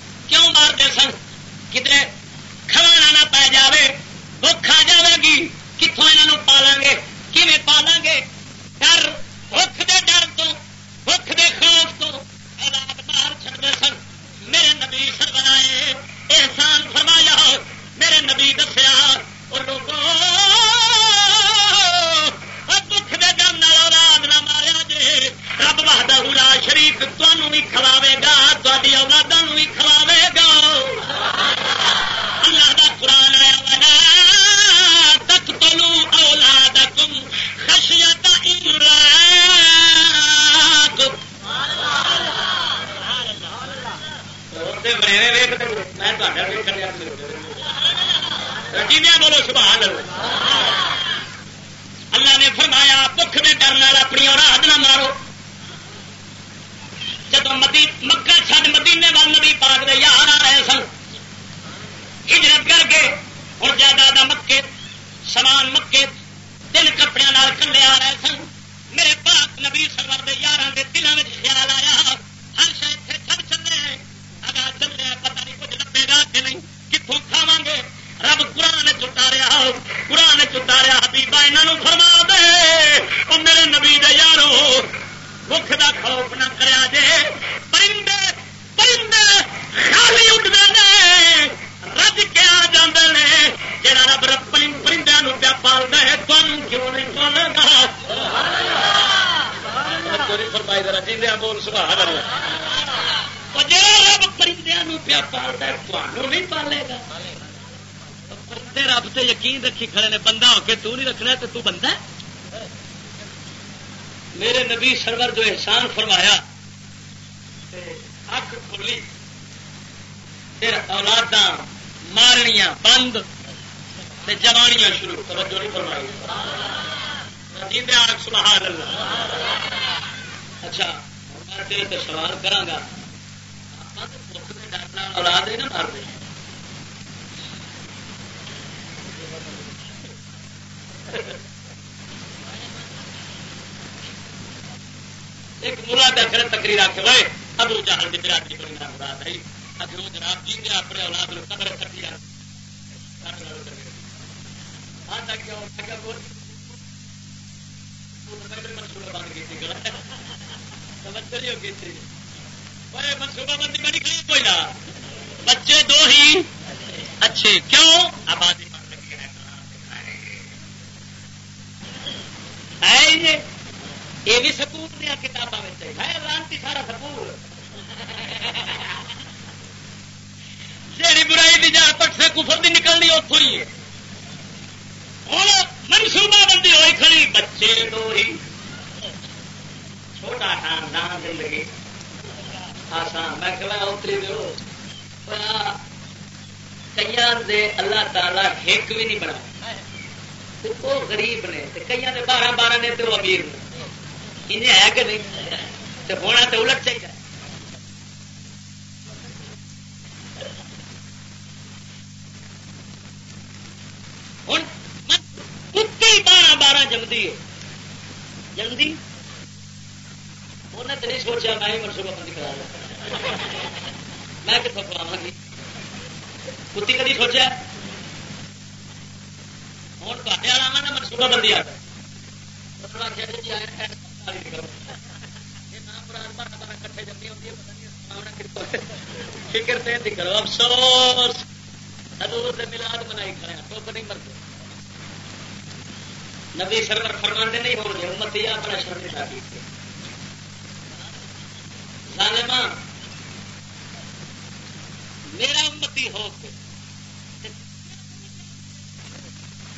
احسان فرمایا۔ اک کھلی پھر اولادا مارنیاں بند۔ جوانیاں شروع۔ توجہ نہیں فرمائی۔ سبحان اللہ۔ اچھا میں تیرے سوال کرا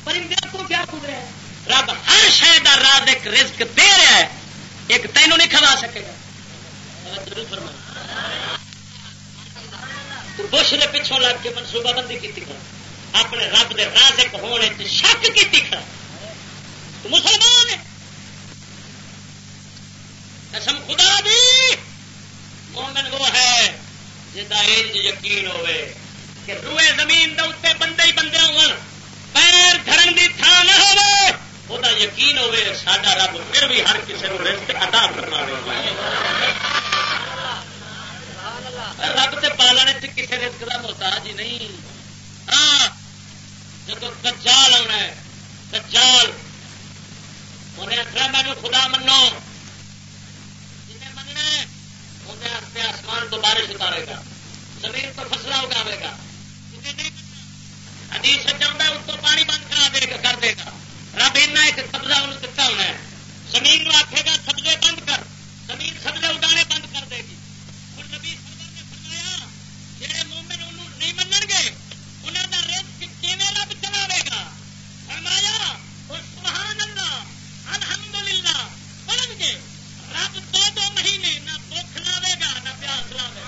پرندے کو کیا گزرے رب ہر شہر کا رات ایک رزق دے رہا ہے، ایک تینوں نہیں کھوا سکے گا۔ بش نے پچھوں لگ کے منصوبہ بندی کی اپنے رب کے رازق ہونے شک کی مسلمان قسم خدا دی، مومن وہ ہے جا یقین ہوئے کہ روئے زمین دے اتنے بندے ہی بندے ہو پیر دھرن کی تھان نہ ہو وہ یقین ہوئے ساڈا رب پھر بھی ہر کسی کو رزق ادا کرنا رب سے پالنے سے کسی رزق کا محتاج ہی نہیں۔ ہاں جب کچال آنا ہے کچال انہیں آخر مینو خدا منو جنہیں مننا اندر آسمان تو بارش اتارے گا، زمین تو فصلہ اگاوے گا۔ جنہیں نہیں حدیث چاہتا ہے، اس کو پانی بند کرا دے گا، کر دے گا۔ رب ایسا ایک قبضہ انہوں دتا ہونا ہے۔ زمین نو آخے گا، سبزے بند کر۔ زمین سبزے اگانے بند کر دے گی۔ اور نبی سرور نے فرمایا جہے مومن انہوں نہیں منگ گے انہوں کا رسک کیون رب چلا گا؟ فرمایا، اور سبحان اللہ، الحمدللہ پڑھن گے۔ رب دو دو مہینے نہ بخ لاوے گا، نہ پیاس لاوے گا۔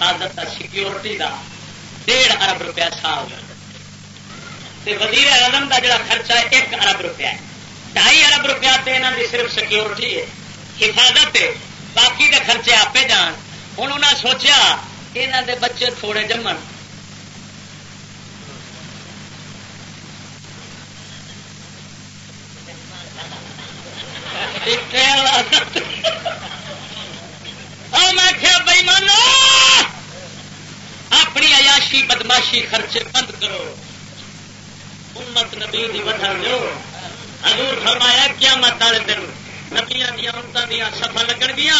حفاظت دا سیکورٹی دا، ڈیڑھ ارب روپیہ سال وزیر اعظم دا جڑا خرچہ ہے ایک ارب روپیہ ہے۔ ڈھائی ارب روپیہ تو یہاں کی صرف سیکورٹی ہے۔ حفاظت ہے۔ باقی کے خرچے آپ جان۔ ہوں انہیں سوچا یہاں دے بچے تھوڑے جمن۔ میں کیا بئی مانو اپنی عیاشی بدماشی خرچے بند کرو۔ امت نبی دی ودھن دو حضور فرمایا کیا مت والے دن نبیا دیا امتوں دیا سفا لگن گیا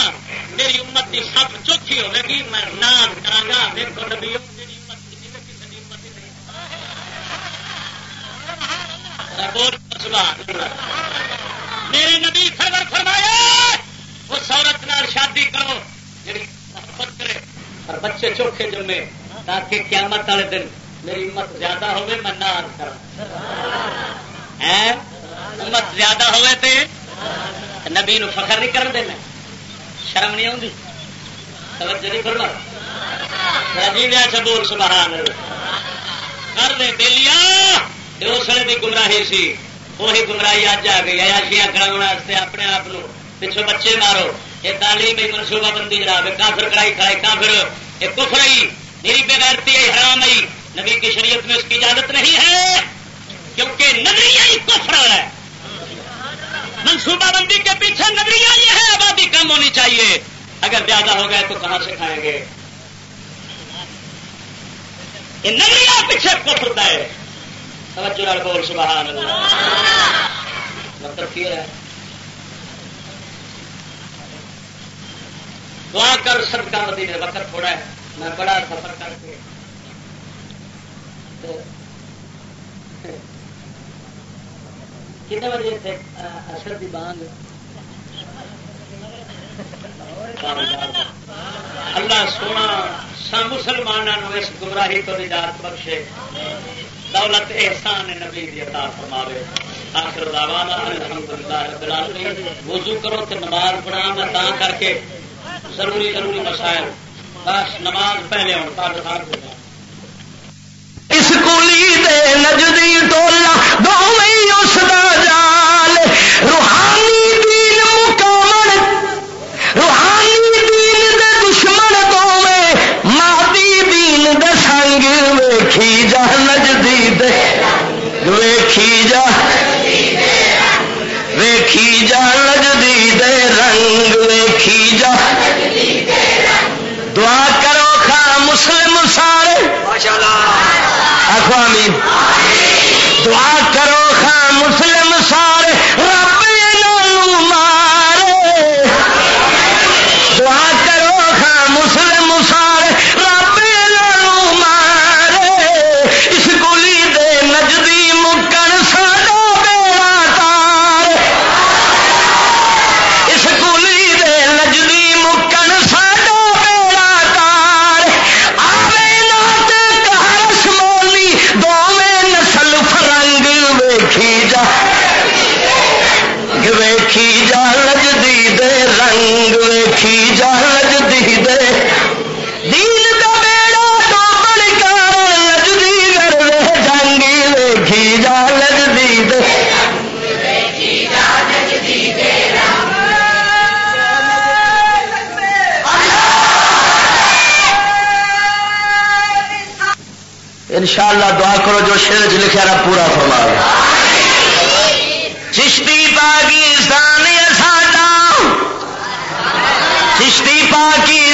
میری امت کی سب چوکھی ہوے گی، میں نام کرا دیکھو نبی میرے نبی خبر فرمایا، اس عورت نال شادی کرو۔ جی محبت کرے اور بچے چوکھے جمے تاکہ قیامت والے دن میری امت زیادہ ہوے، میں نہ کرا امت زیادہ ہوئے تے نبی نو فخر نہیں کر دینا۔ شرم نہیں آتی توجہ نہیں فرما جی اچھا بول، سبحان کر دے بےلیا اس وقت بھی گمراہی سی، وہی گمراہی اج آ گئی۔ آیاشیاں کرنے اپنے آپ پچھو بچے مارو۔ یہ تعلیم منصوبہ بندی جناب کافر کرائی کھڑائی کافر، یہ کفر آئی میری بےغیرتی آئی حرام آئی نبی کی شریعت میں اس کی اجازت نہیں ہے، کیونکہ نظریہ ہی کفر ہے۔ منصوبہ بندی کے پیچھے نظریہ یہ ہے، آبادی کم ہونی چاہیے۔ اگر زیادہ ہو گئے تو کہاں سے کھائیں گے؟ یہ نظریہ پیچھے کفر ہے۔ توجہ بول، سبحان اللہ۔ مطلب یہ ہے؟ دعا کر سب کا مدینے وقت تھوڑا ہے، میں بڑا سفر کر کے۔ کتنے بجے تھے؟ اثر کی بانگ۔ اللہ سونا سا مسلمانوں اس گمراہی تو نجات بخشے۔ دولت احسان نبی دی عطا فرماوے۔ آخر دعوانا الحمدللہ رب العالمین۔ وضو کرو تے نماز پڑھا میں تا کر کے ضروری ضروری مسائل۔ بس نماز پہلے ہوں پاک خان ہو اس کولی دے نجدی ٹولا دو اس دا جال۔ روحانی دین مکمل، روحانی دین دے دشمن دو مادی دین دے سنگ ویکھی جا، نجدی دے۔ ویکھی جا ویکھی جا، نجدی دے رنگ ویکھی جا دعا کرو خا مسلم سارے آخو دعا انشاءاللہ دعا کرو جو شیر چ لکھا رہا پورا فرما چشتی پاکستان ساڈا؟ چشتی پاکی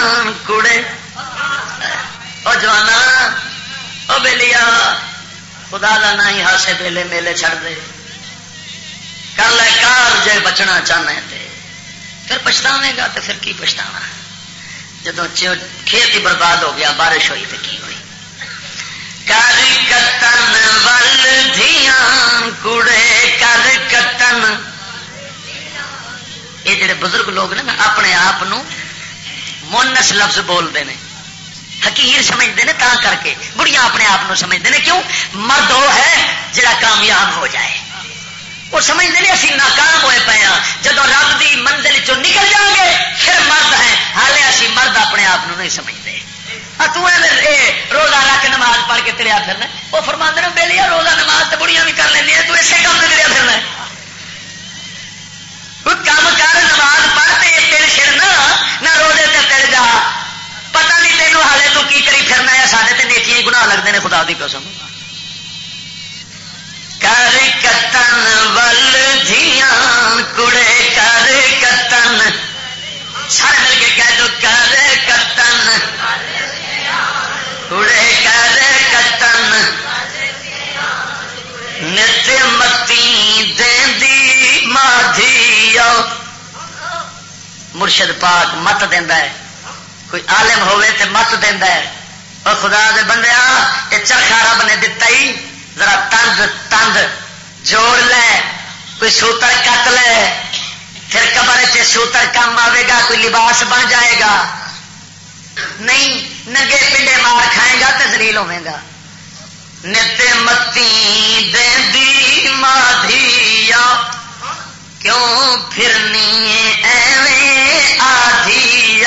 دھیان کڑے۔ او جوانا، او بلیا خدا کا نہ ہی ہاسے ویلے میلے چھڑ دے۔ کر لے کار جے بچنا چاہنا تے۔ پھر پچھتاوے گا تو پھر کی پچھتاوا جب کھیت ہی برباد ہو گیا، بارش ہوئی تو کی ہوئی؟ کر کتن ول دھیان کڑے کر کتن۔ یہ جڑے بزرگ لوگ نے اپنے آپ مونس لفظ بولتے ہیں۔ حکیر سمجھتے ہیں تا کر کے۔ بڑھیا اپنے آپ سمجھتے ہیں۔ کیوں؟ مرد وہ ہے جڑا کامیاب ہو جائے۔ وہ سمجھتے ہیں اسی ناکام ہوئے پے ہاں۔ جب رب کی منزل چ نکل جائیں گے، پھر مرد ہیں۔ ہالے اسی مرد اپنے آپ نہیں سمجھتے۔ ہاں، روزہ رکھ نماز پڑھ کے تریا پھرنا وہ فرما نے بے لیا روزہ نماز تو بڑیاں بھی کر لینی تو اسی کام سے تریا کام کر نماز پڑھتے تیر چڑنا نہ روزے تے تیر جا۔ پتہ نہیں تینوں حالے تو کی کری پھرنا ہے سارے تے نیکیاں گناہ لگتے ہیں، خدا دی قسم۔ کر کتن ول دھیان کڑے کر کتن سارے مل کے کہہ دو کر کتن کڑے کر کتن نت متی دی مرشد پاک مت دینا ہے۔ کوئی عالم ہوے تے مت دینا ہے۔ اور خدا دے بندے یہ چرخا رب نے دتا ہی۔ ذرا تند تند۔ جوڑ لے۔ کوئی سوتر کٹ لے۔ پھر قبر سے سوتر کام آئے گا، کوئی لباس بن جائے گا۔ نہیں، نگے پنڈے مار کھائے گا تو زلیل ہوے گا۔ نت متی دی مادھی کیوں پھرنی ایویں آدھی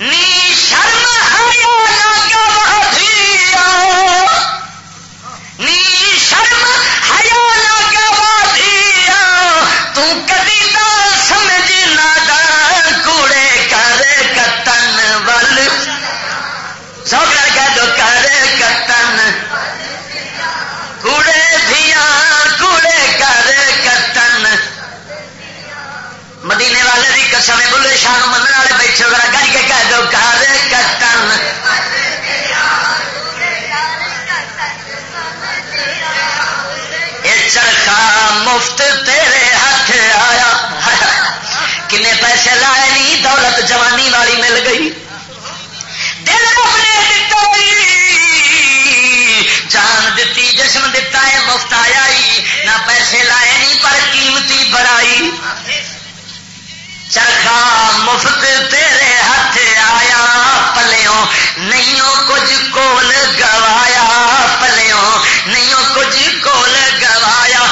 نی شرم نی شرم ہیا لگا دیا تھی نہ سمجھ نہ کوڑے کر کتن ول سو کر کے دو کر کتن کوڑے دیا کوڑے کر کتن مدینے والے بھی قسم بلے شان من والے بیٹھے ذرا کر کے کہہ دو کر کتن چرخا مفت تیرے ہاتھ آیا. کنے پیسے لائے نہیں، دولت جوانی والی مل گئی. دل اپنے دل جان دیتی جسم دتا ہے مفت آیا ہی نہ پیسے لائے نہیں، پر قیمتی بڑائی چرخا مفت تیرے ہاتھ آیا پلوں نہیں کچھ کول گوایا پلوں نہیں کچھ کول گوایا۔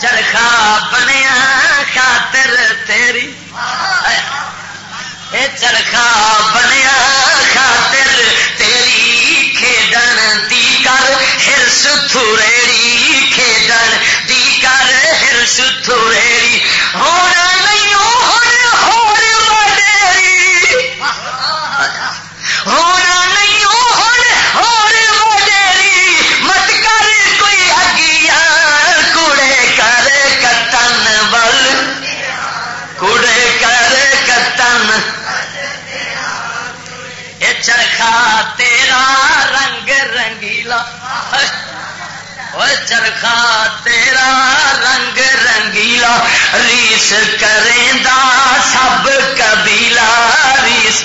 چرخا بنیا خاطر تیری۔ اے چرخا بنیا خاطر تیری کھیڈن دی کر ہرس تھوڑی کھیڈن دی کر ہرس تھوڑی ہونا چرخا تیرا رنگ رنگیلا۔ چرخا تیرا رنگ رنگیلا۔ ریس کریں سب کبیلا ریس۔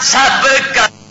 سب کبیلا